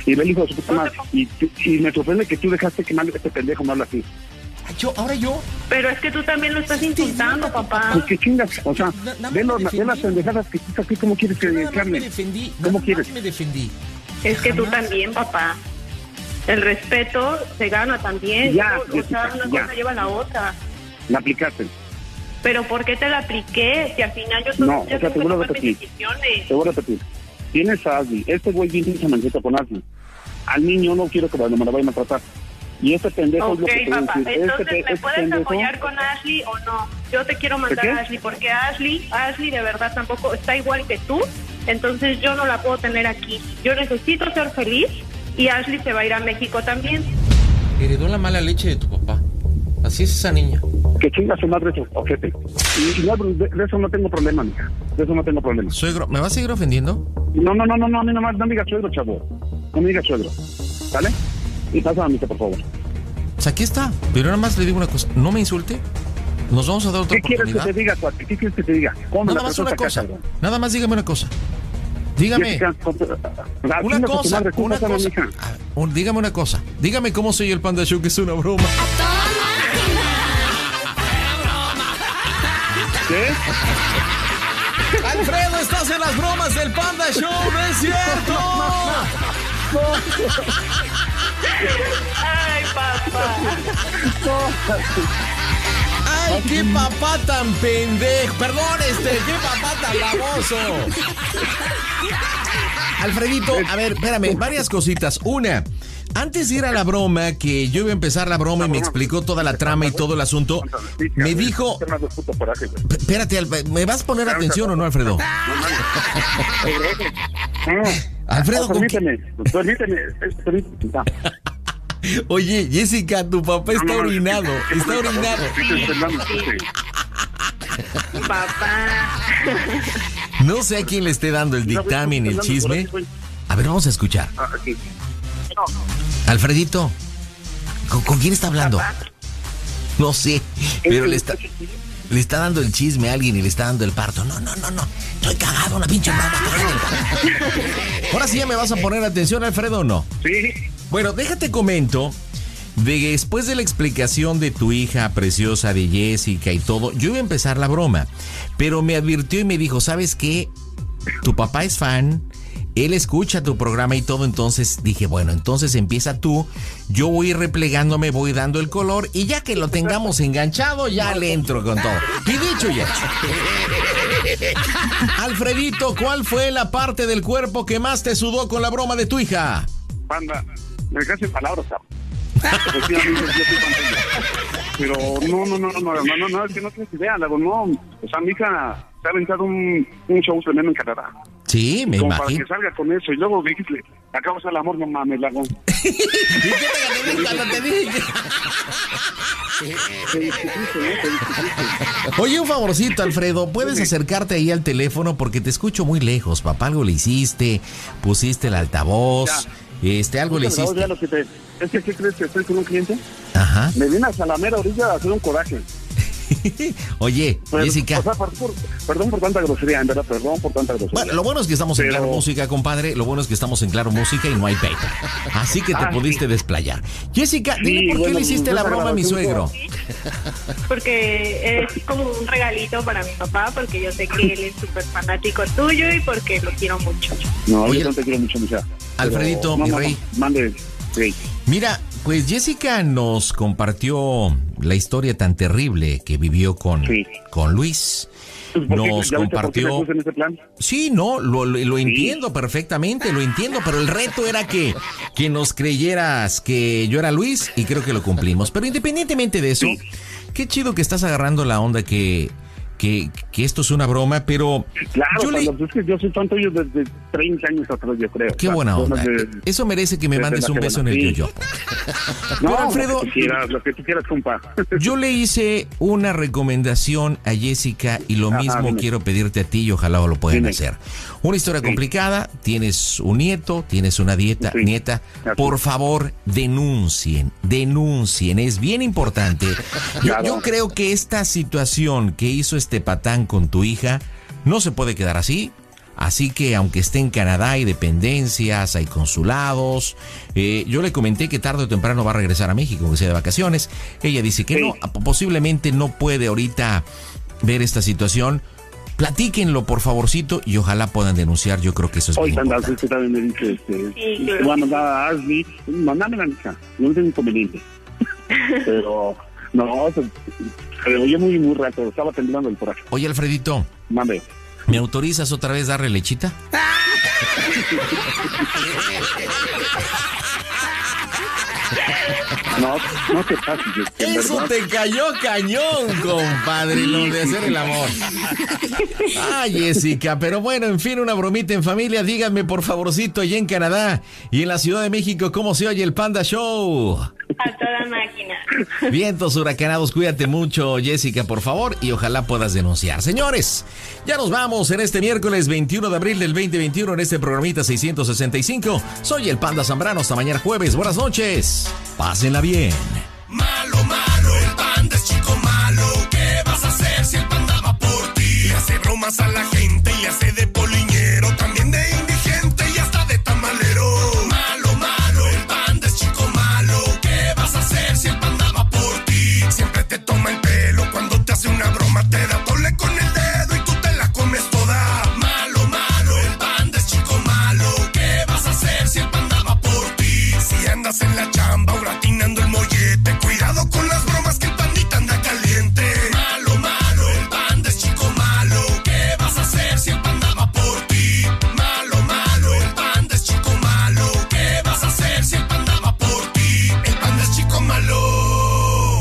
Y el hijo de su puta madre. Y, y me sorprende que tú dejaste que mal este pendejo me habla así. Yo, ahora yo. Pero es que tú también lo estás insultando, papá. Pues que chingas, o sea, ve, más lo- me ve las pendejadas que estás aquí, ¿cómo quieres que Nada me defendí. ¿Cómo nada quieres? más me defendí. Es que tú también, papá. El respeto se gana también. Ya, o sea, Jessica, una ya. cosa lleva a la otra. La aplicaste. Pero ¿por qué te la apliqué? Si al final yo solo No, o sea, te tengo vuelvo a repetir. Te voy a repetir. Tienes a Ashley. Este güey bien pinche mancheta con Ashley. Al niño no quiero que me lo vayan a tratar. Y este pendejo es Ok, lo que papá. decir. Entonces, Este, ¿me este puedes pendejo, apoyar con Ashley o no? Yo te quiero mandar a Ashley porque Ashley, Ashley de verdad tampoco está igual que tú. Entonces yo no la puedo tener aquí. Yo necesito ser feliz y Ashley se va a ir a México también. Heredó la mala leche de tu papá. Así es esa niña. Que chinga su madre su ojete. Y, y no, de, de eso no tengo problema, mija. De eso no tengo problema. Suegro, ¿me vas a seguir ofendiendo? No, no, no, no, no, a mí nomás no me digas suegro, chavo. No me digas suegro. ¿Sale? Y pasa a mí, por favor. Sea, aquí está. Pero nada más le digo una cosa. No me insulte. Nos vamos a dar otra ¿Qué quieres que oportunidad. te diga, cuate? ¿Qué quieres que te diga? ¿Cómo Nada más una cosa. Nada más dígame una cosa. Dígame. La Una cosa, madre, ¿tú una cosa. Ah, dígame una cosa. Dígame cómo soy el Panda Show, que es una broma. ¿Qué? Alfredo, estás en las bromas del Panda Show, ¿no es cierto? Ay, papá. Ay, qué papá tan pendejo. Perdón, este, qué papá tan baboso. Alfredito, a ver, espérame, varias cositas. Una, antes de ir a la broma, que yo iba a empezar la broma y me explicó toda la trama y todo el asunto, me dijo, espérate, ¿me vas a poner atención o no, Alfredo? Alfredo, ¿con qué- permíteme, permíteme, permíteme. Oye, Jessica, tu papá está orinado, está orinado. Papá. No sé a quién le esté dando el dictamen, el chisme. A ver, vamos a escuchar. Alfredito, ¿con, con quién está hablando? No sé, pero le está, le está dando el chisme a alguien y le está dando el parto. No, no, no, no. Estoy cagado, una pinche broma. Ahora sí ya me vas a poner atención, Alfredo, ¿o no? Sí. Bueno, déjate comento de que después de la explicación de tu hija preciosa de Jessica y todo, yo iba a empezar la broma, pero me advirtió y me dijo, ¿sabes qué? Tu papá es fan, él escucha tu programa y todo, entonces dije, bueno, entonces empieza tú, yo voy replegándome, voy dando el color y ya que lo tengamos enganchado, ya le entro con todo. Y dicho y hecho. Alfredito, ¿cuál fue la parte del cuerpo que más te sudó con la broma de tu hija? Banda, me dejaste palabras, Pero no, no, no, no, no, no, no, es que no tienes idea, le no, o sea, mi hija se ha aventado un, un show tremendo en Canadá. Sí, me Como para imagino. que salga con eso. Y luego dijiste, acabas el amor, no mames, Lago. ¿Y qué te gané cuando te dije? Oye, un favorcito, Alfredo. ¿Puedes acercarte ahí al teléfono? Porque te escucho muy lejos, papá. Algo le hiciste, pusiste el altavoz, este, algo le hiciste. ya lo que te- Es que, ¿qué crees que estoy con un cliente? Ajá. Me vine hasta la mera orilla a hacer un coraje. Oye, Pero, Jessica. O sea, por- por- perdón por tanta grosería, en verdad, perdón por tanta grosería. Bueno, lo bueno es que estamos en Claro Música, compadre. Lo bueno es que estamos en Claro Música y no hay paper. Así que te Ah, pudiste desplayar. Jessica, Sí, dile por qué bueno, le hiciste la broma a mi suegro. Porque es como un regalito para mi papá, porque yo sé que él es súper fanático tuyo y porque lo quiero mucho. No, Oye, yo no te quiero mucho, mija. Alfredito, no, mi no, rey. no, Mande, rey. Mira, pues Jessica nos compartió la historia tan terrible que vivió con, con Luis. Pues. Nos ¿Ya viste por qué me compartió. plan? Sí, no, lo, lo- lo entiendo perfectamente, lo entiendo, pero el reto era que, que nos creyeras que yo era Luis y creo que lo cumplimos. Pero independientemente de eso, qué chido que estás agarrando la onda que, que, que esto es una broma, pero Claro, yo le- Pablo, es que yo soy fan tuyo desde 30 años atrás, yo creo. Qué buena onda. Eso merece que me mandes un beso en el yoyo. No, Pero, Alfredo, lo que tú quieras, lo que tú quieras, compa. Yo le hice una recomendación a Jessica y lo Ajá, mismo dime. quiero pedirte a ti y ojalá lo puedan Dime. hacer. Una historia complicada, tienes un nieto, tienes una dieta, nieta, por favor denuncien, denuncien, es bien importante. Yo, creo que esta situación que hizo este patán con tu hija no se puede quedar así. Así que aunque esté en Canadá hay dependencias, hay consulados. Eh, yo le comenté que tarde o temprano va a regresar a México, aunque sea de vacaciones. Ella dice que no, posiblemente no puede ahorita ver esta situación. Platíquenlo por favorcito y ojalá puedan denunciar. Yo creo que eso es Hoy bien andas, que también me dice, este, Sí, claro. voy a mandar a Ashley, mándame la mija, no tengo inconveniente. Pero, no, se, se oye muy, muy rato, estaba temblando el coraje. Oye, Alfredito. Mande. ¿Me autorizas otra vez darle lechita? No, no te pases. Eso verdad. te cayó cañón, compadre, lo de hacer el amor. Ay, Jessica, pero bueno, en fin, una bromita en familia. Díganme, por favorcito, allá en Canadá y en la Ciudad de México, ¿cómo se oye el Panda Show? A toda máquina. Vientos huracanados, cuídate mucho, Jessica, por favor, y ojalá puedas denunciar. Señores, ya nos vamos en este miércoles 21 de abril del 2021 en este programita 665. Soy el Panda Zambrano, hasta mañana jueves. Buenas noches. Pásenla bien. Malo, malo, el panda es chico malo. ¿Qué vas a hacer si el panda va por ti? Hace bromas a la gente y hace de